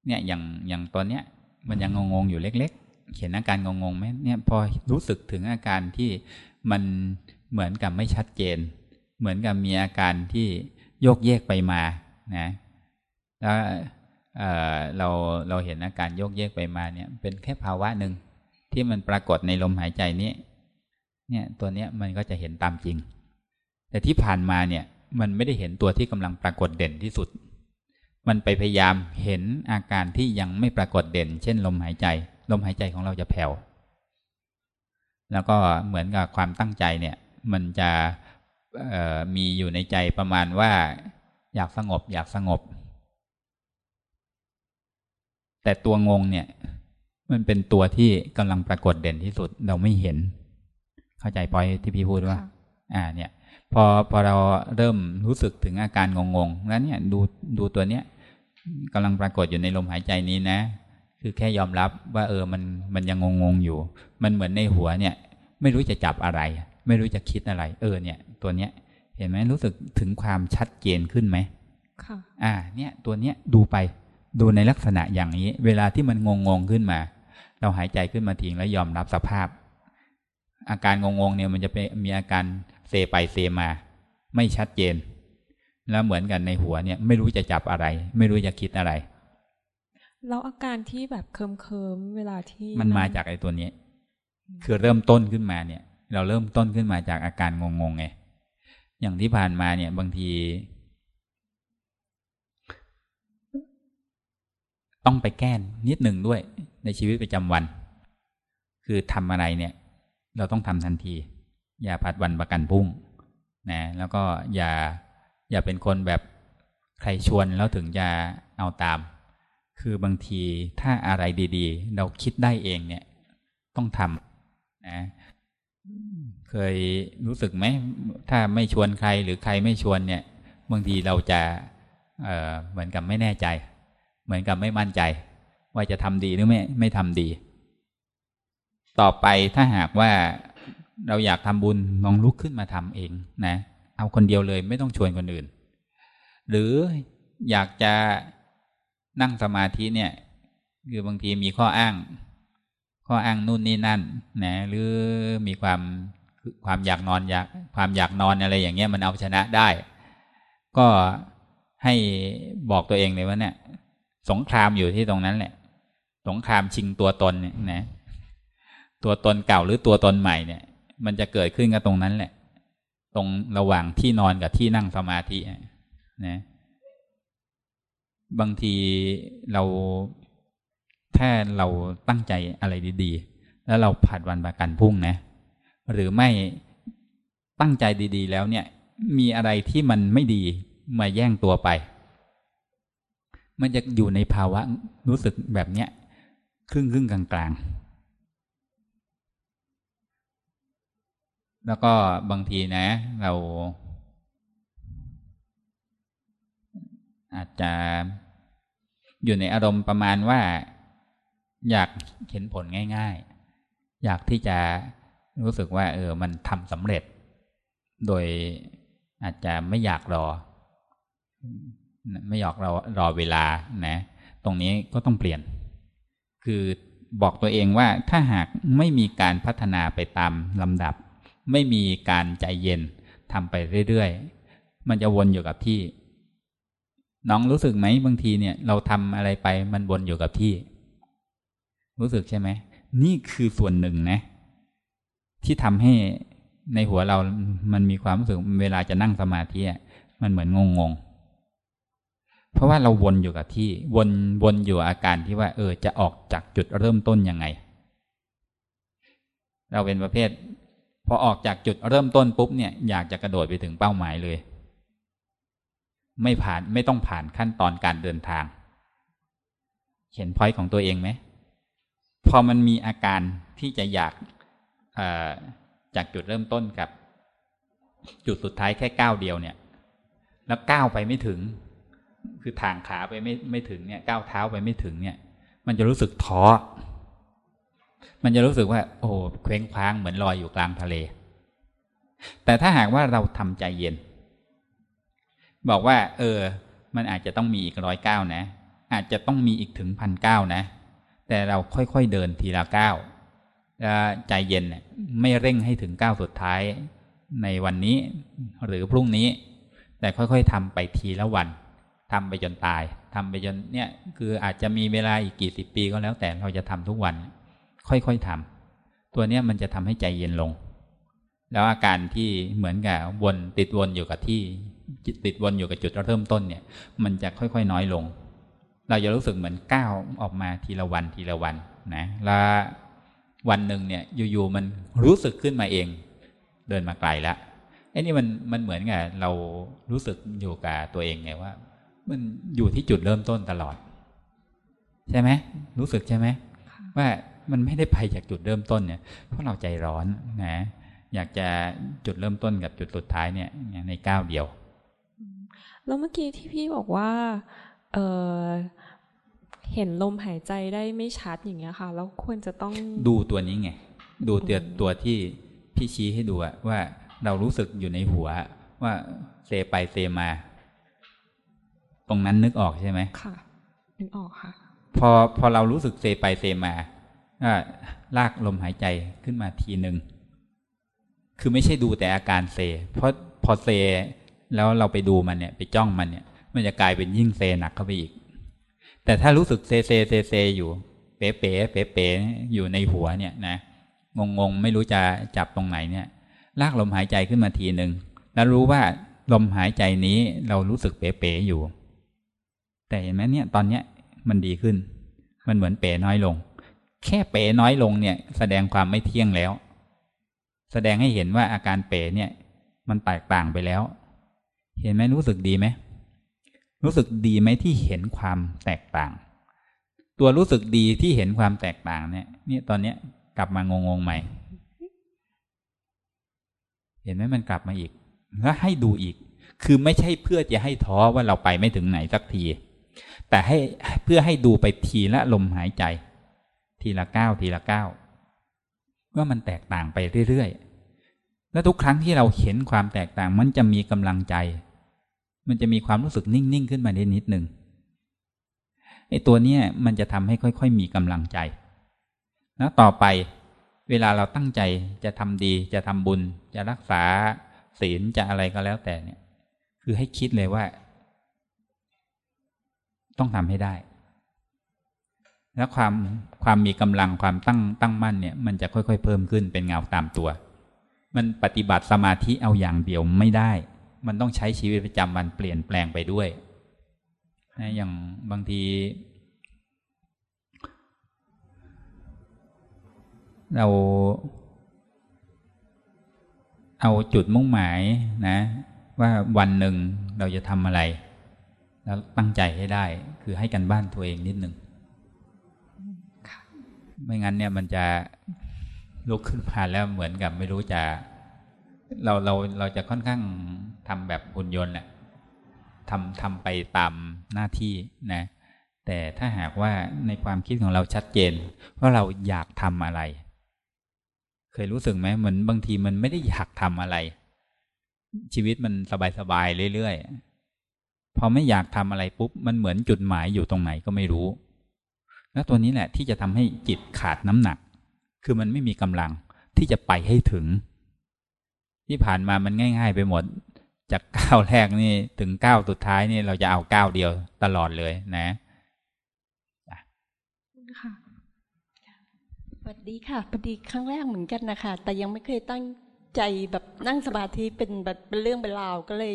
เนี่ยอย่างอย่างตอนเนี้ย มันยังงงๆอยู่เล็ก ๆ เขียนอาการงงๆไหมเนี่ยพอรู้สึกถึงอาการที่มันเหมือนกับไม่ชัดเจน เหมือนกับมีอาการที่โยกเยกไปมานะแล้วเเราเราเห็นอาการโยกเยกไปมาเนี่ย เป็นแค่ภาวะหนึ่งที่มันปรากฏในลมหายใจนี้ เนี่ยตัวเนี้ยมันก็จะเห็นตามจริง แต่ที่ผ่านมาเนี่ย มันไม่ได้เห็นตัวที่กำลังปรากฏเด่นที่สุด มันไปพยายามเห็นอาการที่ยังไม่ปรากฏเด่น เช่น ลมหายใจ ลมหายใจของเราจะแผ่วแล้วก็เหมือนกับความตั้งใจเนี่ย มันจะมีอยู่ในใจประมาณว่า อยากสงบ อยากสงบ แต่ตัวงงเนี่ย มันเป็นตัวที่กำลังปรากฏเด่นที่สุดเราไม่เห็น เข้าใจปอยที่พี่พูดว่า อ่าเนี่ย พอพอเราเริ่มรู้สึกถึงอาการงงๆแล้วเนี่ยดูดูตัวเนี้ยกำลังปรากฏอยู่ในลมหายใจนี้นะ คือแค่ยอมรับว่าเออมันมันยังงงๆอยู่ มันเหมือนในหัวเนี่ย ไม่รู้จะจับอะไร ไม่รู้จะคิดอะไร เออเนี่ย ตัวเนี้ย เห็นไหมรู้สึกถึงความชัดเจนขึ้นไหมค่ะอ่า เนี่ยตัวเนี้ยดูไปดูในลักษณะอย่างนี้ เวลาที่มันงงงขึ้นมา เราหายใจขึ้นมาทิ้งแล้วยอมรับสภาพ อาการงงงเนี่ยมันจะเป็นมีอาการ เซไปเซมา ไม่ชัดเจน แล้วเหมือนกันในหัวเนี่ย ไม่รู้จะจับอะไร ไม่รู้จะคิดอะไร แล้วอาการที่แบบเคิมเคิมเวลาที่มันมาจากไอ้ตัวนี้ คือเริ่มต้นขึ้นมาเนี่ย เราเริ่มต้นขึ้นมาจากอาการงงงไงอย่างที่ผ่านมาเนี่ย บางที ต้องไปแก้นิดหนึ่งด้วยในชีวิตประจำวัน คือทำอะไรเนี่ย เราต้องทำทันที อย่าผัดวันประกันพรุ่งนะแล้วก็อย่าอย่าเป็นคนแบบใครชวนแล้วถึงจะเอาตาม คือบางทีถ้าอะไรดี ๆ เราคิดได้เองเนี่ย ต้องทำนะเคยรู้สึกไหมถ้าไม่ชวนใครหรือใครไม่ชวนเนี่ย บางทีเราจะเเหมือนกับไม่แน่ใจ เหมือนกับไม่มั่นใจ ว่าจะทำดีหรือไม่ไม่ทำดี ต่อไปถ้าหากว่า เราอยากทำบุญลองลุกขึ้นมาทำเองนะ เอาคนเดียวเลยไม่ต้องชวนคนอื่น หรืออยากจะนั่งสมาธิเนี่ย คือบางทีมีข้ออ้าง ข้ออ้างนู่นนี่นั่นนะหรือมีความความอยากนอนอยากความอยากนอนอะไรอย่างเงี้ยมันเอาชนะได้ ก็ให้บอกตัวเองเลยว่าเนี่ย สงครามอยู่ที่ตรงนั้นแหละ สงครามชิงตัวตนเนี่ยนะ ตัวตนเก่าหรือตัวตนใหม่เนี่ย มันจะเกิดขึ้นกับตรงนั้นแหละ ตรงระหว่างที่นอนกับที่นั่งสมาธินะ บางทีเราถ้าเราตั้งใจอะไรดีๆ แล้วเราผัดวันประกันพุ่งนะ หรือไม่ตั้งใจดี ๆ แล้วเนี่ย มีอะไรที่มันไม่ดีมาแย่งตัวไป มันจะอยู่ในภาวะรู้สึกแบบเนี้ยครึ่งครึ่งกลางกลาง แล้วก็บางทีนะ เรา อาจจะอยู่ในอารมณ์ประมาณว่า อยากเห็นผลง่าย ๆ อยากที่จะรู้สึกว่า เออ มันทำสำเร็จ โดยอาจจะไม่อยากรอ ไม่อยากรารอเวลานะ ตรงนี้ก็ต้องเปลี่ยน คือบอกตัวเองว่าถ้าหากไม่มีการพัฒนาไปตามลำดับ ไม่มีการใจเย็นทำไปเรื่อยๆ มันจะวนอยู่กับที่ น้องรู้สึกไหมบางทีเนี่ย เราทำอะไรไปมันวนอยู่กับที่ รู้สึกใช่ไหม นี่คือส่วนหนึ่งนะ ที่ทำให้ในหัวเรามันมีความรู้สึกเวลาจะนั่งสมาธิมันเหมือนงงงเพราะว่าเราวนอยู่กับที่วนวนอยู่อาการที่ว่า เออจะออกจากจุดเริ่มต้นยังไง เราเป็นประเภท พอออกจากจุดเริ่มต้นปุ๊บเนี่ยอยากจะกระโดดไปถึงเป้าหมายเลย ไม่ผ่านไม่ต้องผ่านขั้นตอนการเดินทาง เห็นพอยต์ของตัวเองไหมพอมันมีอาการที่จะอยากจากจุดเริ่มต้นกับ จุดสุดท้ายแค่ก้าวเดียวเนี่ย แล้วก้าวไปไม่ถึง คือทางขาไปไม่ไม่ถึงเนี่ยก้าวเท้าไปไม่ถึงเนี่ย มันจะรู้สึกท้อ มันจะรู้สึกว่า โอ้เคว้งคว้างเหมือนลอยอยู่กลางทะเล แต่ถ้าหากว่าเราทำใจเย็น บอกว่า เออ มันอาจจะต้องมีอีกร้อยเก้านะ อาจจะต้องมีอีกถึงพันเก้านะ แต่เราค่อยๆเดินทีละเก้าใจเย็นไม่เร่งให้ถึงเก้าสุดท้ายในวันนี้ หรือพรุ่งนี้ แต่ค่อยๆทำไปทีละวันทำไปจนตายทำไปจนเนี่ย คืออาจจะมีเวลาอีกกี่สิบปีก็แล้วแต่เราจะทำทุกวัน ค่อยๆทำตัวเนี้ยมันจะทำให้ใจเย็นลง แล้วอาการที่เหมือนกับวนติดวนอยู่กับที่ติดวนอยู่กับจุดเริ่มต้นเนี่ย มันจะค่อยๆน้อยลง เราจะรู้สึกเหมือนก้าวออกมาทีละวันทีละวันนะแล้ววันหนึ่งเนี่ยอยู่ๆมันรู้สึกขึ้นมาเอง เดินมาไกลแล้วไอ้นี่มันมันเหมือนกับเรารู้สึกอยู่กับตัวเองไงว่า มันอยู่ที่จุดเริ่มต้นตลอด ใช่ไหมรู้สึกใช่ไหมว่า มันไม่ได้ไปจากจุดเริ่มต้นเนี่ยเพราะเราใจร้อนนะอยากจะจุดเริ่มต้นกับจุดสุดท้ายเนี่ยในก้าวเดียว แล้วเมื่อกี้ที่พี่บอกว่าเออเห็นลมหายใจได้ไม่ชัดอย่างเงี้ยค่ะแล้วควรจะต้องดูตัวนี้ไงดูตัวตัวที่พี่ชี้ให้ดูว่าเรารู้สึกอยู่ในหัวว่าเซไปเซมา ตรงนั้นนึกออกใช่ไหมค่ะ นึกออกค่ะ พอพอเรารู้สึกเซไปเซมา ก็ลากลมหายใจขึ้นมาทีหนึ่งคือไม่ใช่ดูแต่อาการเซ เพราะพอเซแล้วเราไปดูมันเนี่ย ไปจ้องมันเนี่ย มันจะกลายเป็นยิ่งเซหนักเข้าไปอีก แต่ถ้ารู้สึกเซเซเซเซอยู่เป๋เป๋เป๋เป๋อยู่ในหัวเนี่ยนะงงงไม่รู้จะจับตรงไหนเนี่ย ลากลมหายใจขึ้นมาทีหนึ่งแล้วรู้ว่าลมหายใจนี้เรารู้สึกเป๋เป๋อยู่ แต่เห็นไหมเนี่ย ตอนเนี้ยมันดีขึ้น มันเหมือนเป๋น้อยลง แค่เป๋น้อยลงเนี่ย แสดงความไม่เที่ยงแล้ว แสดงให้เห็นว่าอาการเป๋เนี่ย มันแตกต่างไปแล้ว เห็นไหมรู้สึกดีไหมรู้สึกดีไหมที่เห็นความแตกต่าง ตัวรู้สึกดีที่เห็นความแตกต่างเนี่ยนี่ตอนเนี้ยกลับมางงงใหม่ เห็นไหมมันกลับมาอีกแล้วให้ดูอีก คือไม่ใช่เพื่อจะให้ท้อว่าเราไปไม่ถึงไหนสักที แต่ให้เพื่อให้ดูไปทีละลมหายใจ ทีละก้าวทีละก้าวว่ามันแตกต่างไปเรื่อยๆ แล้วทุกครั้งที่เราเห็นความแตกต่างมันจะมีกำลังใจ มันจะมีความรู้สึกนิ่งๆขึ้นมาได้นิดหนึ่งไอ้ตัวเนี้ยมันจะทำให้ค่อย ๆ มีกำลังใจ แล้วต่อไปเวลาเราตั้งใจจะทำดีจะทำบุญ จะรักษาศีลจะอะไรก็แล้วแต่เนี่ย คือให้คิดเลยว่า ต้องทำให้ได้ แล้วความความมีกำลังความตั้งตั้งมั่นเนี่ย มันจะค่อยๆ เพิ่มขึ้นเป็นเงาตามตัว มันปฏิบัติสมาธิเอาอย่างเดียวไม่ได้ มันต้องใช้ชีวิตประจำวันเปลี่ยนแปลงไปด้วยนะอย่างบางที เราเอาจุดมุ่งหมายนะ ว่าวันหนึ่งเราจะทำอะไร แล้วตั้งใจให้ได้ คือให้กันบ้านตัวเองนิดหนึ่ง ไม่งั้นเนี่ยมันจะลุกขึ้นมาแล้วเหมือนกับไม่รู้จะ เราเราเราจะค่อนข้างทำแบบหุ่นยนต์แหละทำทำไปตามหน้าที่นะ แต่ถ้าหากว่าในความคิดของเราชัดเจน ว่าเราอยากทำอะไร เคยรู้สึกไหมเหมือนบางทีมันไม่ได้อยากทำอะไร ชีวิตมันสบายๆเรื่อยๆพอไม่อยากทำอะไรปุ๊บมันเหมือนจุดหมายอยู่ตรงไหนก็ไม่รู้ แล้วตัวนี้แหละที่จะทำให้จิตขาดน้ำหนัก คือมันไม่มีกำลังที่จะไปให้ถึง ที่ผ่านมามันง่าย ๆ ไปหมด จากก้าวแรกนี่ถึงก้าวสุดท้ายนี่เราจะเอาก้าวเดียวตลอดเลยนะค่ะวัสดีค่ะพอดีครั้งแรกเหมือนกันนะคะแต่ยังไม่เคยตั้งใจแบบนั่งสมาธิเป็นแบบเป็นเรื่องเป็นราวก็เลย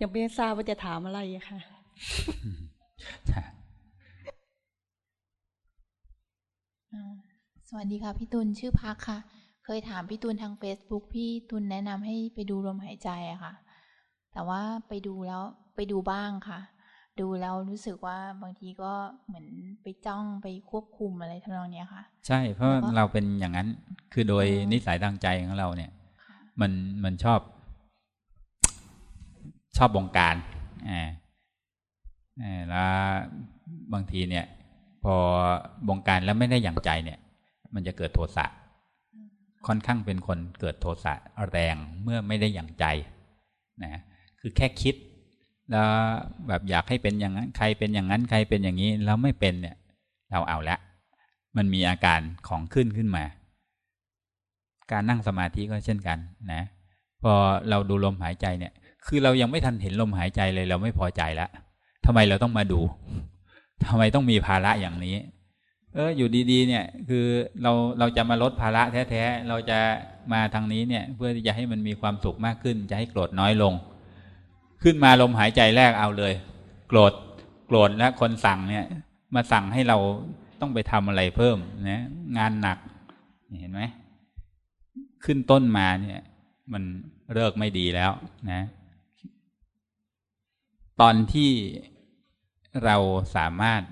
ยังไม่ทราบว่าจะถามอะไรอะค่ะ สวัสดีค่ะพี่ตุลชื่อพักค่ะ เคยถามพี่ตุลทาง Facebook พี่ตุลแนะนำให้ไปดูลมหายใจอะค่ะ แต่ว่าไปดูแล้วไปดูบ้างค่ะ ดูแล้วรู้สึกว่าบางทีก็เหมือนไปจ้องไปควบคุมอะไรทำนองนี้ค่ะ ใช่เพราะเราเป็นอย่างนั้นคือโดยนิสัยทางใจของเราเนี่ย มันมันชอบ ชอบบงการอ่าแล้วบางทีเนี่ยพ อ บงการแล้วไม่ได้อย่างใจเนี่ย มันจะเกิดโทสะค่อนข้างเป็นคนเกิดโทสะแรงเมื่อไม่ได้อย่างใจนะคือแค่คิด แล้วแบบอยากให้เป็นอย่างนั้นใครเป็นอย่างนั้นใครเป็นอย่างนี้แล้วไม่เป็นเนี่ย เราเอาละ มันมีอาการของขึ้นขึ้นมา การนั่งสมาธิก็เช่นกันนะ พอเราดูลมหายใจเนี่ย คือเรายังไม่ทันเห็นลมหายใจเลย เราไม่พอใจแล้วทำไมเราต้องมาดู ทำไมต้องมีภาระอย่างนี้ เอออยู่ดีๆ เนี่ย คือเราเราจะมาลดภาระแท้ๆเราจะมาทางนี้เนี่ย เพื่อที่จะให้มันมีความสุขมากขึ้น จะให้โกรธน้อยลง ขึ้นมาลมหายใจแรกเอาเลย โกรธโกรธและคนสั่งเนี่ย มาสั่งให้เราต้องไปทำอะไรเพิ่มนะงานหนักเห็นไหมขึ้นต้นมาเนี่ย มันเลิกไม่ดีแล้วนะ ตอนที่ เราสามารถ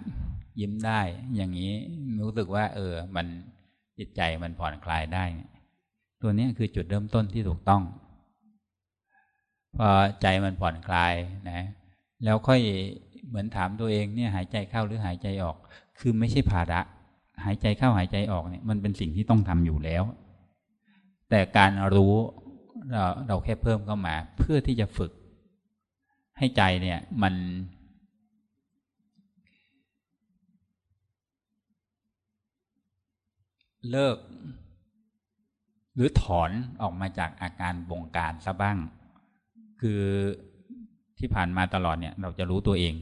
ยิ้มได้ อย่างนี้รู้สึกว่า เออ มันจิตใจมันผ่อนคลายได้ ตัวนี้คือจุดเริ่มต้นที่ถูกต้อง พอใจมันผ่อนคลายนะ แล้วค่อยเหมือนถามตัวเองเนี่ยหายใจเข้าหรือหายใจออก คือไม่ใช่ภาระ หายใจเข้าหายใจออกเนี่ย มันเป็นสิ่งที่ต้องทำอยู่แล้ว แต่การรู้เราเราแค่เพิ่มเข้ามา เพื่อที่จะฝึก ให้ใจเนี่ย มัน เลิก หรือถอนออกมาจากอาการบงการซะบ้าง คือที่ผ่านมาตลอดเนี่ย เราจะรู้ตัวเอง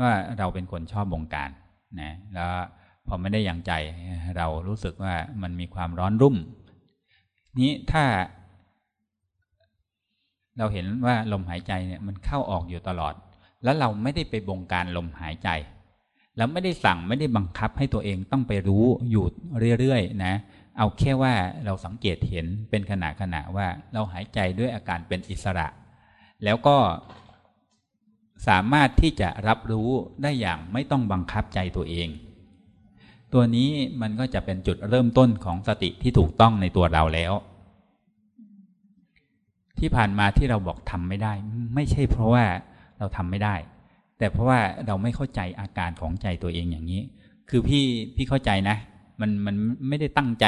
ว่าเราเป็นคนชอบบงการนะแล้วพอไม่ได้อย่างใจเรารู้สึกว่ามันมีความร้อนรุ่ม นี้ถ้า เราเห็นว่าลมหายใจเนี่ยมันเข้าออกอยู่ตลอด แล้วเราไม่ได้ไปบงการลมหายใจ แล้วไม่ได้สั่งไม่ได้บังคับให้ตัวเองต้องไปรู้อยู่เรื่อยๆนะเอาแค่ว่าเราสังเกตเห็นเป็นขณะขณะว่าเราหายใจด้วยอาการเป็นอิสระ แล้วก็สามารถที่จะรับรู้ได้อย่างไม่ต้องบังคับใจตัวเอง ตัวนี้มันก็จะเป็นจุดเริ่มต้นของสติที่ถูกต้องในตัวเราแล้ว ที่ผ่านมาที่เราบอกทำไม่ได้ ไม่ใช่เพราะว่าเราทำไม่ได้ แต่เพราะว่าเราไม่เข้าใจอาการของใจตัวเองอย่างนี้ คือพี่พี่เข้าใจนะ มันมันไม่ได้ตั้งใจ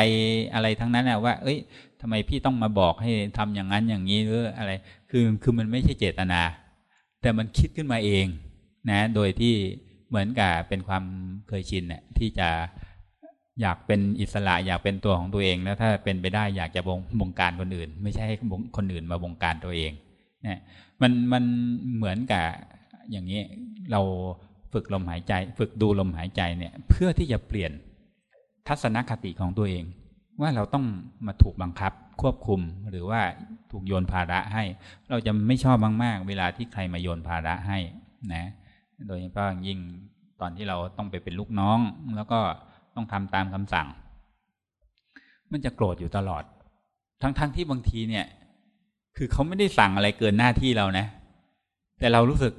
อะไรทั้งนั้นนะว่า เอ้ยทำไมพี่ต้องมาบอกให้ทำอย่างนั้นอย่างนี้หรืออะไร คือคือมันไม่ใช่เจตนา แต่มันคิดขึ้นมาเองนะ โดยที่เหมือนกับเป็นความเคยชินเนี่ยที่จะอยากเป็นอิสระอยากเป็นตัวของตัวเองแล้วถ้าเป็นไปได้อยากจะบงบงการคนอื่น ไม่ใช่ให้คนอื่นมาบงการตัวเองเนี่ยมันมันเหมือนกับ อย่างนี้เราฝึกลมหายใจ ฝึกดูลมหายใจเนี่ยเพื่อที่จะเปลี่ยนทัศนคติของตัวเอง ว่าเราต้องมาถูกบังคับควบคุมหรือว่าถูกโยนภาระให้ เราจะไม่ชอบมากๆ เวลาที่ใครมาโยนภาระให้นะโดยเฉพาะยิ่งตอนที่เราต้องไปเป็นลูกน้อง แล้วก็ต้องทำตามคำสั่ง มันจะโกรธอยู่ตลอด ทั้งๆทที่บางทีเนี่ย คือเขาไม่ได้สั่งอะไรเกินหน้าที่เรานะ แต่เรารู้สึก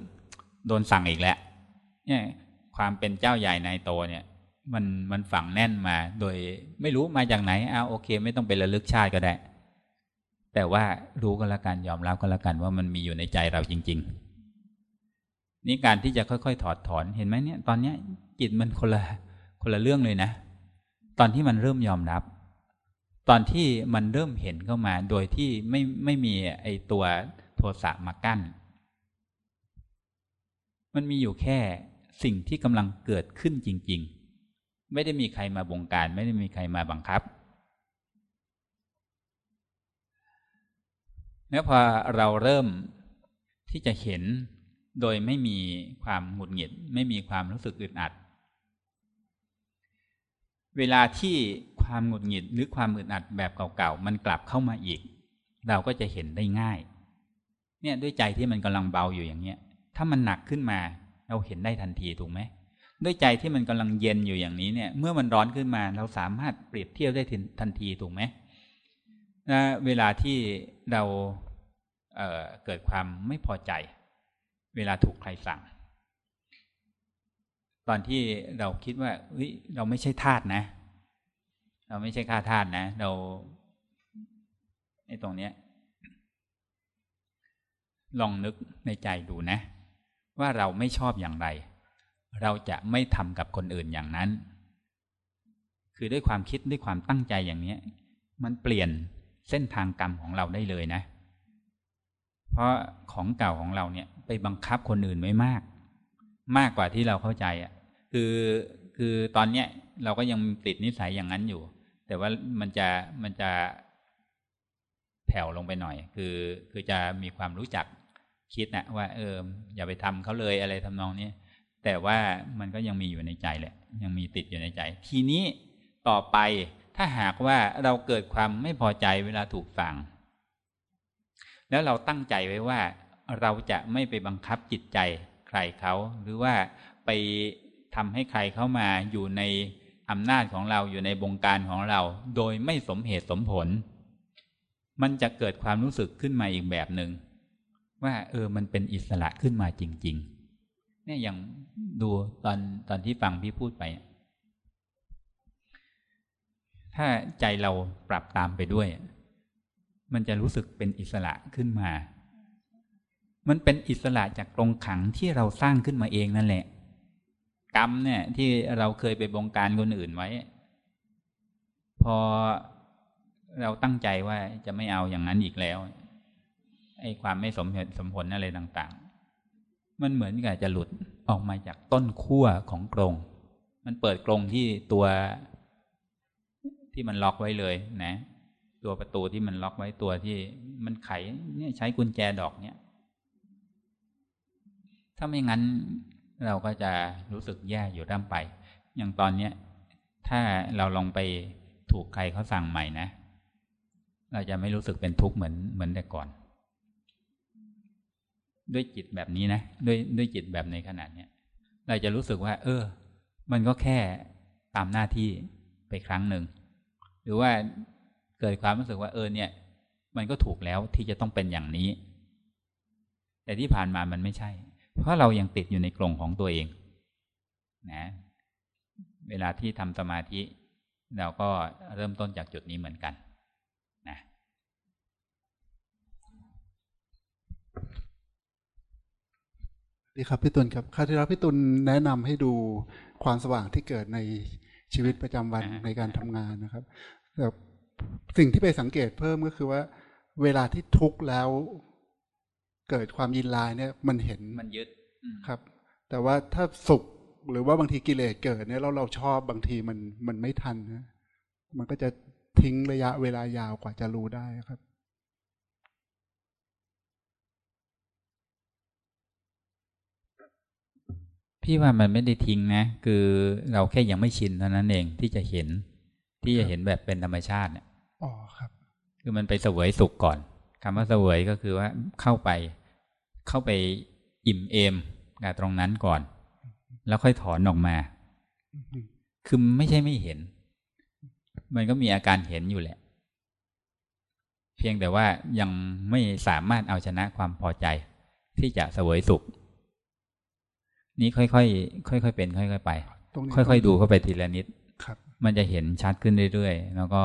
โดนสั่งอีกแล้วเนี่ยความเป็นเจ้าใหญ่นายโตเนี่ย มันมันฝังแน่นมา โดยไม่รู้มาจากไหนอ้าวโอเค ไม่ต้องไประลึกชาติก็ได้ แต่ว่ารู้ก็แล้วกันยอมรับก็แล้วกันว่ามันมีอยู่ในใจเราจริง ๆ นี่การที่จะค่อย ๆ ถอดถอนเห็นไหมเนี่ย ตอนเนี้ยจิตมันคนละคนละเรื่องเลยนะ ตอนที่มันเริ่มยอมรับ ตอนที่มันเริ่มเห็นเข้ามา โดยที่ไม่ไม่มีไอตัวโทสะมากั้น มันมีอยู่แค่สิ่งที่กำลังเกิดขึ้นจริง ๆ ไม่ได้มีใครมาบงการ ไม่ได้มีใครมาบังคับ แล้วพอเราเริ่มที่จะเห็นโดยไม่มีความหงุดหงิด ไม่มีความรู้สึกอึดอัด เวลาที่ความหงุดหงิดหรือความอึดอัดแบบเก่าๆ มันกลับเข้ามาอีก เราก็จะเห็นได้ง่าย เนี่ยด้วยใจที่มันกำลังเบาอยู่อย่างเนี้ย ถ้ามันหนักขึ้นมา เราเห็นได้ทันทีถูกไหมด้วยใจที่มันกำลังเย็นอยู่อย่างนี้เนี่ย เมื่อมันร้อนขึ้นมาเราสามารถเปรียบเทียบได้ทันทีถูกไหมนะเวลาที่เราเเกิดความไม่พอใจ เวลาถูกใครสั่ง ตอนที่เราคิดว่าเฮ้ยเราไม่ใช่ทาสนะ เราไม่ใช่ข้าทาสนะ เราไอ้ตรงเนี้ย ลองนึกในใจดูนะ ว่าเราไม่ชอบอย่างไร เราจะไม่ทำกับคนอื่นอย่างนั้น คือด้วยความคิดด้วยความตั้งใจอย่างนี้มันเปลี่ยนเส้นทางกรรมของเราได้เลยนะ เพราะของเก่าของเราเนี่ยไปบังคับคนอื่นไว้มาก มากกว่าที่เราเข้าใจอะ คือคือตอนเนี้ยเราก็ยังติดนิสัยอย่างนั้นอยู่ แต่ว่ามันจะมันจะแผ่วลงไปหน่อย คือคือจะมีความรู้จัก คิดนะว่าเอออย่าไปทำเขาเลยอะไรทำนองนี้แต่ว่ามันก็ยังมีอยู่ในใจแหละ ยังมีติดอยู่ในใจ ทีนี้ต่อไปถ้าหากว่าเราเกิดความไม่พอใจเวลาถูกสั่งแล้วเราตั้งใจไว้ว่าเราจะไม่ไปบังคับจิตใจใครเขาหรือว่าไปทำให้ใครเข้ามาอยู่ในอำนาจของเราอยู่ในบงการของเรา โดยไม่สมเหตุสมผล มันจะเกิดความรู้สึกขึ้นมาอีกแบบหนึง่ง ว่าเออมันเป็นอิสระขึ้นมาจริง ๆ เนี่ยอย่างดูตอนตอนที่ฟังพี่พูดไป ถ้าใจเราปรับตามไปด้วย มันจะรู้สึกเป็นอิสระขึ้นมา มันเป็นอิสระจากกรงขังที่เราสร้างขึ้นมาเองนั่นแหละ กรรมเนี่ย ที่เราเคยไปบงการคนอื่นไว้ พอเราตั้งใจว่าจะไม่เอาอย่างนั้นอีกแล้ว ไอ้ความไม่สมเหตุสมผลอะไรต่าง ๆ มันเหมือนกับจะหลุดออกมาจากต้นขั้วของกรง มันเปิดกรงที่ตัวที่มันล็อกไว้เลยนะ ตัวประตูที่มันล็อกไว้ตัวที่มันไขเนี่ยใช้กุญแจดอกเนี่ยถ้าไม่งั้นเราก็จะรู้สึกแย่อยู่ร่ำไป อย่างตอนเนี้ยถ้าเราลองไปถูกใครเขาสั่งใหม่นะ เราจะไม่รู้สึกเป็นทุกข์เหมือนเหมือนแต่ก่อน ด้วยจิตแบบนี้นะด้วยด้วยจิตแบบในขนาดเนี้ยเราจะรู้สึกว่า เออ มันก็แค่ตามหน้าที่ไปครั้งหนึ่ง หรือว่าเกิดความรู้สึกว่าเออเนี่ย มันก็ถูกแล้วที่จะต้องเป็นอย่างนี้ แต่ที่ผ่านมามันไม่ใช่ เพราะเรายังติดอยู่ในกรงของตัวเอง นะ เวลาที่ทำสมาธิ เราก็เริ่มต้นจากจุดนี้เหมือนกัน นะ ดีครับพี่ตุลครับคราวที่แล้วพี่ตุลแนะนำให้ดูความสว่างที่เกิดในชีวิตประจำวันในการทำงานนะครับแต่สิ่งที่ไปสังเกตเพิ่มก็คือว่า เวลาที่ทุกข์แล้ว เกิดความยินลายเนี่ย มันเห็นมันยึดครับ แต่ว่าถ้าสุขหรือว่าบางทีกิเลสเกิดเนี่ยเราเราชอบบางทีมันมันไม่ทันนะมันก็จะทิ้งระยะเวลายาวกว่าจะรู้ได้ครับ พี่ว่ามันไม่ได้ทิ้งนะ คือเราแค่ยังไม่ชินเท่านั้นเองที่จะเห็น ที่จะเห็นแบบเป็นธรรมชาติเนี่ยอ๋อครับ คือมันไปเสวยสุขก่อนคำว่าเสวยก็คือว่าเข้าไป เข้าไปอิ่มเอมกับตรงนั้นก่อน แล้วค่อยถอนออกมา คือไม่ใช่ไม่เห็น มันก็มีอาการเห็นอยู่แหละ เพียงแต่ว่ายังไม่สามารถเอาชนะความพอใจ ที่จะเสวยสุข นี่ค่อยๆค่อยๆเป็น ค่อยๆไป ค่อยๆดูเข้าไปทีละนิดมันจะเห็นชัดขึ้นเรื่อยๆ แล้วก็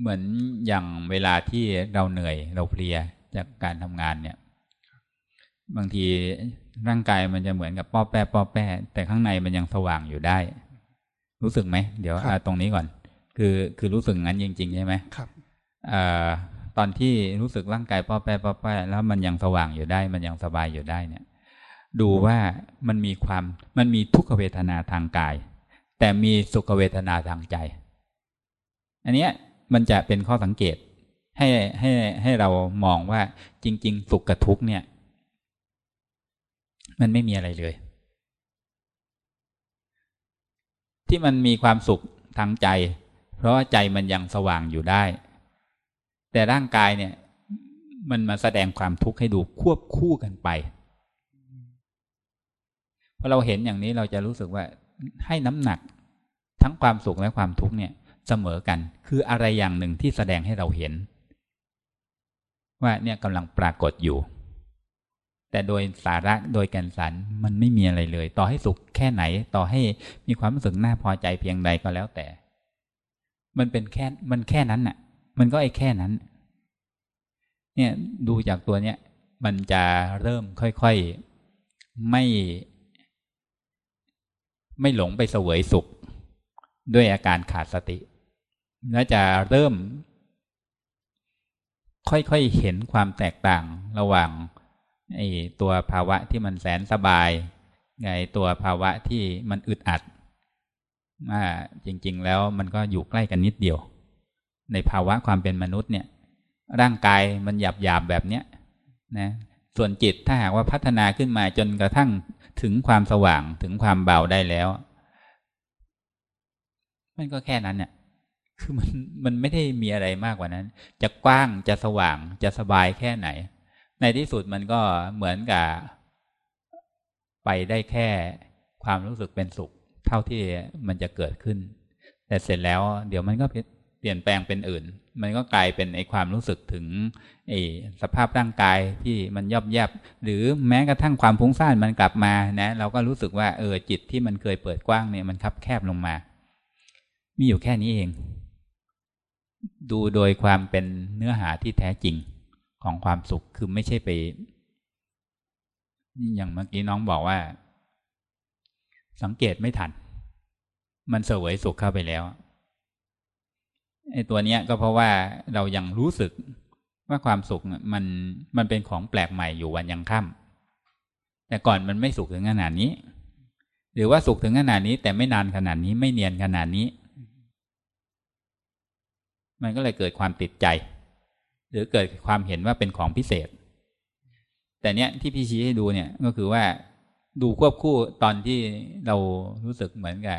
เหมือนอย่างเวลาที่เราเหนื่อยเราเพลียจากการทำงานเนี่ย บางทีร่างกายมันจะเหมือนกับป้อแป้ป้อแป้แต่ข้างในมันยังสว่างอยู่ได้ รู้สึกไหม เดี๋ยวตรงนี้ก่อน คือคือรู้สึกงั้นจริง ๆ ใช่ไหมครับตอนที่รู้สึกร่างกายป้อแป้ป้อแป้แล้วมันยังสว่างอยู่ได้ มันยังสบายอยู่ได้เนี่ย ดูว่ามันมีความมันมีทุกขเวทนาทางกาย แต่มีสุขเวทนาทางใจ อันนี้มันจะเป็นข้อสังเกตให้ให้ให้เรามองว่าจริง ๆ สุขกับทุกเนี่ย มันไม่มีอะไรเลย ที่มันมีความสุขทางใจ เพราะว่าใจมันยังสว่างอยู่ได้ แต่ร่างกายเนี่ย มันมาแสดงความทุกข์ให้ดูควบคู่กันไป พอเราเห็นอย่างนี้เราจะรู้สึกว่าให้น้ำหนักทั้งความสุขและความทุกข์เนี่ยเสมอกัน คืออะไรอย่างหนึ่งที่แสดงให้เราเห็น ว่าเนี่ยกำลังปรากฏอยู่ แต่โดยสาระโดยแก่นสารมันไม่มีอะไรเลย ต่อให้สุขแค่ไหน ต่อให้มีความรู้สึกน่าพอใจเพียงใดก็แล้วแต่ มันเป็นแค่มันแค่นั้นน่ะ มันก็ไอ้แค่นั้น เนี่ยดูจากตัวเนี้ยมันจะเริ่มค่อยๆไม่ ไม่หลงไปเสวยสุข ด้วยอาการขาดสติและจะเริ่ม ค่อยๆเห็นความแตกต่างระหว่างไอ้ตัวภาวะที่มันแสนสบายไงตัวภาวะที่มันอึดอัดว่าจริง ๆ แล้วมันก็อยู่ใกล้กันนิดเดียว ในภาวะความเป็นมนุษย์เนี่ย ร่างกายมันหยาบหยาบแบบเนี้ยนะส่วนจิตถ้าหากว่าพัฒนาขึ้นมาจนกระทั่ง ถึงความสว่างถึงความเบาได้แล้ว มันก็แค่นั้นเนี่ยคือมันมันไม่ได้มีอะไรมากกว่านั้น จะกว้างจะสว่างจะสบายแค่ไหน ในที่สุดมันก็เหมือนกับ ไปได้แค่ความรู้สึกเป็นสุข เท่าที่มันจะเกิดขึ้น แต่เสร็จแล้ว เดี๋ยวมันก็เปลี่ยนแปลงเป็นอื่น มันก็กลายเป็นไอความรู้สึกถึงไอสภาพร่างกายที่มันยอบแยบหรือแม้กระทั่งความฟุ้งซ่านมันกลับมานะ เราก็รู้สึกว่าเออจิตที่มันเคยเปิดกว้างเนี่ยมันคับแคบลงมา มีอยู่แค่นี้เอง ดูโดยความเป็นเนื้อหาที่แท้จริงของความสุขคือไม่ใช่ไปอย่างเมื่อกี้น้องบอกว่า สังเกตไม่ทัน มันเสวยสุขเข้าไปแล้ว ไอ้ตัวเนี้ยก็เพราะว่าเรายังรู้สึกว่าความสุขมันมันเป็นของแปลกใหม่อยู่วันยังค่ำแต่ก่อนมันไม่สุขถึงขนาดนี้ หรือว่าสุขถึงขนาดนี้ แต่ไม่นานขนาดนี้ไม่เนียนขนาดนี้ มันก็เลยเกิดความติดใจ หรือเกิดความเห็นว่าเป็นของพิเศษ แต่เนี้ยที่พี่ชี้ให้ดูเนี่ยก็คือว่าดูควบคู่ตอนที่เรารู้สึกเหมือนกับ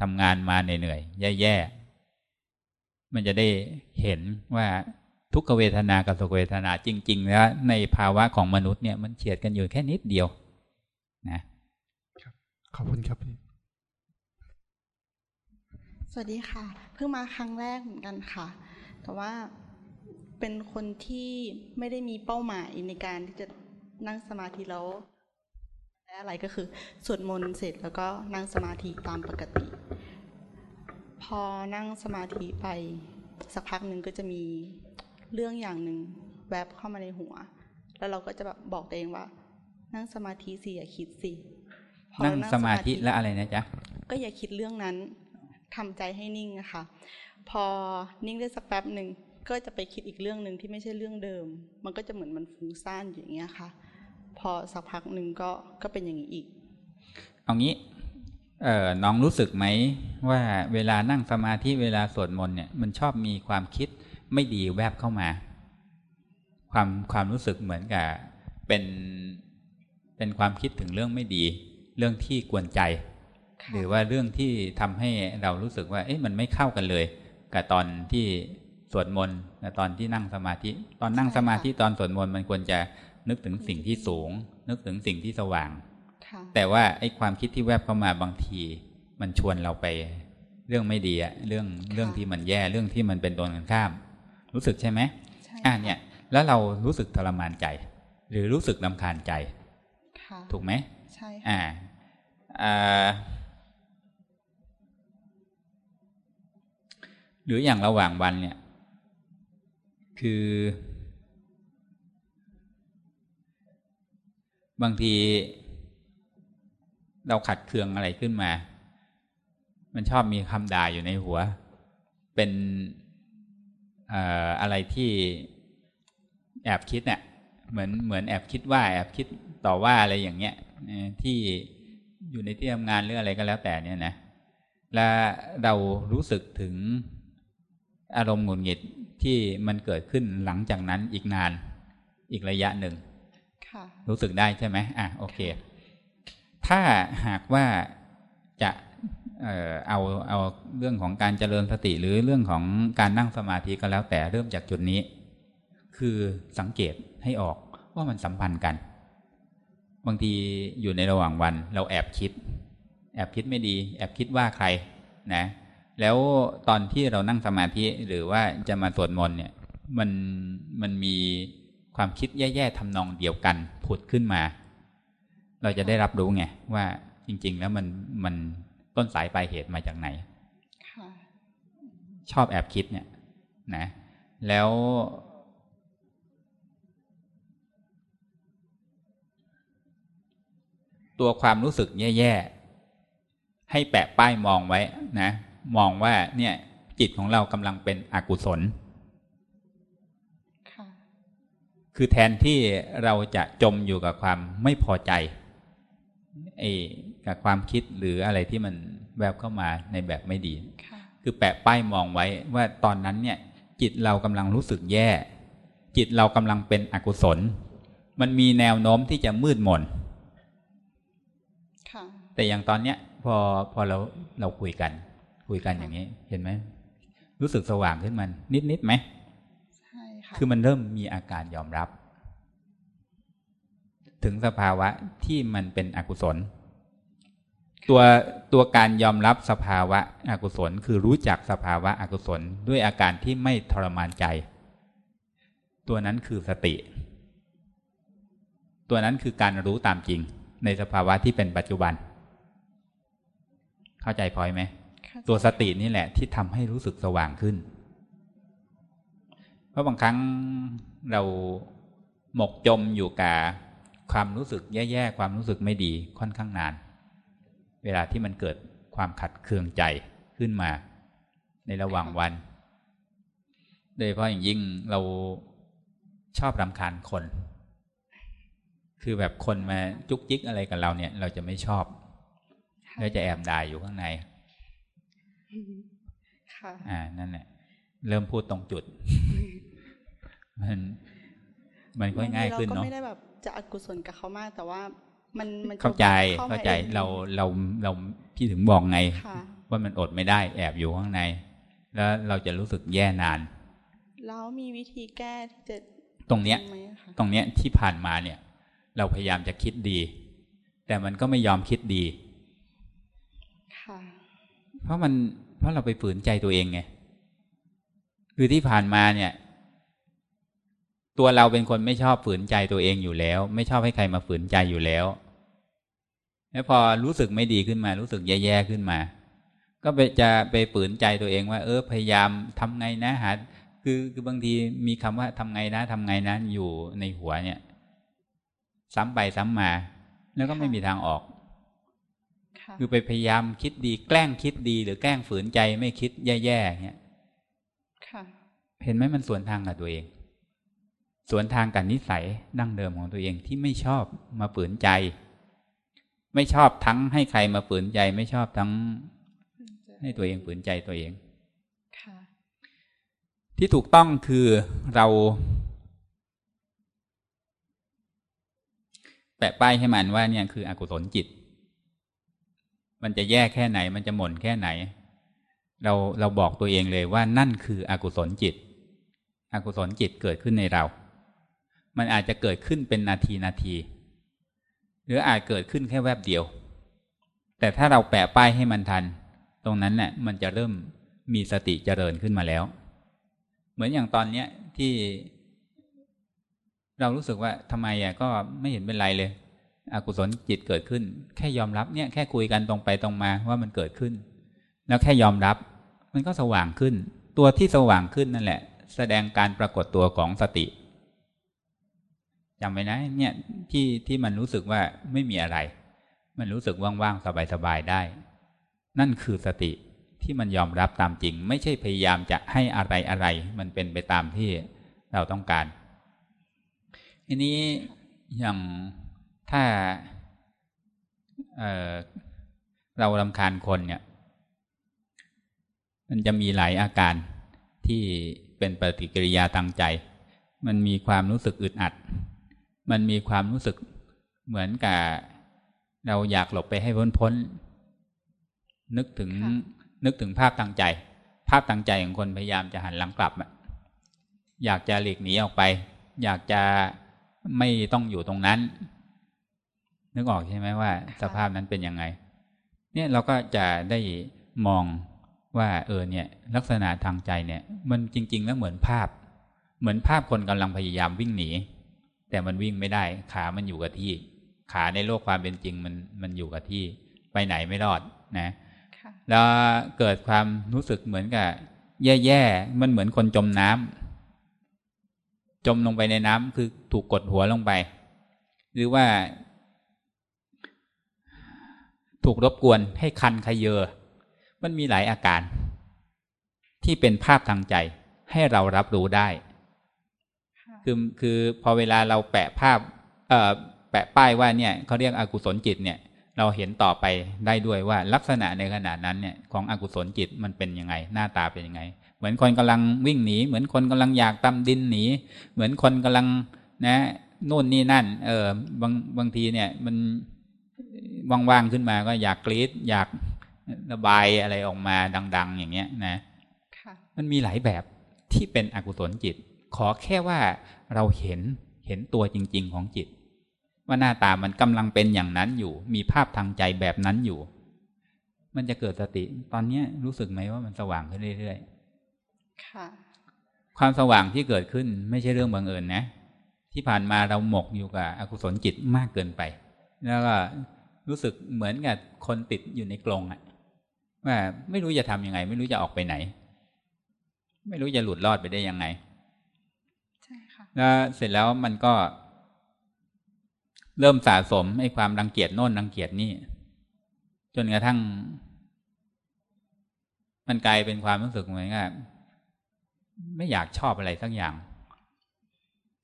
ทำงานมาเหนื่อยๆแย่ๆ มันจะได้เห็นว่าทุกขเวทนากับสุขเวทนาจริง ๆ แล้วในภาวะของมนุษย์เนี่ยมันเฉียดกันอยู่แค่นิดเดียว นะขอบคุณครับพี่สวัสดีค่ะ เพิ่งมาครั้งแรกเหมือนกันค่ะ แต่ว่าเป็นคนที่ไม่ได้มีเป้าหมายในการที่จะนั่งสมาธิแล้วอะไรก็คือสวดมนต์เสร็จแล้วก็นั่งสมาธิตามปกติ พอนั่งสมาธิไป สักพักหนึ่งก็จะมีเรื่องอย่างหนึ่งแวบเข้ามาในหัว แล้วเราก็จะแบบบอกตัวเองว่า นั่งสมาธิสิอย่าคิดสินั่งสมาธิแล้วอะไรนะจ๊ะก็อย่าคิดเรื่องนั้นทำใจให้นิ่งอะค่ะพอนิ่งได้สักแป๊บหนึ่งก็จะไปคิดอีกเรื่องหนึ่งที่ไม่ใช่เรื่องเดิม มันก็จะเหมือนมันฟุ้งซ่านอย่างเงี้ยค่ะ พอสักพักหนึ่งก็ก็เป็นอย่างนี้อีก เอางี้ เออน้องรู้สึกไหมว่าเวลานั่งสมาธิเวลาสวดมนต์เนี่ย มันชอบมีความคิดไม่ดีแวบเข้ามา ความความรู้สึกเหมือนกับเป็นเป็นความคิดถึงเรื่องไม่ดี เรื่องที่กวนใจ หรือว่าเรื่องที่ทำให้เรารู้สึกว่า เอ๊ะมันไม่เข้ากันเลย กับตอนที่สวดมนต์กับตอนที่นั่งสมาธิ ตอนนั่งสมาธิตอนสวดมนต์มันควรจะนึกถึงสิ่งที่สูง นึกถึงสิ่งที่สว่าง แต่ว่าไอ้ความคิดที่แวบเข้ามาบางที มันชวนเราไป เรื่องไม่ดีอะเรื่องเรื่องที่มันแย่เรื่องที่มันเป็นตรงกันข้าม รู้สึกใช่ไหมอ่าเนี่ย แล้วเรารู้สึกทรมานใจ หรือรู้สึกลำคาญใจถูกไหมใช่อ่าอ่าหรืออย่างระหว่างวันเนี่ย คือ บางที เราขัดเคืองอะไรขึ้นมา มันชอบมีคำด่าอยู่ในหัว เป็นอะไรที่แอบคิดเนี่ยเหมือนเหมือนแอบคิดว่าแอบคิดต่อว่าอะไรอย่างเงี้ยที่อยู่ในที่ทำงานหรืออะไรก็แล้วแต่เนี่ยนะและเรารู้สึกถึงอารมณ์หงุดหงิดที่มันเกิดขึ้นหลังจากนั้นอีกนานอีกระยะหนึ่งรู้สึกได้ใช่ไหมอะโอเค ถ้าหากว่าจะเอาเอาเรื่องของการเจริญสติหรือเรื่องของการนั่งสมาธิก็แล้วแต่เริ่มจากจุดนี้ คือสังเกตให้ออกว่ามันสัมพันธ์กัน บางทีอยู่ในระหว่างวันเราแอบคิด แอบคิดไม่ดี แอบคิดว่าใครนะแล้วตอนที่เรานั่งสมาธิหรือว่าจะมาสวดมนต์เนี่ยมันมันมีความคิดแย่ๆทำนองเดียวกันผุดขึ้นมา เราจะได้รับรู้ไงว่าจริง ๆ แล้วมันมันต้นสายปลายเหตุมาจากไหนชอบแอบคิดเนี่ย นะ แล้ว ตัวความรู้สึกแย่ๆ ให้แปะป้ายมองไว้นะ มองว่าเนี่ย จิตของเรากำลังเป็นอกุศลคือแทนที่เราจะจมอยู่กับความไม่พอใจ ไอ้กับความคิดหรืออะไรที่มันแวบเข้ามาในแบบไม่ดีคือแปะป้ายมองไว้ว่าตอนนั้นเนี่ย จิตเรากำลังรู้สึกแย่ จิตเรากำลังเป็นอกุศล มันมีแนวโน้มที่จะมืดมนแต่อย่างตอนเนี้ยพอพอเราเราคุยกัน คุยกันอย่างนี้ เห็นไหมรู้สึกสว่างขึ้นมันนิดนิดไหมคือมันเริ่มมีอาการยอมรับ ถึงสภาวะที่มันเป็นอกุศล ตัวตัวการยอมรับสภาวะอกุศล คือรู้จักสภาวะอกุศล ด้วยอาการที่ไม่ทรมานใจ ตัวนั้นคือสติ ตัวนั้นคือการรู้ตามจริง ในสภาวะที่เป็นปัจจุบัน เข้าใจพอยไหมตัวสตินี่แหละที่ทำให้รู้สึกสว่างขึ้น เพราะบางครั้งเราหมกจมอยู่กับ ความรู้สึกแย่ๆความรู้สึกไม่ดีค่อนข้างนาน เวลาที่มันเกิดความขัดเคืองใจขึ้นมา ในระหว่างวัน โดยเฉพาะอย่างยิ่งเราชอบรำคาญคน คือแบบคนมาจุกจิกอะไรกับเราเนี่ย เราจะไม่ชอบเราจะแอบด่าอยู่ข้างในอ่านั่นแหละเริ่มพูดตรงจุด มัน มันก็ง่ายขึ้นเนาะเราก็ไม่ได้แบบ จะอกุศลกับเขามาก แต่ว่ามันมันเข้าใจเข้าใจเราเราเราพี่ถึงบอกไง ว่ามันอดไม่ได้แอบอยู่ข้างใน แล้วเราจะรู้สึกแย่นาน แล้วมีวิธีแก้ที่จะตรงเนี้ย ตรงเนี้ยที่ผ่านมาเนี่ย เราพยายามจะคิดดี แต่มันก็ไม่ยอมคิดดีค่ะเพราะมันเพราะเราไปฝืนใจตัวเองไงคือที่ผ่านมาเนี่ย ตัวเราเป็นคนไม่ชอบฝืนใจตัวเองอยู่แล้ว ไม่ชอบให้ใครมาฝืนใจอยู่แล้ว แล้วพอรู้สึกไม่ดีขึ้นมา รู้สึกแย่ๆขึ้นมา ก็ไปจะไปฝืนใจตัวเองว่า เออพยายามทำไงนะหาคือคือบางทีมีคำว่าทำไงนะทำไงนะอยู่ในหัวเนี่ย ซ้ำไปซ้ำมา แล้วก็ไม่มีทางออกคือไปพยายามคิดดีแกล้งคิดดี หรือแกล้งฝืนใจไม่คิดแย่ๆเนี่ยเห็นไหมมันสวนทางกับตัวเอง สวนทางกับนิสัยดั้งเดิมของตัวเองที่ไม่ชอบมาฝืนใจ ไม่ชอบทั้งให้ใครมาฝืนใจ ไม่ชอบทั้งให้ตัวเองฝืนใจตัวเองที่ถูกต้องคือเรา แปะป้ายให้มันว่าเนี่ยคืออกุศลจิต มันจะแย่แค่ไหน มันจะหม่นแค่ไหน เราเราบอกตัวเองเลยว่านั่นคืออกุศลจิต อกุศลจิตเกิดขึ้นในเรา มันอาจจะเกิดขึ้นเป็นนาทีนาที หรืออาจเกิดขึ้นแค่แวบเดียว แต่ถ้าเราแปะป้ายให้มันทัน ตรงนั้นเนี่ยมันจะเริ่มมีสติเจริญขึ้นมาแล้ว เหมือนอย่างตอนเนี้ยที่ เรารู้สึกว่าทำไมอะก็ไม่เห็นเป็นไรเลยอกุศลจิตเกิดขึ้น แค่ยอมรับเนี่ยแค่คุยกันตรงไปตรงมาว่ามันเกิดขึ้น แล้วแค่ยอมรับ มันก็สว่างขึ้น ตัวที่สว่างขึ้นนั่นแหละ แสดงการปรากฏตัวของสติ จำไว้นะ เนี่ยที่ที่มันรู้สึกว่าไม่มีอะไร มันรู้สึกว่างๆ สบายๆ ได้ นั่นคือสติที่มันยอมรับตามจริง ไม่ใช่พยายามจะให้อะไรอะไร มันเป็นไปตามที่เราต้องการทีนี้อย่างถ้าเเราลำคาญคนเนี่ย มันจะมีหลายอาการที่เป็นปฏิกิริยาทางใจ มันมีความรู้สึกอึดอัด มันมีความรู้สึกเหมือนกับเราอยากหลบไปให้พ้นพ้น นึกถึงนึกถึงภาพทางใจ ภาพทางใจของคนพยายามจะหันหลังกลับอยากจะหลีกหนีออกไป อยากจะไม่ต้องอยู่ตรงนั้น นึกออกใช่ไหมว่า สภาพนั้นเป็นยังไง เนี่ยเราก็จะได้มองว่า เออเนี่ย ลักษณะทางใจเนี่ย มันจริง ๆ แล้วเหมือนภาพ เหมือนภาพคนกำลังพยายามวิ่งหนี แต่มันวิ่งไม่ได้ ขามันอยู่กับที่ ขาในโลกความเป็นจริงมันมันอยู่กับที่ ไปไหนไม่รอดนะแล้วเกิดความรู้สึกเหมือนกับ แย่ๆ มันเหมือนคนจมน้ำจมลงไปในน้ำคือถูกกดหัวลงไป หรือว่า ถูกรบกวนให้คันขยเยอ มันมีหลายอาการ ที่เป็นภาพทางใจให้เรารับรู้ได้ คือคือพอเวลาเราแปะภาพเอ่อแปะป้ายว่าเนี่ยเขาเรียกอกุศลจิตเนี่ย เราเห็นต่อไปได้ด้วยว่าลักษณะในขณะนั้นเนี่ยของอกุศลจิตมันเป็นยังไง หน้าตาเป็นยังไง เหมือนคนกำลังวิ่งหนี เหมือนคนกำลังอยากตำดินหนี เหมือนคนกำลังนะนู่นนี่นั่น เออบางบางทีเนี่ยมันว่างๆขึ้นมาก็อยากกรีดอยากระบายอะไรออกมาดัง ๆ อย่างเงี้ยนะมันมีหลายแบบที่เป็นอกุศลจิต ขอแค่ว่าเราเห็นเห็นตัวจริง ๆ ของจิต ว่าหน้าตามันกำลังเป็นอย่างนั้นอยู่ มีภาพทางใจแบบนั้นอยู่ มันจะเกิดสติ ตอนนี้รู้สึกไหมว่ามันสว่างขึ้นเรื่อยๆค่ะ ความสว่างที่เกิดขึ้นไม่ใช่เรื่องบังเอิญนะ ที่ผ่านมาเราหมกอยู่กับอกุศลจิตมากเกินไป แล้วก็รู้สึกเหมือนกับคนติดอยู่ในกรงอะว่าไม่รู้จะทำยังไง ไม่รู้จะออกไปไหน ไม่รู้จะหลุดรอดไปได้ยังไงใช่ค่ะ แล้วเสร็จแล้วมันก็ เริ่มสะสมไอ้ความรังเกียจโน่นรังเกียจนี่ จนกระทั่ง มันกลายเป็นความรู้สึกเหมือนกับไม่อยากชอบอะไรสักอย่าง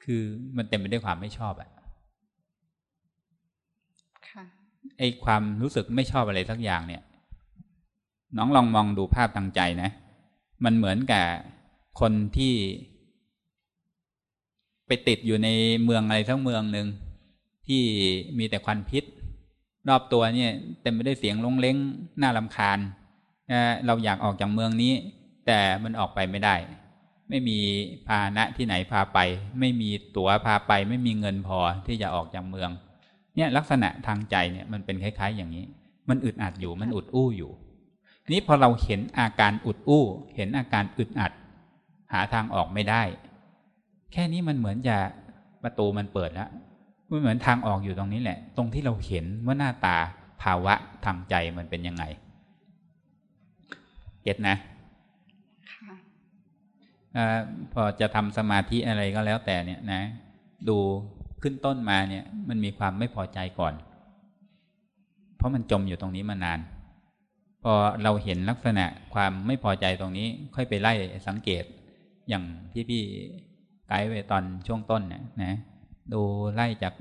คือมันเต็มไปด้วยความไม่ชอบอะไอ้ความรู้สึกไม่ชอบอะไรสักอย่างเนี่ย น้องลองมองดูภาพทางใจนะ มันเหมือนกับคนที่ ไปติดอยู่ในเมืองอะไรทั้งเมืองหนึ่งที่มีแต่ควันพิษ รอบตัวเนี่ยเต็มไปด้วยเสียงลงเล้งน่าลำคาญเราอยากออกจากเมืองนี้ แต่มันออกไปไม่ได้ ไม่มีพาหนะที่ไหนพาไป ไม่มีตั๋วพาไป ไม่มีเงินพอที่จะออกจากเมือง เนี่ยลักษณะทางใจเนี่ยมันเป็นคล้าย ๆ อย่างนี้ มันอึดอัดอยู่มันอุดอู้อยู่ นี้พอเราเห็นอาการอุดอู้ เห็นอาการอึดอัด หาทางออกไม่ได้ ค่นี้มันเหมือนจะประตูมันเปิดแล้วมันเหมือนทางออกอยู่ตรงนี้แหละ ตรงที่เราเห็นว่าหน้าตาภาวะทางใจมันเป็นยังไง เก็ตนะอพอจะทำสมาธิอะไรก็แล้วแต่เนี่ยนะ ดูขึ้นต้นมาเนี่ย มันมีความไม่พอใจก่อน เพราะมันจมอยู่ตรงนี้มานาน พอเราเห็นลักษณะความไม่พอใจตรงนี้ ค่อยไปไล่สังเกตอย่างที่พี่ ไกด์ไว้ตอนช่วงต้นเนี่ยนะดูไล่จาก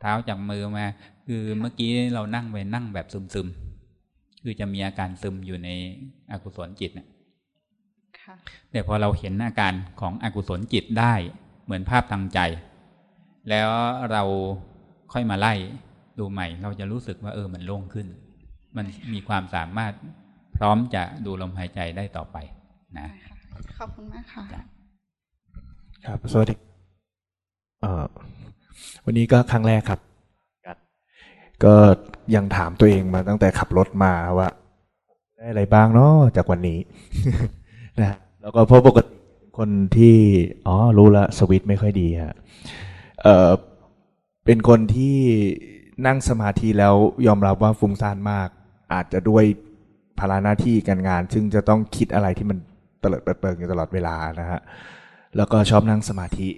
เท้าจากมือมา คือเมื่อกี้เรานั่งไปนั่งแบบซึมๆคือจะมีอาการซึมอยู่ในอกุศลจิตเนี่ยแต่พอเราเห็นอาการของอกุศลจิตได้ เหมือนภาพทางใจ แล้วเราค่อยมาไล่ดูใหม่ เราจะรู้สึกว่าเออมันโล่งขึ้น มันมีความสามารถพร้อมจะดูลมหายใจได้ต่อไปนะขอบคุณมากค่ะ ครับสวัสดีวันนี้ก็ครั้งแรกครับ ก็ยังถามตัวเองมาตั้งแต่ขับรถมาว่า ได้อะไรบ้างเนาะจากวันนี้นะแล้วก็เพราะปกติคนที่อ๋อรู้ละสวิตไม่ค่อยดีฮะเออเป็นคนที่นั่งสมาธิแล้วยอมรับว่าฟุ้งซ่านมาก อาจจะด้วยภาระหน้าที่การงาน ซึ่งจะต้องคิดอะไรที่มันเตลิดเปิดอยู่ตลอดเวลานะฮะ แล้วก็ชอบนั่งสมาธิ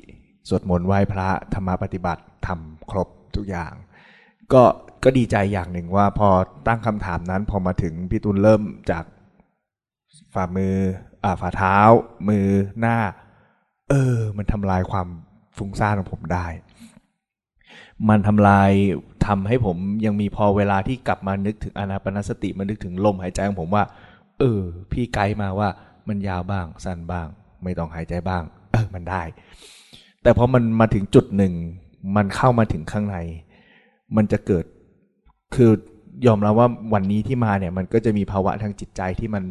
สวดมนต์ไหว้พระธรรมปฏิบัติทำครบทุกอย่าง ก็ก็ดีใจอย่างหนึ่งว่าพอตั้งคำถามนั้น พอมาถึงพี่ตุลเริ่มจากฝ่ามืออ่าฝ่าเท้า มือหน้า เออ มันทำลายความฟุ้งซ่านของผมได้ มันทำลายทำให้ผมยังมีพอเวลาที่กลับมานึกถึงอนาปนสติมานึกถึงลมหายใจของผมว่า เออ พี่ไกด์มาว่ามันยาวบ้าง สั้นบ้าง ไม่ต้องหายใจบ้าง ออมันได้ แต่พอมันมาถึงจุดหนึ่ง มันเข้ามาถึงข้างใน มันจะเกิดคือยอมรับว่าวันนี้ที่มาเนี่ย มันก็จะมีภาวะทางจิตใจที่มัน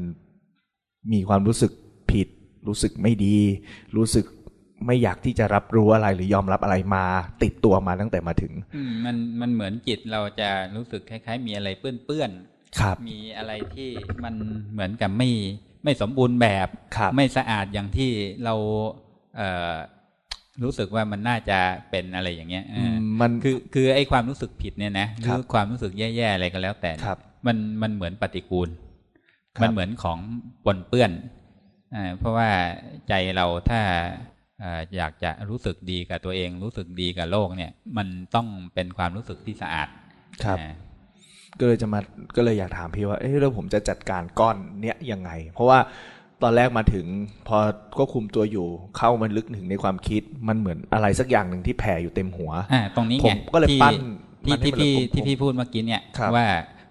มีความรู้สึกผิด รู้สึกไม่ดี รู้สึกไม่อยากที่จะรับรู้อะไรหรือยอมรับอะไรมา ติดตัวมาตั้งแต่มาถึงอืมมันมันเหมือนจิตเราจะรู้สึกคล้าย ๆ มีอะไรเปื้อนๆครับ มีอะไรที่มันเหมือนกับไม่ไม่สมบูรณ์แบบไม่สะอาดอย่างที่เราเอ่อ รู้สึกว่ามันน่าจะเป็นอะไรอย่างเงี้ยมันคือคือไอ้ความรู้สึกผิดเนี่ยนะหรือความรู้สึกแย่ๆอะไรก็แล้วแต่มันมันเหมือนปฏิกูล มันเหมือนของปนเปื้อนเพราะว่าใจเราถ้าอยากจะรู้สึกดีกับตัวเอง รู้สึกดีกับโลกเนี่ย มันต้องเป็นความรู้สึกที่สะอาดครับก็เลยจะมาก็เลยอยากถามพี่ว่าเอ๊ะแล้วผมจะจัดการก้อนเนี้ยยังไง เพราะว่า ตอนแรกมาถึงพอควบคุมตัวอยู่เข้ามันลึกถึงในความคิดมันเหมือนอะไรสักอย่างหนึ่งที่แผ่อยู่เต็มหัวอ่าตรงนี้ผมก็เลยปั้นที่ที่พี่ที่พี่พูดเมื่อกี้เนี่ยว่า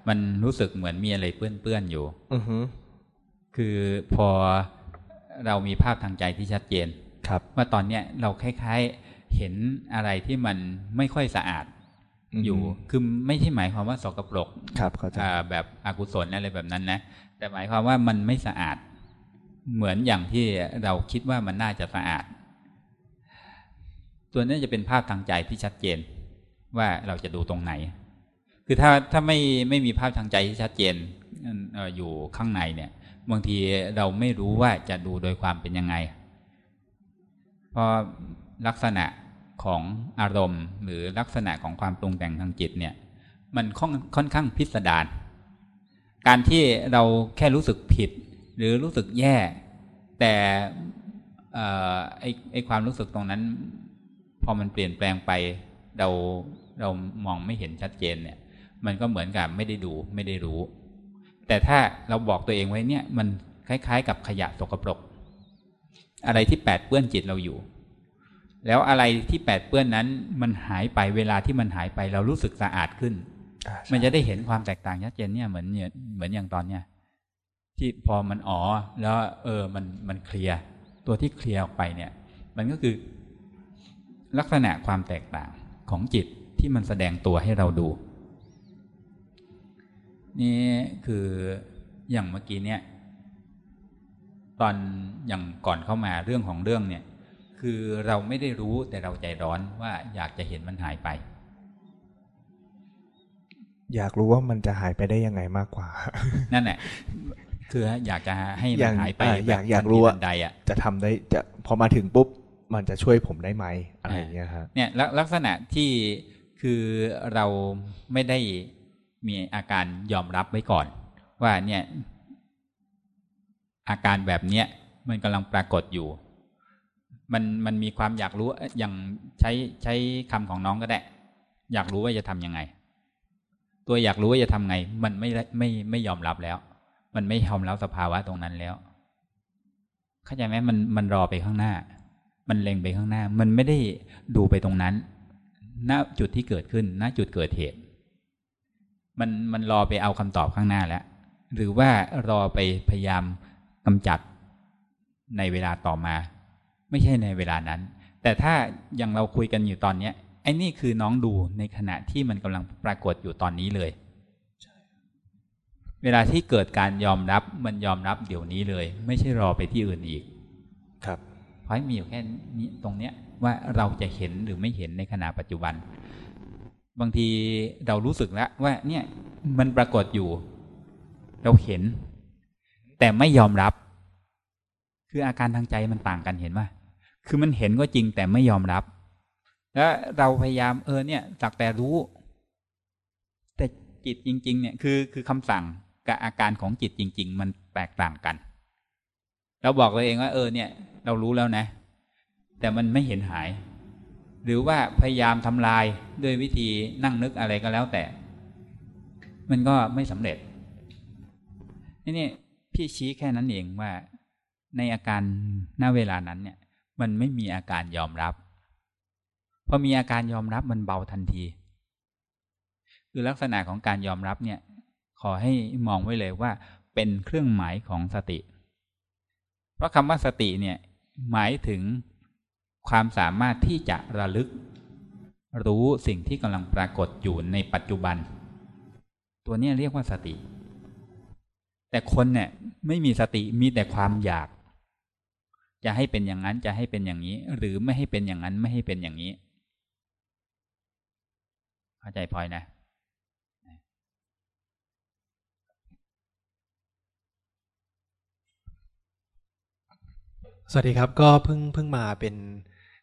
มันรู้สึกเหมือนมีอะไรเปื้อนๆอยู่อือคือพอเรามีภาพทางใจที่ชัดเจนครับ ว่าตอนเนี้ยเราคล้ายๆเห็นอะไรที่มันไม่ค่อยสะอาดอยู่คือไม่ใช่หมายความว่าสกปรกครับเขาจะแบบอกุศลอะไรแบบนั้นนะ แต่หมายความว่ามันไม่สะอาด เหมือนอย่างที่เราคิดว่ามันน่าจะสะอาด ตัวนี้จะเป็นภาพทางใจที่ชัดเจนว่าเราจะดูตรงไหน คือถ้าถ้าไม่ไม่มีภาพทางใจที่ชัดเจนอยู่ข้างในเนี่ย บางทีเราไม่รู้ว่าจะดูโดยความเป็นยังไง เพราะลักษณะของอารมณ์ หรือลักษณะของความปรุงแต่งทางจิตเนี่ย มันค่อนข้างพิสดารการที่เราแค่รู้สึกผิด หรือรู้สึกแย่ แต่ไอไอความรู้สึกตรงนั้น พอมันเปลี่ยนแปลงไปเราเรามองไม่เห็นชัดเจนเนี่ย มันก็เหมือนกับไม่ได้ดูไม่ได้รู้ แต่ถ้าเราบอกตัวเองไว้เนี่ยมันคล้าย ๆ กับขยะสกปรก อะไรที่แปดเปื้อนจิตเราอยู่ แล้วอะไรที่แปดเปื้อนนั้นมันหายไปเวลาที่มันหายไปเรารู้สึกสะอาดขึ้น มันจะได้เห็นความแตกต่างชัดเจนเนี่ยเหมือนเหมือนอย่างตอนเนี้ย ที่พอมันอ๋อแล้วเออมันมันเคลียร์ตัวที่เคลียร์ออกไปเนี่ย มันก็คือ ลักษณะความแตกต่างของจิตที่มันแสดงตัวให้เราดู นี่คืออย่างเมื่อกี้เนี่ย ตอนอย่างก่อนเข้ามาเรื่องของเรื่องเนี่ย คือเราไม่ได้รู้แต่เราใจร้อนว่าอยากจะเห็นมันหายไป อยากรู้ว่ามันจะหายไปได้ยังไงมากกว่า นั่นแหละ คืออยากจะให้มันหายไปอยากอยากรู้ว่าจะทำได้จะพอมาถึงปุ๊บมันจะช่วยผมได้ไหมอะไรอย่างเงี้ยครับเนี่ยลักษณะที่คือเราไม่ได้มีอาการยอมรับไว้ก่อน ว่าเนี่ย อาการแบบเนี้ยมันกำลังปรากฏอยู่ มันมันมีความอยากรู้อย่างใช้ใช้คำของน้องก็ได้ อยากรู้ว่าจะทํำยังไง ตัวอยากรู้ว่าจะทำไง มันไม่ไม่ไม่ยอมรับแล้ว มันไม่ยอมรับสภาวะตรงนั้นแล้ว เข้าใจไหมมันมันรอไปข้างหน้า มันเล็งไปข้างหน้า มันไม่ได้ดูไปตรงนั้น ณจุดที่เกิดขึ้น ณจุดเกิดเหตุ มันมันรอไปเอาคำตอบข้างหน้าแล้ว หรือว่ารอไปพยายามกำจัดในเวลาต่อมา ไม่ใช่ในเวลานั้น แต่ถ้าอย่างเราคุยกันอยู่ตอนเนี้ยไอ้นี่คือน้องดูในขณะที่มันกำลังปรากฏอยู่ตอนนี้เลย เวลาที่เกิดการยอมรับมันยอมรับเดี๋ยวนี้เลย ไม่ใช่รอไปที่อื่นอีก ครับเพราะมีอยู่แค่นี้ตรงเนี้ยว่าเราจะเห็นหรือไม่เห็นในขณะปัจจุบัน บางทีเรารู้สึกแล้วว่าเนี่ยมันปรากฏอยู่ เราเห็น แต่ไม่ยอมรับ คืออาการทางใจมันต่างกันเห็นไหมคือมันเห็นก็จริงแต่ไม่ยอมรับ แล้วเราพยายามเออเนี่ยสักแต่รู้ แต่จิตจริง ๆ เนี่ยคือคือคำสั่ง กับอาการของจิตจริง ๆ มันแตกต่างกัน เราบอกตัวเองว่า เออเนี่ย เรารู้แล้วนะ แต่มันไม่เห็นหาย หรือว่าพยายามทำลายด้วยวิธีนั่งนึกอะไรก็แล้วแต่ มันก็ไม่สำเร็จนี่พี่ชี้แค่นั้นเองว่าในอาการณเวลานั้นเนี่ย มันไม่มีอาการยอมรับพอมีอาการยอมรับมันเบาทันที คือลักษณะของการยอมรับเนี่ย อให้มองไว้เลยว่า เป็นเครื่องหมายของสติ เพราะคำว่าสติเนี่ยหมายถึงความสามารถที่จะระลึก รู้สิ่งที่กำลังปรากฏอยู่ในปัจจุบัน ตัวนี้เรียกว่าสติ แต่คนเนี่ยไม่มีสติมีแต่ความอยาก จะให้เป็นอย่างนั้นจะให้เป็นอย่างนี้ หรือไม่ให้เป็นอย่างนั้นไม่ให้เป็นอย่างนี้ เข้าใจพลอยนะ สวัสดีครับ ก็เพิ่งเพิ่งมาเป็น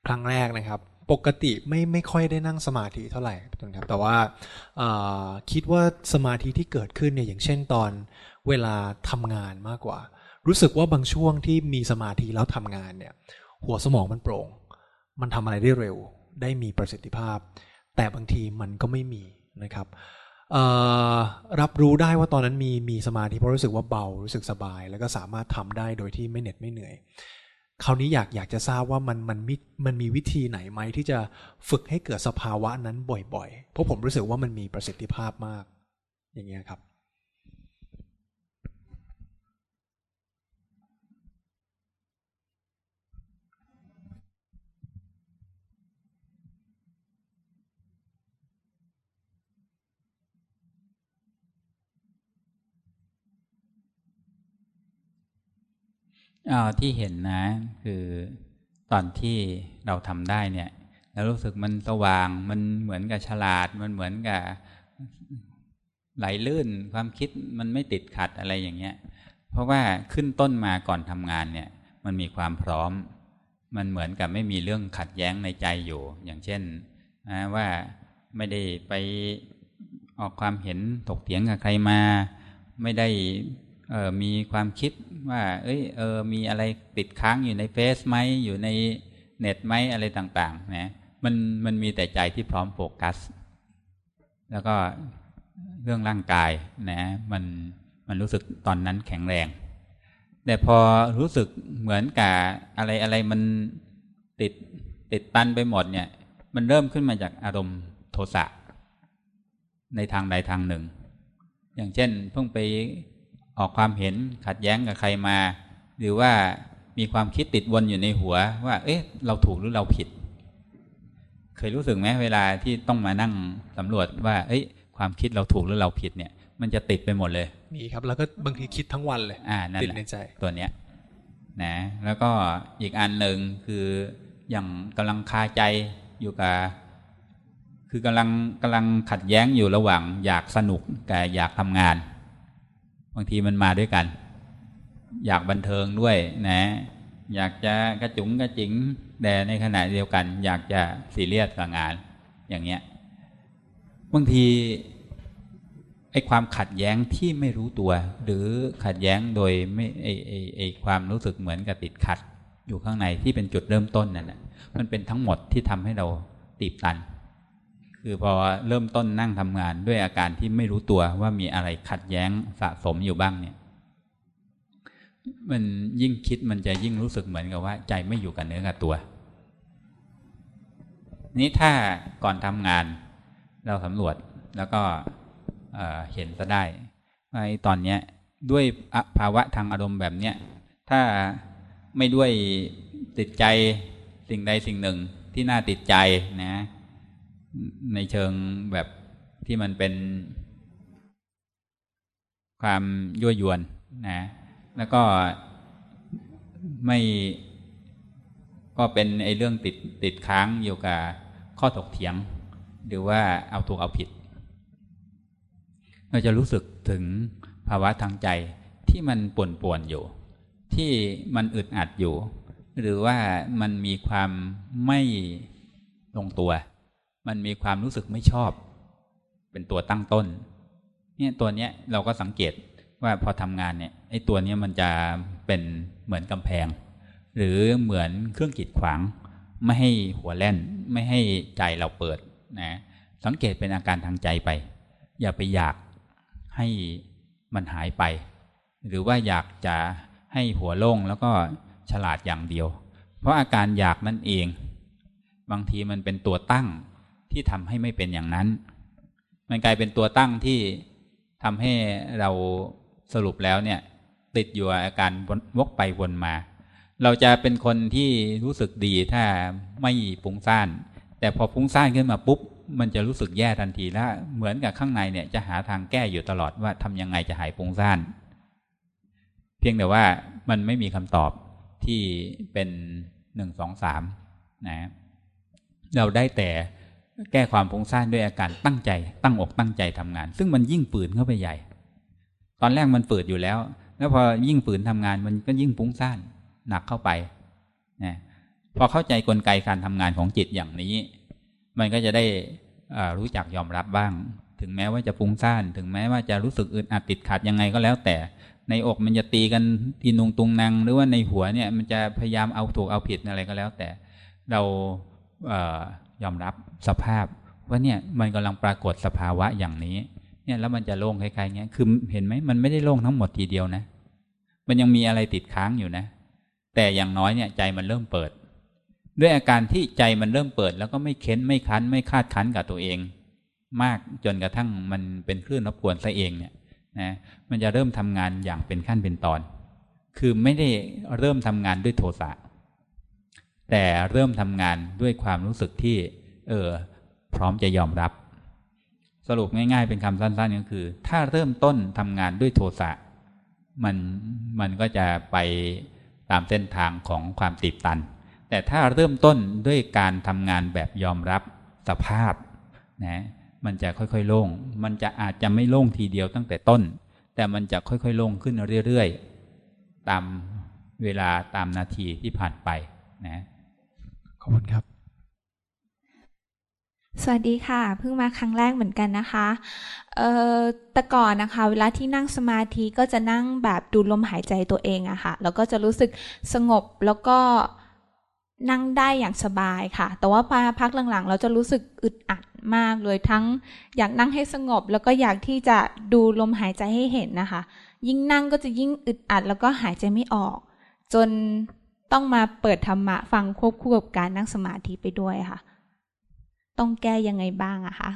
ครั้งแรกนะครับ ปกติไม่ไม่ค่อยได้นั่งสมาธิเท่าไหร่ครับแต่ว่าคิดว่าสมาธิที่เกิดขึ้นเนี่ยอย่างเช่นตอนเวลาทำงานมากกว่า รู้สึกว่าบางช่วงที่มีสมาธิแล้วทำงานเนี่ย หัวสมองมันโปร่ง มันทำอะไรได้เร็ว ได้มีประสิทธิภาพ แต่บางทีมันก็ไม่มีนะครับรับรู้ได้ว่าตอนนั้นมีมีสมาธิเพราะรู้สึกว่าเบารู้สึกสบาย แล้วก็สามารถทำได้โดยที่ไม่เหน็ดไม่เหนื่อย คราวนี้อยากอยากจะทราบว่ามันมันมีมันมีวิธีไหนไหมที่จะฝึกให้เกิดสภาวะนั้นบ่อยๆ เพราะผมรู้สึกว่ามันมีประสิทธิภาพมาก อย่างเงี้ยครับ อที่เห็นนะ คือตอนที่เราทำได้เนี่ย แล้วรู้สึกมันสว่างมันเหมือนกับฉลาด มันเหมือนกับไหลลื่นความคิดมันไม่ติดขัดอะไรอย่างเงี้ย เพราะว่าขึ้นต้นมาก่อนทำงานเนี่ย มันมีความพร้อม มันเหมือนกับไม่มีเรื่องขัดแย้งในใจอยู่ อย่างเช่นนะว่าไม่ได้ไปออกความเห็นถกเถียงกับใครมา ไม่ได้ ออมีความคิดว่า เอ้ยเออมีอะไรติดค้างอยู่ในเฟซไหมอยู่ในเน็ตไหมอะไรต่างๆนะมันมันมีแต่ใจที่พร้อมโฟกัส แล้วก็เรื่องร่างกายนะมันมันรู้สึกตอนนั้นแข็งแรง แต่พอรู้สึกเหมือนกับอะไรอะไรมันติดติดตันไปหมดเนี่ย มันเริ่มขึ้นมาจากอารมณ์โทสะในทางใดทางหนึ่ง อย่างเช่นเพิ่งไป ออกความเห็นขัดแย้งกับใครมา หรือว่ามีความคิดติดวนอยู่ในหัว ว่า เอ๊ะ เราถูกหรือเราผิด เคยรู้สึกไหมเวลาที่ต้องมานั่งสำรวจว่า เอ้ย ความคิดเราถูกหรือเราผิดเนี่ย มันจะติดไปหมดเลย มีครับ แล้วก็บางทีคิดทั้งวันเลย อ่านั่นแหละตัวเนี้ยนะ แล้วก็อีกอันหนึ่งคืออย่างกำลังคาใจอยู่กับ คือกำลังกำลังขัดแย้งอยู่ระหว่าง อยากสนุกกับอยากทำงาน บางทีมันมาด้วยกัน อยากบันเทิงด้วยนะ อยากจะกระจุงกระจิงแต่ในขณะเดียวกัน อยากจะซีเรียสกับงาน อย่างเงี้ยบางทีไอ้ความขัดแย้งที่ไม่รู้ตัว หรือขัดแย้งโดยไม่ไอ้ไอ้ไอ้ความรู้สึกเหมือนกับติดขัด อยู่ข้างในที่เป็นจุดเริ่มต้นนั่นแหละมันเป็นทั้งหมดที่ทำให้เราตีบตัน คือพอเริ่มต้นนั่งทำงานด้วยอาการที่ไม่รู้ตัวว่ามีอะไรขัดแย้งสะสมอยู่บ้างเนี่ย มันยิ่งคิดมันจะยิ่งรู้สึกเหมือนกับว่า ใจไม่อยู่กับเนื้อกับตัว นี้ถ้าก่อนทำงานเราสำรวจแล้วก็เห็นจะได้ว่าตอนนี้ด้วยภาวะทางอารมณ์แบบเนี้ยถ้าไม่ด้วยติดใจสิ่งใดสิ่งหนึ่งที่น่าติดใจนะ ในเชิงแบบที่มันเป็นความยั่วยวนนะแล้วก็ไม่ก็เป็นไอ้เรื่องติดติดค้างอยู่กับข้อถกเถียง หรือว่าเอาถูกเอาผิด เราจะรู้สึกถึงภาวะทางใจที่มันป่วนป่วนอยู่ ที่มันอึดอัดอยู่ หรือว่ามันมีความไม่ลงตัว มันมีความรู้สึกไม่ชอบ เป็นตัวตั้งต้น เนี่ยตัวเนี้ยเราก็สังเกตว่าพอทำงานเนี่ยไอ้ตัวเนี้ยมันจะเป็นเหมือนกำแพง หรือเหมือนเครื่องกีดขวาง ไม่ให้หัวแล่น ไม่ให้ใจเราเปิดนะสังเกตเป็นอาการทางใจไป อย่าไปอยากให้มันหายไป หรือว่าอยากจะให้หัวโล่งแล้วก็ฉลาดอย่างเดียว เพราะอาการอยากนั่นเอง บางทีมันเป็นตัวตั้ง ที่ทำให้ไม่เป็นอย่างนั้น มันกลายเป็นตัวตั้งที่ทำให้เราสรุปแล้วเนี่ย ติดอยู่อาการวกไปวนมา เราจะเป็นคนที่รู้สึกดีถ้าไม่ฟุ้งซ่าน แต่พอฟุ้งซ่านขึ้นมาปุ๊บ มันจะรู้สึกแย่ทันทีแล้วเหมือนกับข้างในเนี่ยจะหาทางแก้อยู่ตลอดว่าทำยังไงจะหายปุ้งซ่าน เพียงแต่ว่ามันไม่มีคำตอบที่เป็นหนึ่งสองสามนะเราได้แต่ แก้ความฟุ้งซ่านด้วยอาการตั้งใจ ตั้งอกตั้งใจทำงาน ซึ่งมันยิ่งฝืนเข้าไปใหญ่ ตอนแรกมันฝืดอยู่แล้ว แล้วพอยิ่งฝืนทำงานมันก็ยิ่งฟุ้งซ่านหนักเข้าไปนะพอเข้าใจกลไกการทำงานของจิตอย่างนี้ มันก็จะได้รู้จักยอมรับบ้าง ถึงแม้ว่าจะฟุ้งซ่าน ถึงแม้ว่าจะรู้สึกอึดอัดติดขัดยังไงก็แล้วแต่ ในอกมันจะตีกันทีนุงตุงนางหรือว่าในหัวเนี่ยมันจะพยายามเอาถูกเอาผิดอะไรก็แล้วแต่ เรา ยอมรับสภาพ ว่าเนี่ยมันกำลังปรากฏสภาวะอย่างนี้ เนี่ยแล้วมันจะโล่งคล้ายๆเงี้ยคือเห็นไหมมันไม่ได้โล่งทั้งหมดทีเดียวนะ มันยังมีอะไรติดค้างอยู่นะ แต่อย่างน้อยเนี่ยใจมันเริ่มเปิด ด้วยอาการที่ใจมันเริ่มเปิด แล้วก็ไม่เค้นไม่คันไม่คาดคันกับตัวเอง มากจนกระทั่งมันเป็นคลื่นรบกวนซะเองเนี่ยนะมันจะเริ่มทำงานอย่างเป็นขั้นเป็นตอน คือไม่ได้เริ่มทำงานด้วยโทสะ แต่เริ่มทำงานด้วยความรู้สึกที่ เออ พร้อมจะยอมรับ สรุปง่ายๆ เป็นคำสั้นๆก็คือ ถ้าเริ่มต้นทำงานด้วยโทสะมันมันก็จะไปตามเส้นทางของความติดตัน แต่ถ้าเริ่มต้นด้วยการทำงานแบบยอมรับสภาพนะมันจะค่อยๆโล่ง มันจะอาจจะไม่โล่งทีเดียวตั้งแต่ต้น แต่มันจะค่อยๆโล่งขึ้นเรื่อยๆ ตามเวลาตามนาทีที่ผ่านไปนะ ขอบคุณครับ สวัสดีค่ะ เพิ่งมาครั้งแรกเหมือนกันนะคะเอ่อแต่ก่อนนะคะ เวลาที่นั่งสมาธิก็จะนั่งแบบดูลมหายใจตัวเองอะค่ะ แล้วก็จะรู้สึกสงบแล้วก็นั่งได้อย่างสบายค่ะ แต่ว่าพอพักหลังๆ เราจะรู้สึกอึดอัดมากเลยทั้งอยากนั่งให้สงบ แล้วก็อยากที่จะดูลมหายใจให้เห็นนะคะ ยิ่งนั่งก็จะยิ่งอึดอัด แล้วก็หายใจไม่ออก จน ต้องมาเปิดธรรมะฟังควบคู่กับการนั่งสมาธิไปด้วยค่ะ ต้องแก้ยังไงบ้างอะคะ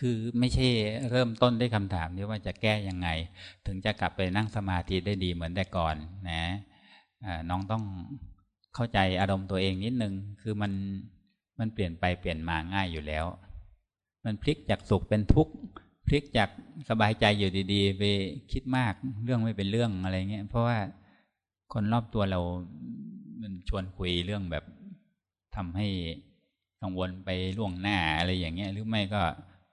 คือไม่ใช่เริ่มต้นด้วยคำถามนี้ว่าจะแก้ยังไง ถึงจะกลับไปนั่งสมาธิได้ดีเหมือนแต่ก่อนนะน้องต้องเข้าใจอารมณ์ตัวเองนิดนึง คือมันมันเปลี่ยนไปเปลี่ยนมาง่ายอยู่แล้ว มันพลิกจากสุขเป็นทุกข์พลิกจากสบายใจอยู่ดีๆ ไปคิดมากเรื่องไม่เป็นเรื่องอะไรเงี้ยเพราะว่าคนรอบตัวเรา มันชวนคุยเรื่องแบบทำให้กังวลไปล่วงหน้าอะไรอย่างเงี้ย หรือไม่ก็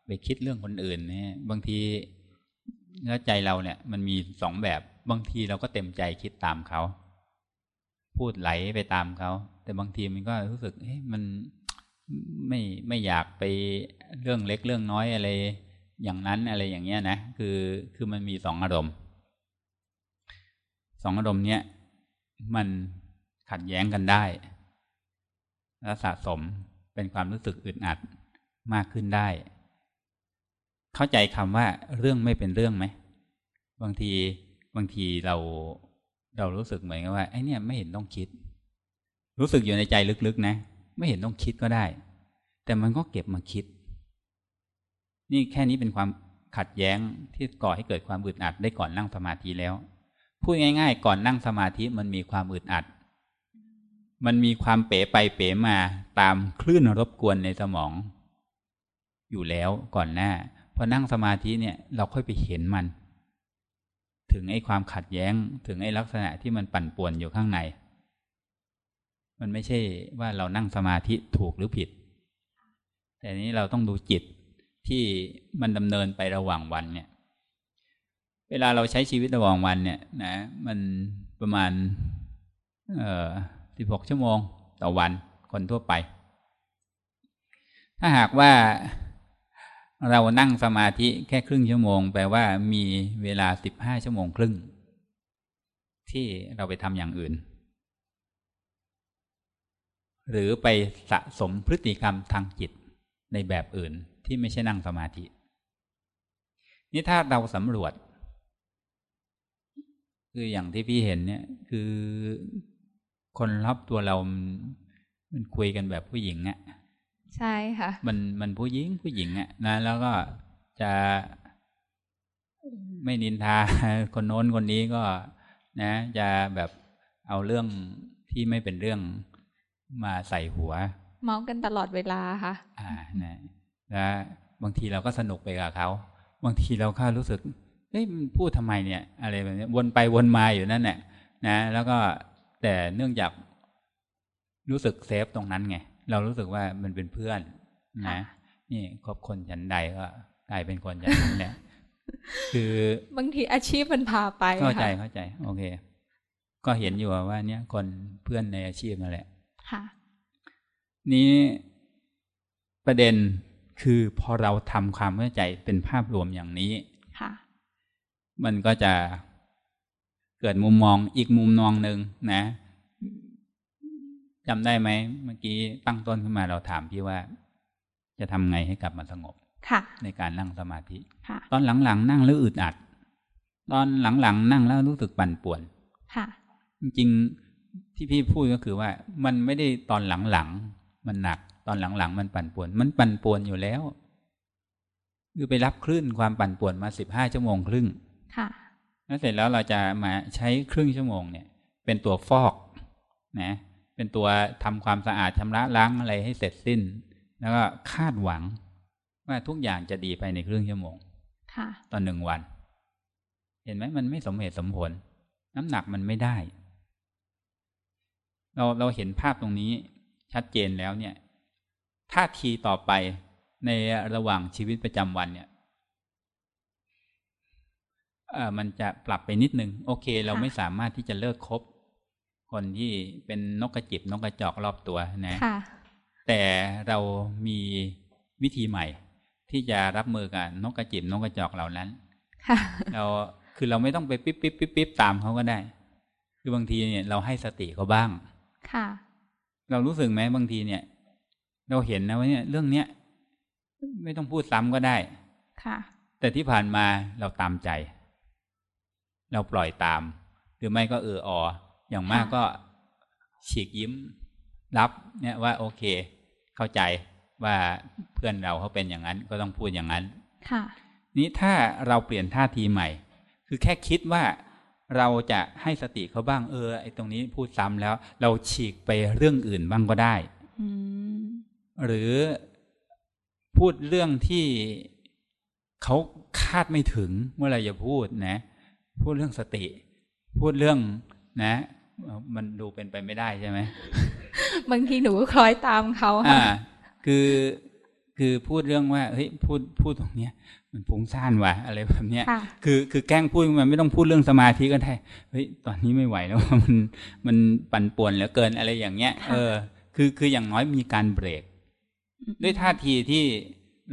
ไปคิดเรื่องคนอื่นเนี่ยบางทีแล้วใจเราเนี่ยมันมีสองแบบบางทีเราก็เต็มใจคิดตามเขา พูดไหลไปตามเขา แต่บางทีมันก็รู้สึกเฮ้ยมันไม่ไม่อยากไปเรื่องเล็กเรื่องน้อยอะไร อย่างนั้นอะไรอย่างเงี้ยนะคือคือมันมีสองอารมณ์สองอารมณ์เนี้ยมันขัดแย้งกันได้ และสะสมเป็นความรู้สึกอึดอัดมากขึ้นได้ เข้าใจคำว่าเรื่องไม่เป็นเรื่องไหมบางทีบางทีเราเรารู้สึกเหมือนกับว่าไอ้นี่ไม่เห็นต้องคิด รู้สึกอยู่ในใจลึกๆนะ ไม่เห็นต้องคิดก็ได้ แต่มันก็เก็บมาคิด นี่แค่นี้เป็นความขัดแย้งที่ก่อให้เกิดความอึดอัดได้ก่อนนั่งสมาธิแล้ว พูดง่าย ๆ ก่อนนั่งสมาธิมันมีความอึดอัด มันมีความเป๋ไปเป๋มาตามคลื่นรบกวนในสมอง อยู่แล้วก่อนหน้า พอนั่งสมาธิเนี่ยเราค่อยไปเห็นมัน ถึงไอ้ความขัดแย้งถึงไอ้ลักษณะที่มันปั่นป่วนอยู่ข้างใน มันไม่ใช่ว่าเรานั่งสมาธิถูกหรือผิด แต่นี้เราต้องดูจิตที่มันดำเนินไประหว่างวันเนี่ย เวลาเราใช้ชีวิตระหว่างวันเนี่ยนะ มันประมาณ เอ่อสิบหกชั่วโมงต่อวันคนทั่วไป ถ้าหากว่า เรานั่งสมาธิแค่ครึ่งชั่วโมง แปลว่ามีเวลาสิบห้าชั่วโมงครึ่ง ที่เราไปทำอย่างอื่น หรือไปสะสมพฤติกรรมทางจิตในแบบอื่นที่ไม่ใช่นั่งสมาธิ นี่ถ้าเราสำรวจ คืออย่างที่พี่เห็นเนี่ย คือคนรอบตัวเรา มันคุยกันแบบผู้หญิงอะ ใช่ค่ะ มันมันผู้หญิงผู้หญิงอะนะแล้วก็จะไม่นินทาคนโน้นคนนี้ก็ นะ จะแบบเอาเรื่องที่ไม่เป็นเรื่องมาใส่หัว เมากันตลอดเวลาค่ะ อ่านะแล้วบางทีเราก็สนุกไปกับเขาบางทีเราค่ารู้สึกเฮ้ยมันพูดทำไมเนี่ย อะไรแบบนี้วนไปวนมาอยู่นั่นแหละนะ แล้วก็แต่เนื่องจากรู้สึกเซฟตรงนั้นไง เรารู้สึกว่ามันเป็นเพื่อนนะนี่คบคนฉันใดก็กลายเป็นคนฉันนั้นแหละคือบางทีอาชีพมันพาไปเข้าใจเข้าใจ โอเค ก็เห็นอยู่ว่าเนี่ยคนเพื่อนในอาชีพนั่นแหละค่ะ นี้ประเด็นคือพอเราทำความเข้าใจเป็นภาพรวมอย่างนี้ค่ะ มันก็จะเกิดมุมมองอีกมุมมองหนึ่งนะ จำได้ไหมเมื่อกี้ตั้งต้นขึ้นมาเราถามพี่ว่า จะทำไงให้กลับมาสงบค่ะในการนั่งสมาธิค่ะตอนหลังๆนั่งแล้วอึดอัด ตอนหลังๆนั่งแล้วรู้สึกปั่นป่วนค่ะจริงๆที่พี่พูดก็คือว่า มันไม่ได้ตอนหลังๆมันหนัก ตอนหลังๆมันปั่นป่วน มันปั่นป่วนอยู่แล้วคือไปรับคลื่นความปั่นป่วนมาสิบห้าชั่วโมงครึ่งค่ะแล้วเสร็จแล้วเราจะมาใช้ครึ่งชั่วโมงเนี่ย เป็นตัวฟอกนะ เป็นตัวทำความสะอาดชำระล้างอะไรให้เสร็จสิ้น แล้วก็คาดหวัง ว่าทุกอย่างจะดีไปในครึ่งชั่วโมงตอนหนึ่งวัน เห็นไหมมันไม่สมเหตุสมผล น้ำหนักมันไม่ได้ เราเราเห็นภาพตรงนี้ชัดเจนแล้วเนี่ยท่าทีต่อไปในระหว่างชีวิตประจำวันเนี่ยเออมันจะปรับไปนิดนึง โอเค เราไม่สามารถที่จะเลิกคบ คนที่เป็นนกกระจิบนกกระจอกรอบตัวนะ แต่เรามีวิธีใหม่ ที่จะรับมือกับนกกระจิบนกกระจอกเหล่านั้นเราคือเราไม่ต้องไปปิ๊บปิ๊บปิ๊บปิ๊บตามเขาก็ได้ คือบางทีเนี่ยเราให้สติเขาบ้าง ค่ะ เรารู้สึกไหมบางทีเนี่ย เราเห็นนะว่าเนี่ยเรื่องเนี้ยไม่ต้องพูดซ้ำก็ได้ ค่ะ แต่ที่ผ่านมาเราตามใจ เราปล่อยตาม หรือไม่ก็เออออ ย่างมากก็ฉีกยิ้มรับเนี่ยว่าโอเค เข้าใจว่าเพื่อนเราเขาเป็นอย่างนั้นก็ต้องพูดอย่างนั้น ค่ะ นี้ถ้าเราเปลี่ยนท่าทีใหม่ คือแค่คิดว่าเราจะให้สติเขาบ้างเออไอ้ตรงนี้พูดซ้ำแล้ว เราฉีกไปเรื่องอื่นบ้างก็ได้หรือพูดเรื่องที่เขาคาดไม่ถึงเมื่อไรจะพูดนะ พูดเรื่องสติ พูดเรื่องนะ มันดูเป็นไปไม่ได้ใช่ไหมบางทีหนูก็คล้อยตามเขาอ่า คือคือพูดเรื่องว่าเฮ้ยพูดพูดตรงเนี้ย มันฟุ้งซ่านว่ะอะไรแบบเนี้ย คือคือแกล้งพูดมันไม่ต้องพูดเรื่องสมาธิก็ได้เฮ้ยตอนนี้ไม่ไหวแล้วมันมันปั่นป่วนเหลือเกินอะไรอย่างเงี้ย เออ คือคืออย่างน้อยมีการเบรก ด้วยท่าทีที่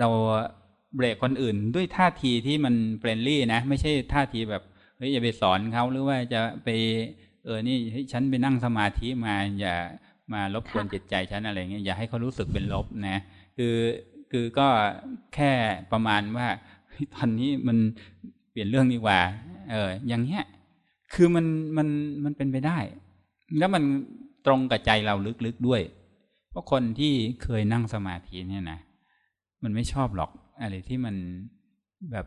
เราเบรกคนอื่น ด้วยท่าทีที่มันเฟรนลี่นะ ไม่ใช่ท่าทีแบบเฮ้ยอย่าไปสอนเขาหรือว่าจะไป เออนี่ฉันไปนั่งสมาธิมาอย่ามารบกวนจิตใจฉันอะไรเงี้ยอย่าให้เขารู้สึกเป็นลบนะ คือคือก็แค่ประมาณว่าตอนนี้มันเปลี่ยนเรื่องดีกว่า เออ อย่างเงี้ยคือมันมันมันเป็นไปได้ แล้วมันตรงกับใจเราลึกๆด้วย เพราะคนที่เคยนั่งสมาธิเนี่ยนะมันไม่ชอบหรอกอะไรที่มันแบบ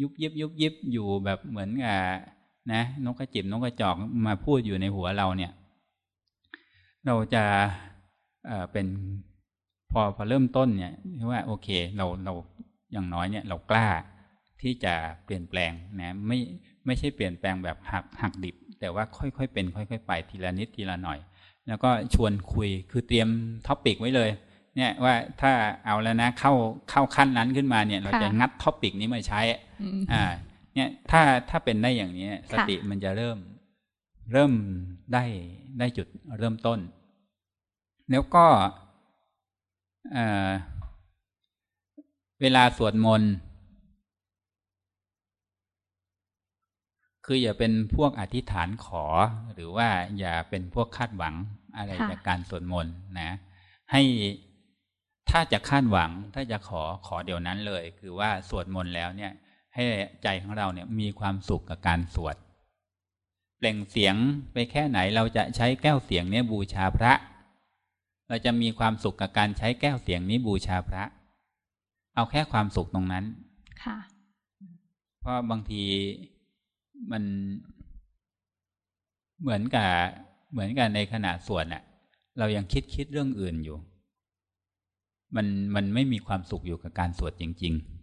ยุบยิบยุบยิบอยู่แบบเหมือนกับ นะนกกระจิบนกกระจอกมาพูดอยู่ในหัวเราเนี่ย เราจะเอ่อเป็นพอพอเริ่มต้นเนี่ยว่าโอเคเราเราอย่างน้อยเนี่ย เรากล้าที่จะเปลี่ยนแปลงนะไม่ไม่ใช่เปลี่ยนแปลงแบบหักหักดิบ แต่ว่าค่อยๆเป็น ค่อยๆไปทีละนิดทีละหน่อย แล้วก็ชวนคุยคือเตรียม topic ไว้เลย เนี่ยว่าถ้าเอาแล้วนะเข้าเข้าขั้นนั้นขึ้นมาเนี่ย เราจะงัด topic นี้มาใช้อ่า เนี่ยถ้าถ้าเป็นได้อย่างนี้สติมันจะเริ่ม เริ่มได้ได้จุดเริ่มต้น แล้วก็เวลาสวดมนต์คืออย่าเป็นพวกอธิษฐานขอ หรือว่าอย่าเป็นพวกคาดหวังอะไรจากการสวดมนต์นะ ให้ถ้าจะคาดหวังถ้าจะขอขอเดี๋ยวนั้นเลย คือว่าสวดมนต์แล้วเนี่ย ให้ใจของเราเนี่ยมีความสุขกับการสวดเปล่งเสียงไปแค่ไหนเราจะใช้แก้วเสียงเนี่ยบูชาพระ เราจะมีความสุขกับการใช้แก้วเสียงนี้บูชาพระ เอาแค่ความสุขตรงนั้น ค่ะ เพราะบางทีมันเหมือนกับเหมือนกันในขณะสวดน่ะ เรายังคิดคิดเรื่องอื่นอยู่ มันมันไม่มีความสุขอยู่กับการสวดจริง ๆ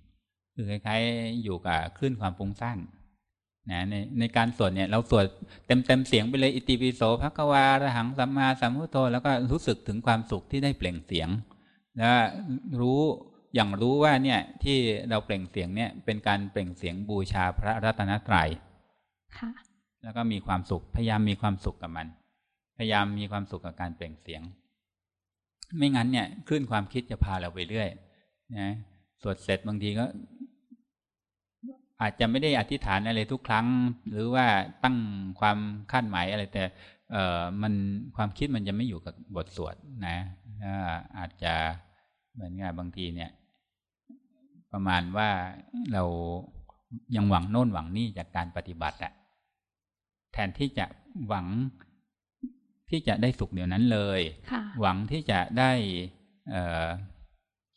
คือคล้ายๆอยู่กับคลื่นความฟุ้งซ่านนะในในการสวดเนี่ย เราสวดเต็มเต็มเสียงไปเลยอิติปิโสภควาระหังสัมมาสัมพุทโธแล้วก็รู้สึกถึงความสุขที่ได้เปล่งเสียง แล้วรู้อย่างรู้ว่าเนี่ยที่เราเปล่งเสียงเนี่ยเป็นการเปล่งเสียงบูชาพระรัตนตรยัยค่ะ แล้วก็มีความสุขพยายามมีความสุขกับมัน พยายามมีความสุขกับการเปล่งเสียง ไม่งั้นเนี่ยคลื่นความคิดจะพาเราไปเรื่อยนะสวดเสร็จบางทีก็ อาจจะไม่ได้อธิษฐานอะไรทุกครั้ง หรือว่าตั้งความคาดหมายอะไรแต่เออมันความคิดมันจะไม่อยู่กับบทสวดนะอาจจะเหมือนกับบางทีเนี่ย ประมาณว่าเรายังหวังโน่นหวังนี่จากการปฏิบัติอะแทนที่จะหวังที่จะได้สุขเดี๋ยวนั้นเลย หวังที่จะได้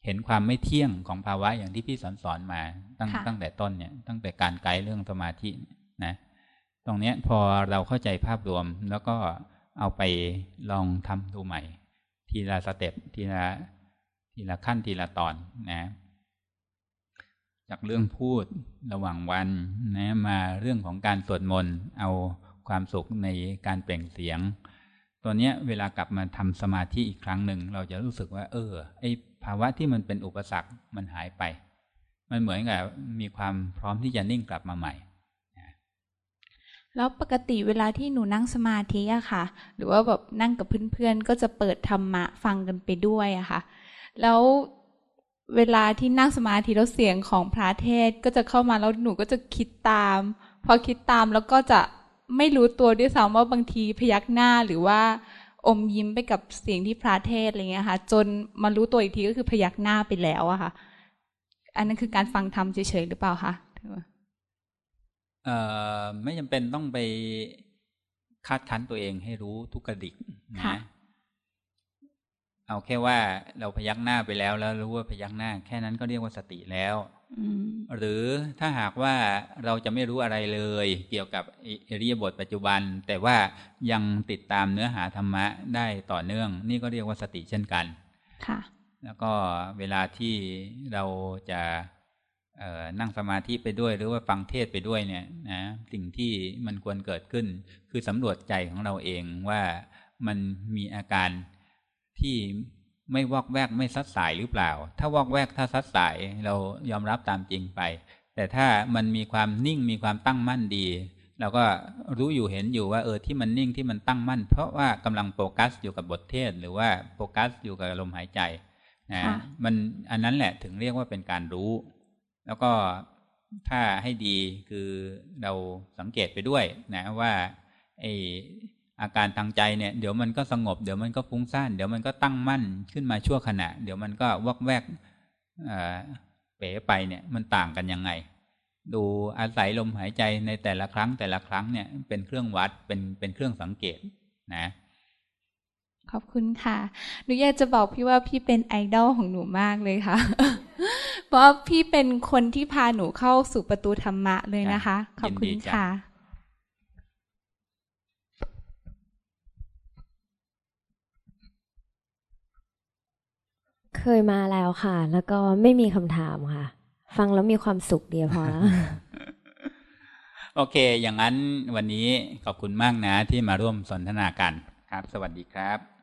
เเห็นความไม่เที่ยงของภาวะอย่างที่พี่สอนสอนมาตั้งตั้งแต่ต้นเนี่ย ตั้งแต่การไกด์เรื่องสมาธินะ ตรงเนี้ยพอเราเข้าใจภาพรวมแล้วก็เอาไปลองทำดูใหม่ ทีละสเต็ปทีละทีละขั้นทีละตอนนะ จากเรื่องพูดระหว่างวันนะมาเรื่องของการสวดมนต์เอาความสุขในการเปล่งเสียง ตัวเนี้ยเวลากลับมาทำสมาธิอีกครั้งหนึ่ง เราจะรู้สึกว่า เออไอ ภาวะที่มันเป็นอุปสรรคมันหายไป มันเหมือนกับมีความพร้อมที่จะนิ่งกลับมาใหม่แล้วปกติเวลาที่หนูนั่งสมาธิอะค่ะ หรือว่าแบบนั่งกับเพื่อนๆ ก็จะเปิดธรรมะฟังกันไปด้วยอะค่ะ แล้วเวลาที่นั่งสมาธิแล้วเสียงของพระเทศก็จะเข้ามาแล้วหนูก็จะคิดตาม พอคิดตามแล้วก็จะไม่รู้ตัวด้วยซ้ำว่าบางทีพยักหน้าหรือว่า อมยิ้มไปกับเสียงที่พระเทศอะไรเงี้ยค่ะ จนมารู้ตัวอีกทีก็คือพยักหน้าไปแล้วอะค่ะ อันนั้นคือการฟังธรรมเฉยๆหรือเปล่าคะเอ่อไม่จำเป็นต้องไปคาดคั้นตัวเองให้รู้ทุกกระดิกนะ เอาแค่ว่าเราพยักหน้าไปแล้ว แล้วรู้ว่าพยักหน้า แค่นั้นก็เรียกว่าสติแล้วหรือถ้าหากว่าเราจะไม่รู้อะไรเลย เกี่ยวกับอริยบทปัจจุบัน แต่ว่ายังติดตามเนื้อหาธรรมะได้ต่อเนื่อง นี่ก็เรียกว่าสติเช่นกันค่ะ แล้วก็เวลาที่เราจะนั่งสมาธิไปด้วย หรือว่าฟังเทศไปด้วยเนี่ยนะสิ่งที่มันควรเกิดขึ้น คือสำรวจใจของเราเองว่ามันมีอาการ ที่ไม่วอกแวกไม่ซัดสายหรือเปล่า ถ้าวอกแวกถ้าซัดสายเรายอมรับตามจริงไป แต่ถ้ามันมีความนิ่งมีความตั้งมั่นดีเราก็รู้อยู่เห็นอยู่ว่าเออที่มันนิ่งที่มันตั้งมั่น เพราะว่ากำลังโฟกัสอยู่กับบทเทศ หรือว่าโฟกัสอยู่กับลมหายใจนะมันอันนั้นแหละถึงเรียกว่าเป็นการรู้ แล้วก็ถ้าให้ดีคือเราสังเกตไปด้วยนะว่าไอ อาการทางใจเนี่ยเดี๋ยวมันก็สงบ เดี๋ยวมันก็ฟุ้งซ่านเดี๋ยวมันก็ตั้งมั่นขึ้นมาชั่วขณะ เดี๋ยวมันก็วอกแวกเป๋ไปเนี่ยมันต่างกันยังไง ดูอาศัยลมหายใจในแต่ละครั้งแต่ละครั้งเนี่ยเป็นเครื่องวัดเป็นเป็นเครื่องสังเกตนะ ขอบคุณค่ะหนูอยากจะบอกพี่ว่าพี่เป็นไอดอลของหนูมากเลยค่ะ เพราะพี่เป็นคนที่พาหนูเข้าสู่ประตูธรรมะเลยนะคะ ขอบคุณค่ะ เคยมาแล้วค่ะ แล้วก็ไม่มีคำถามค่ะ ฟังแล้วมีความสุขเดียวพอแล้วโอเค อย่างนั้นวันนี้ขอบคุณมากนะที่มาร่วมสนทนากันครับ สวัสดีครับ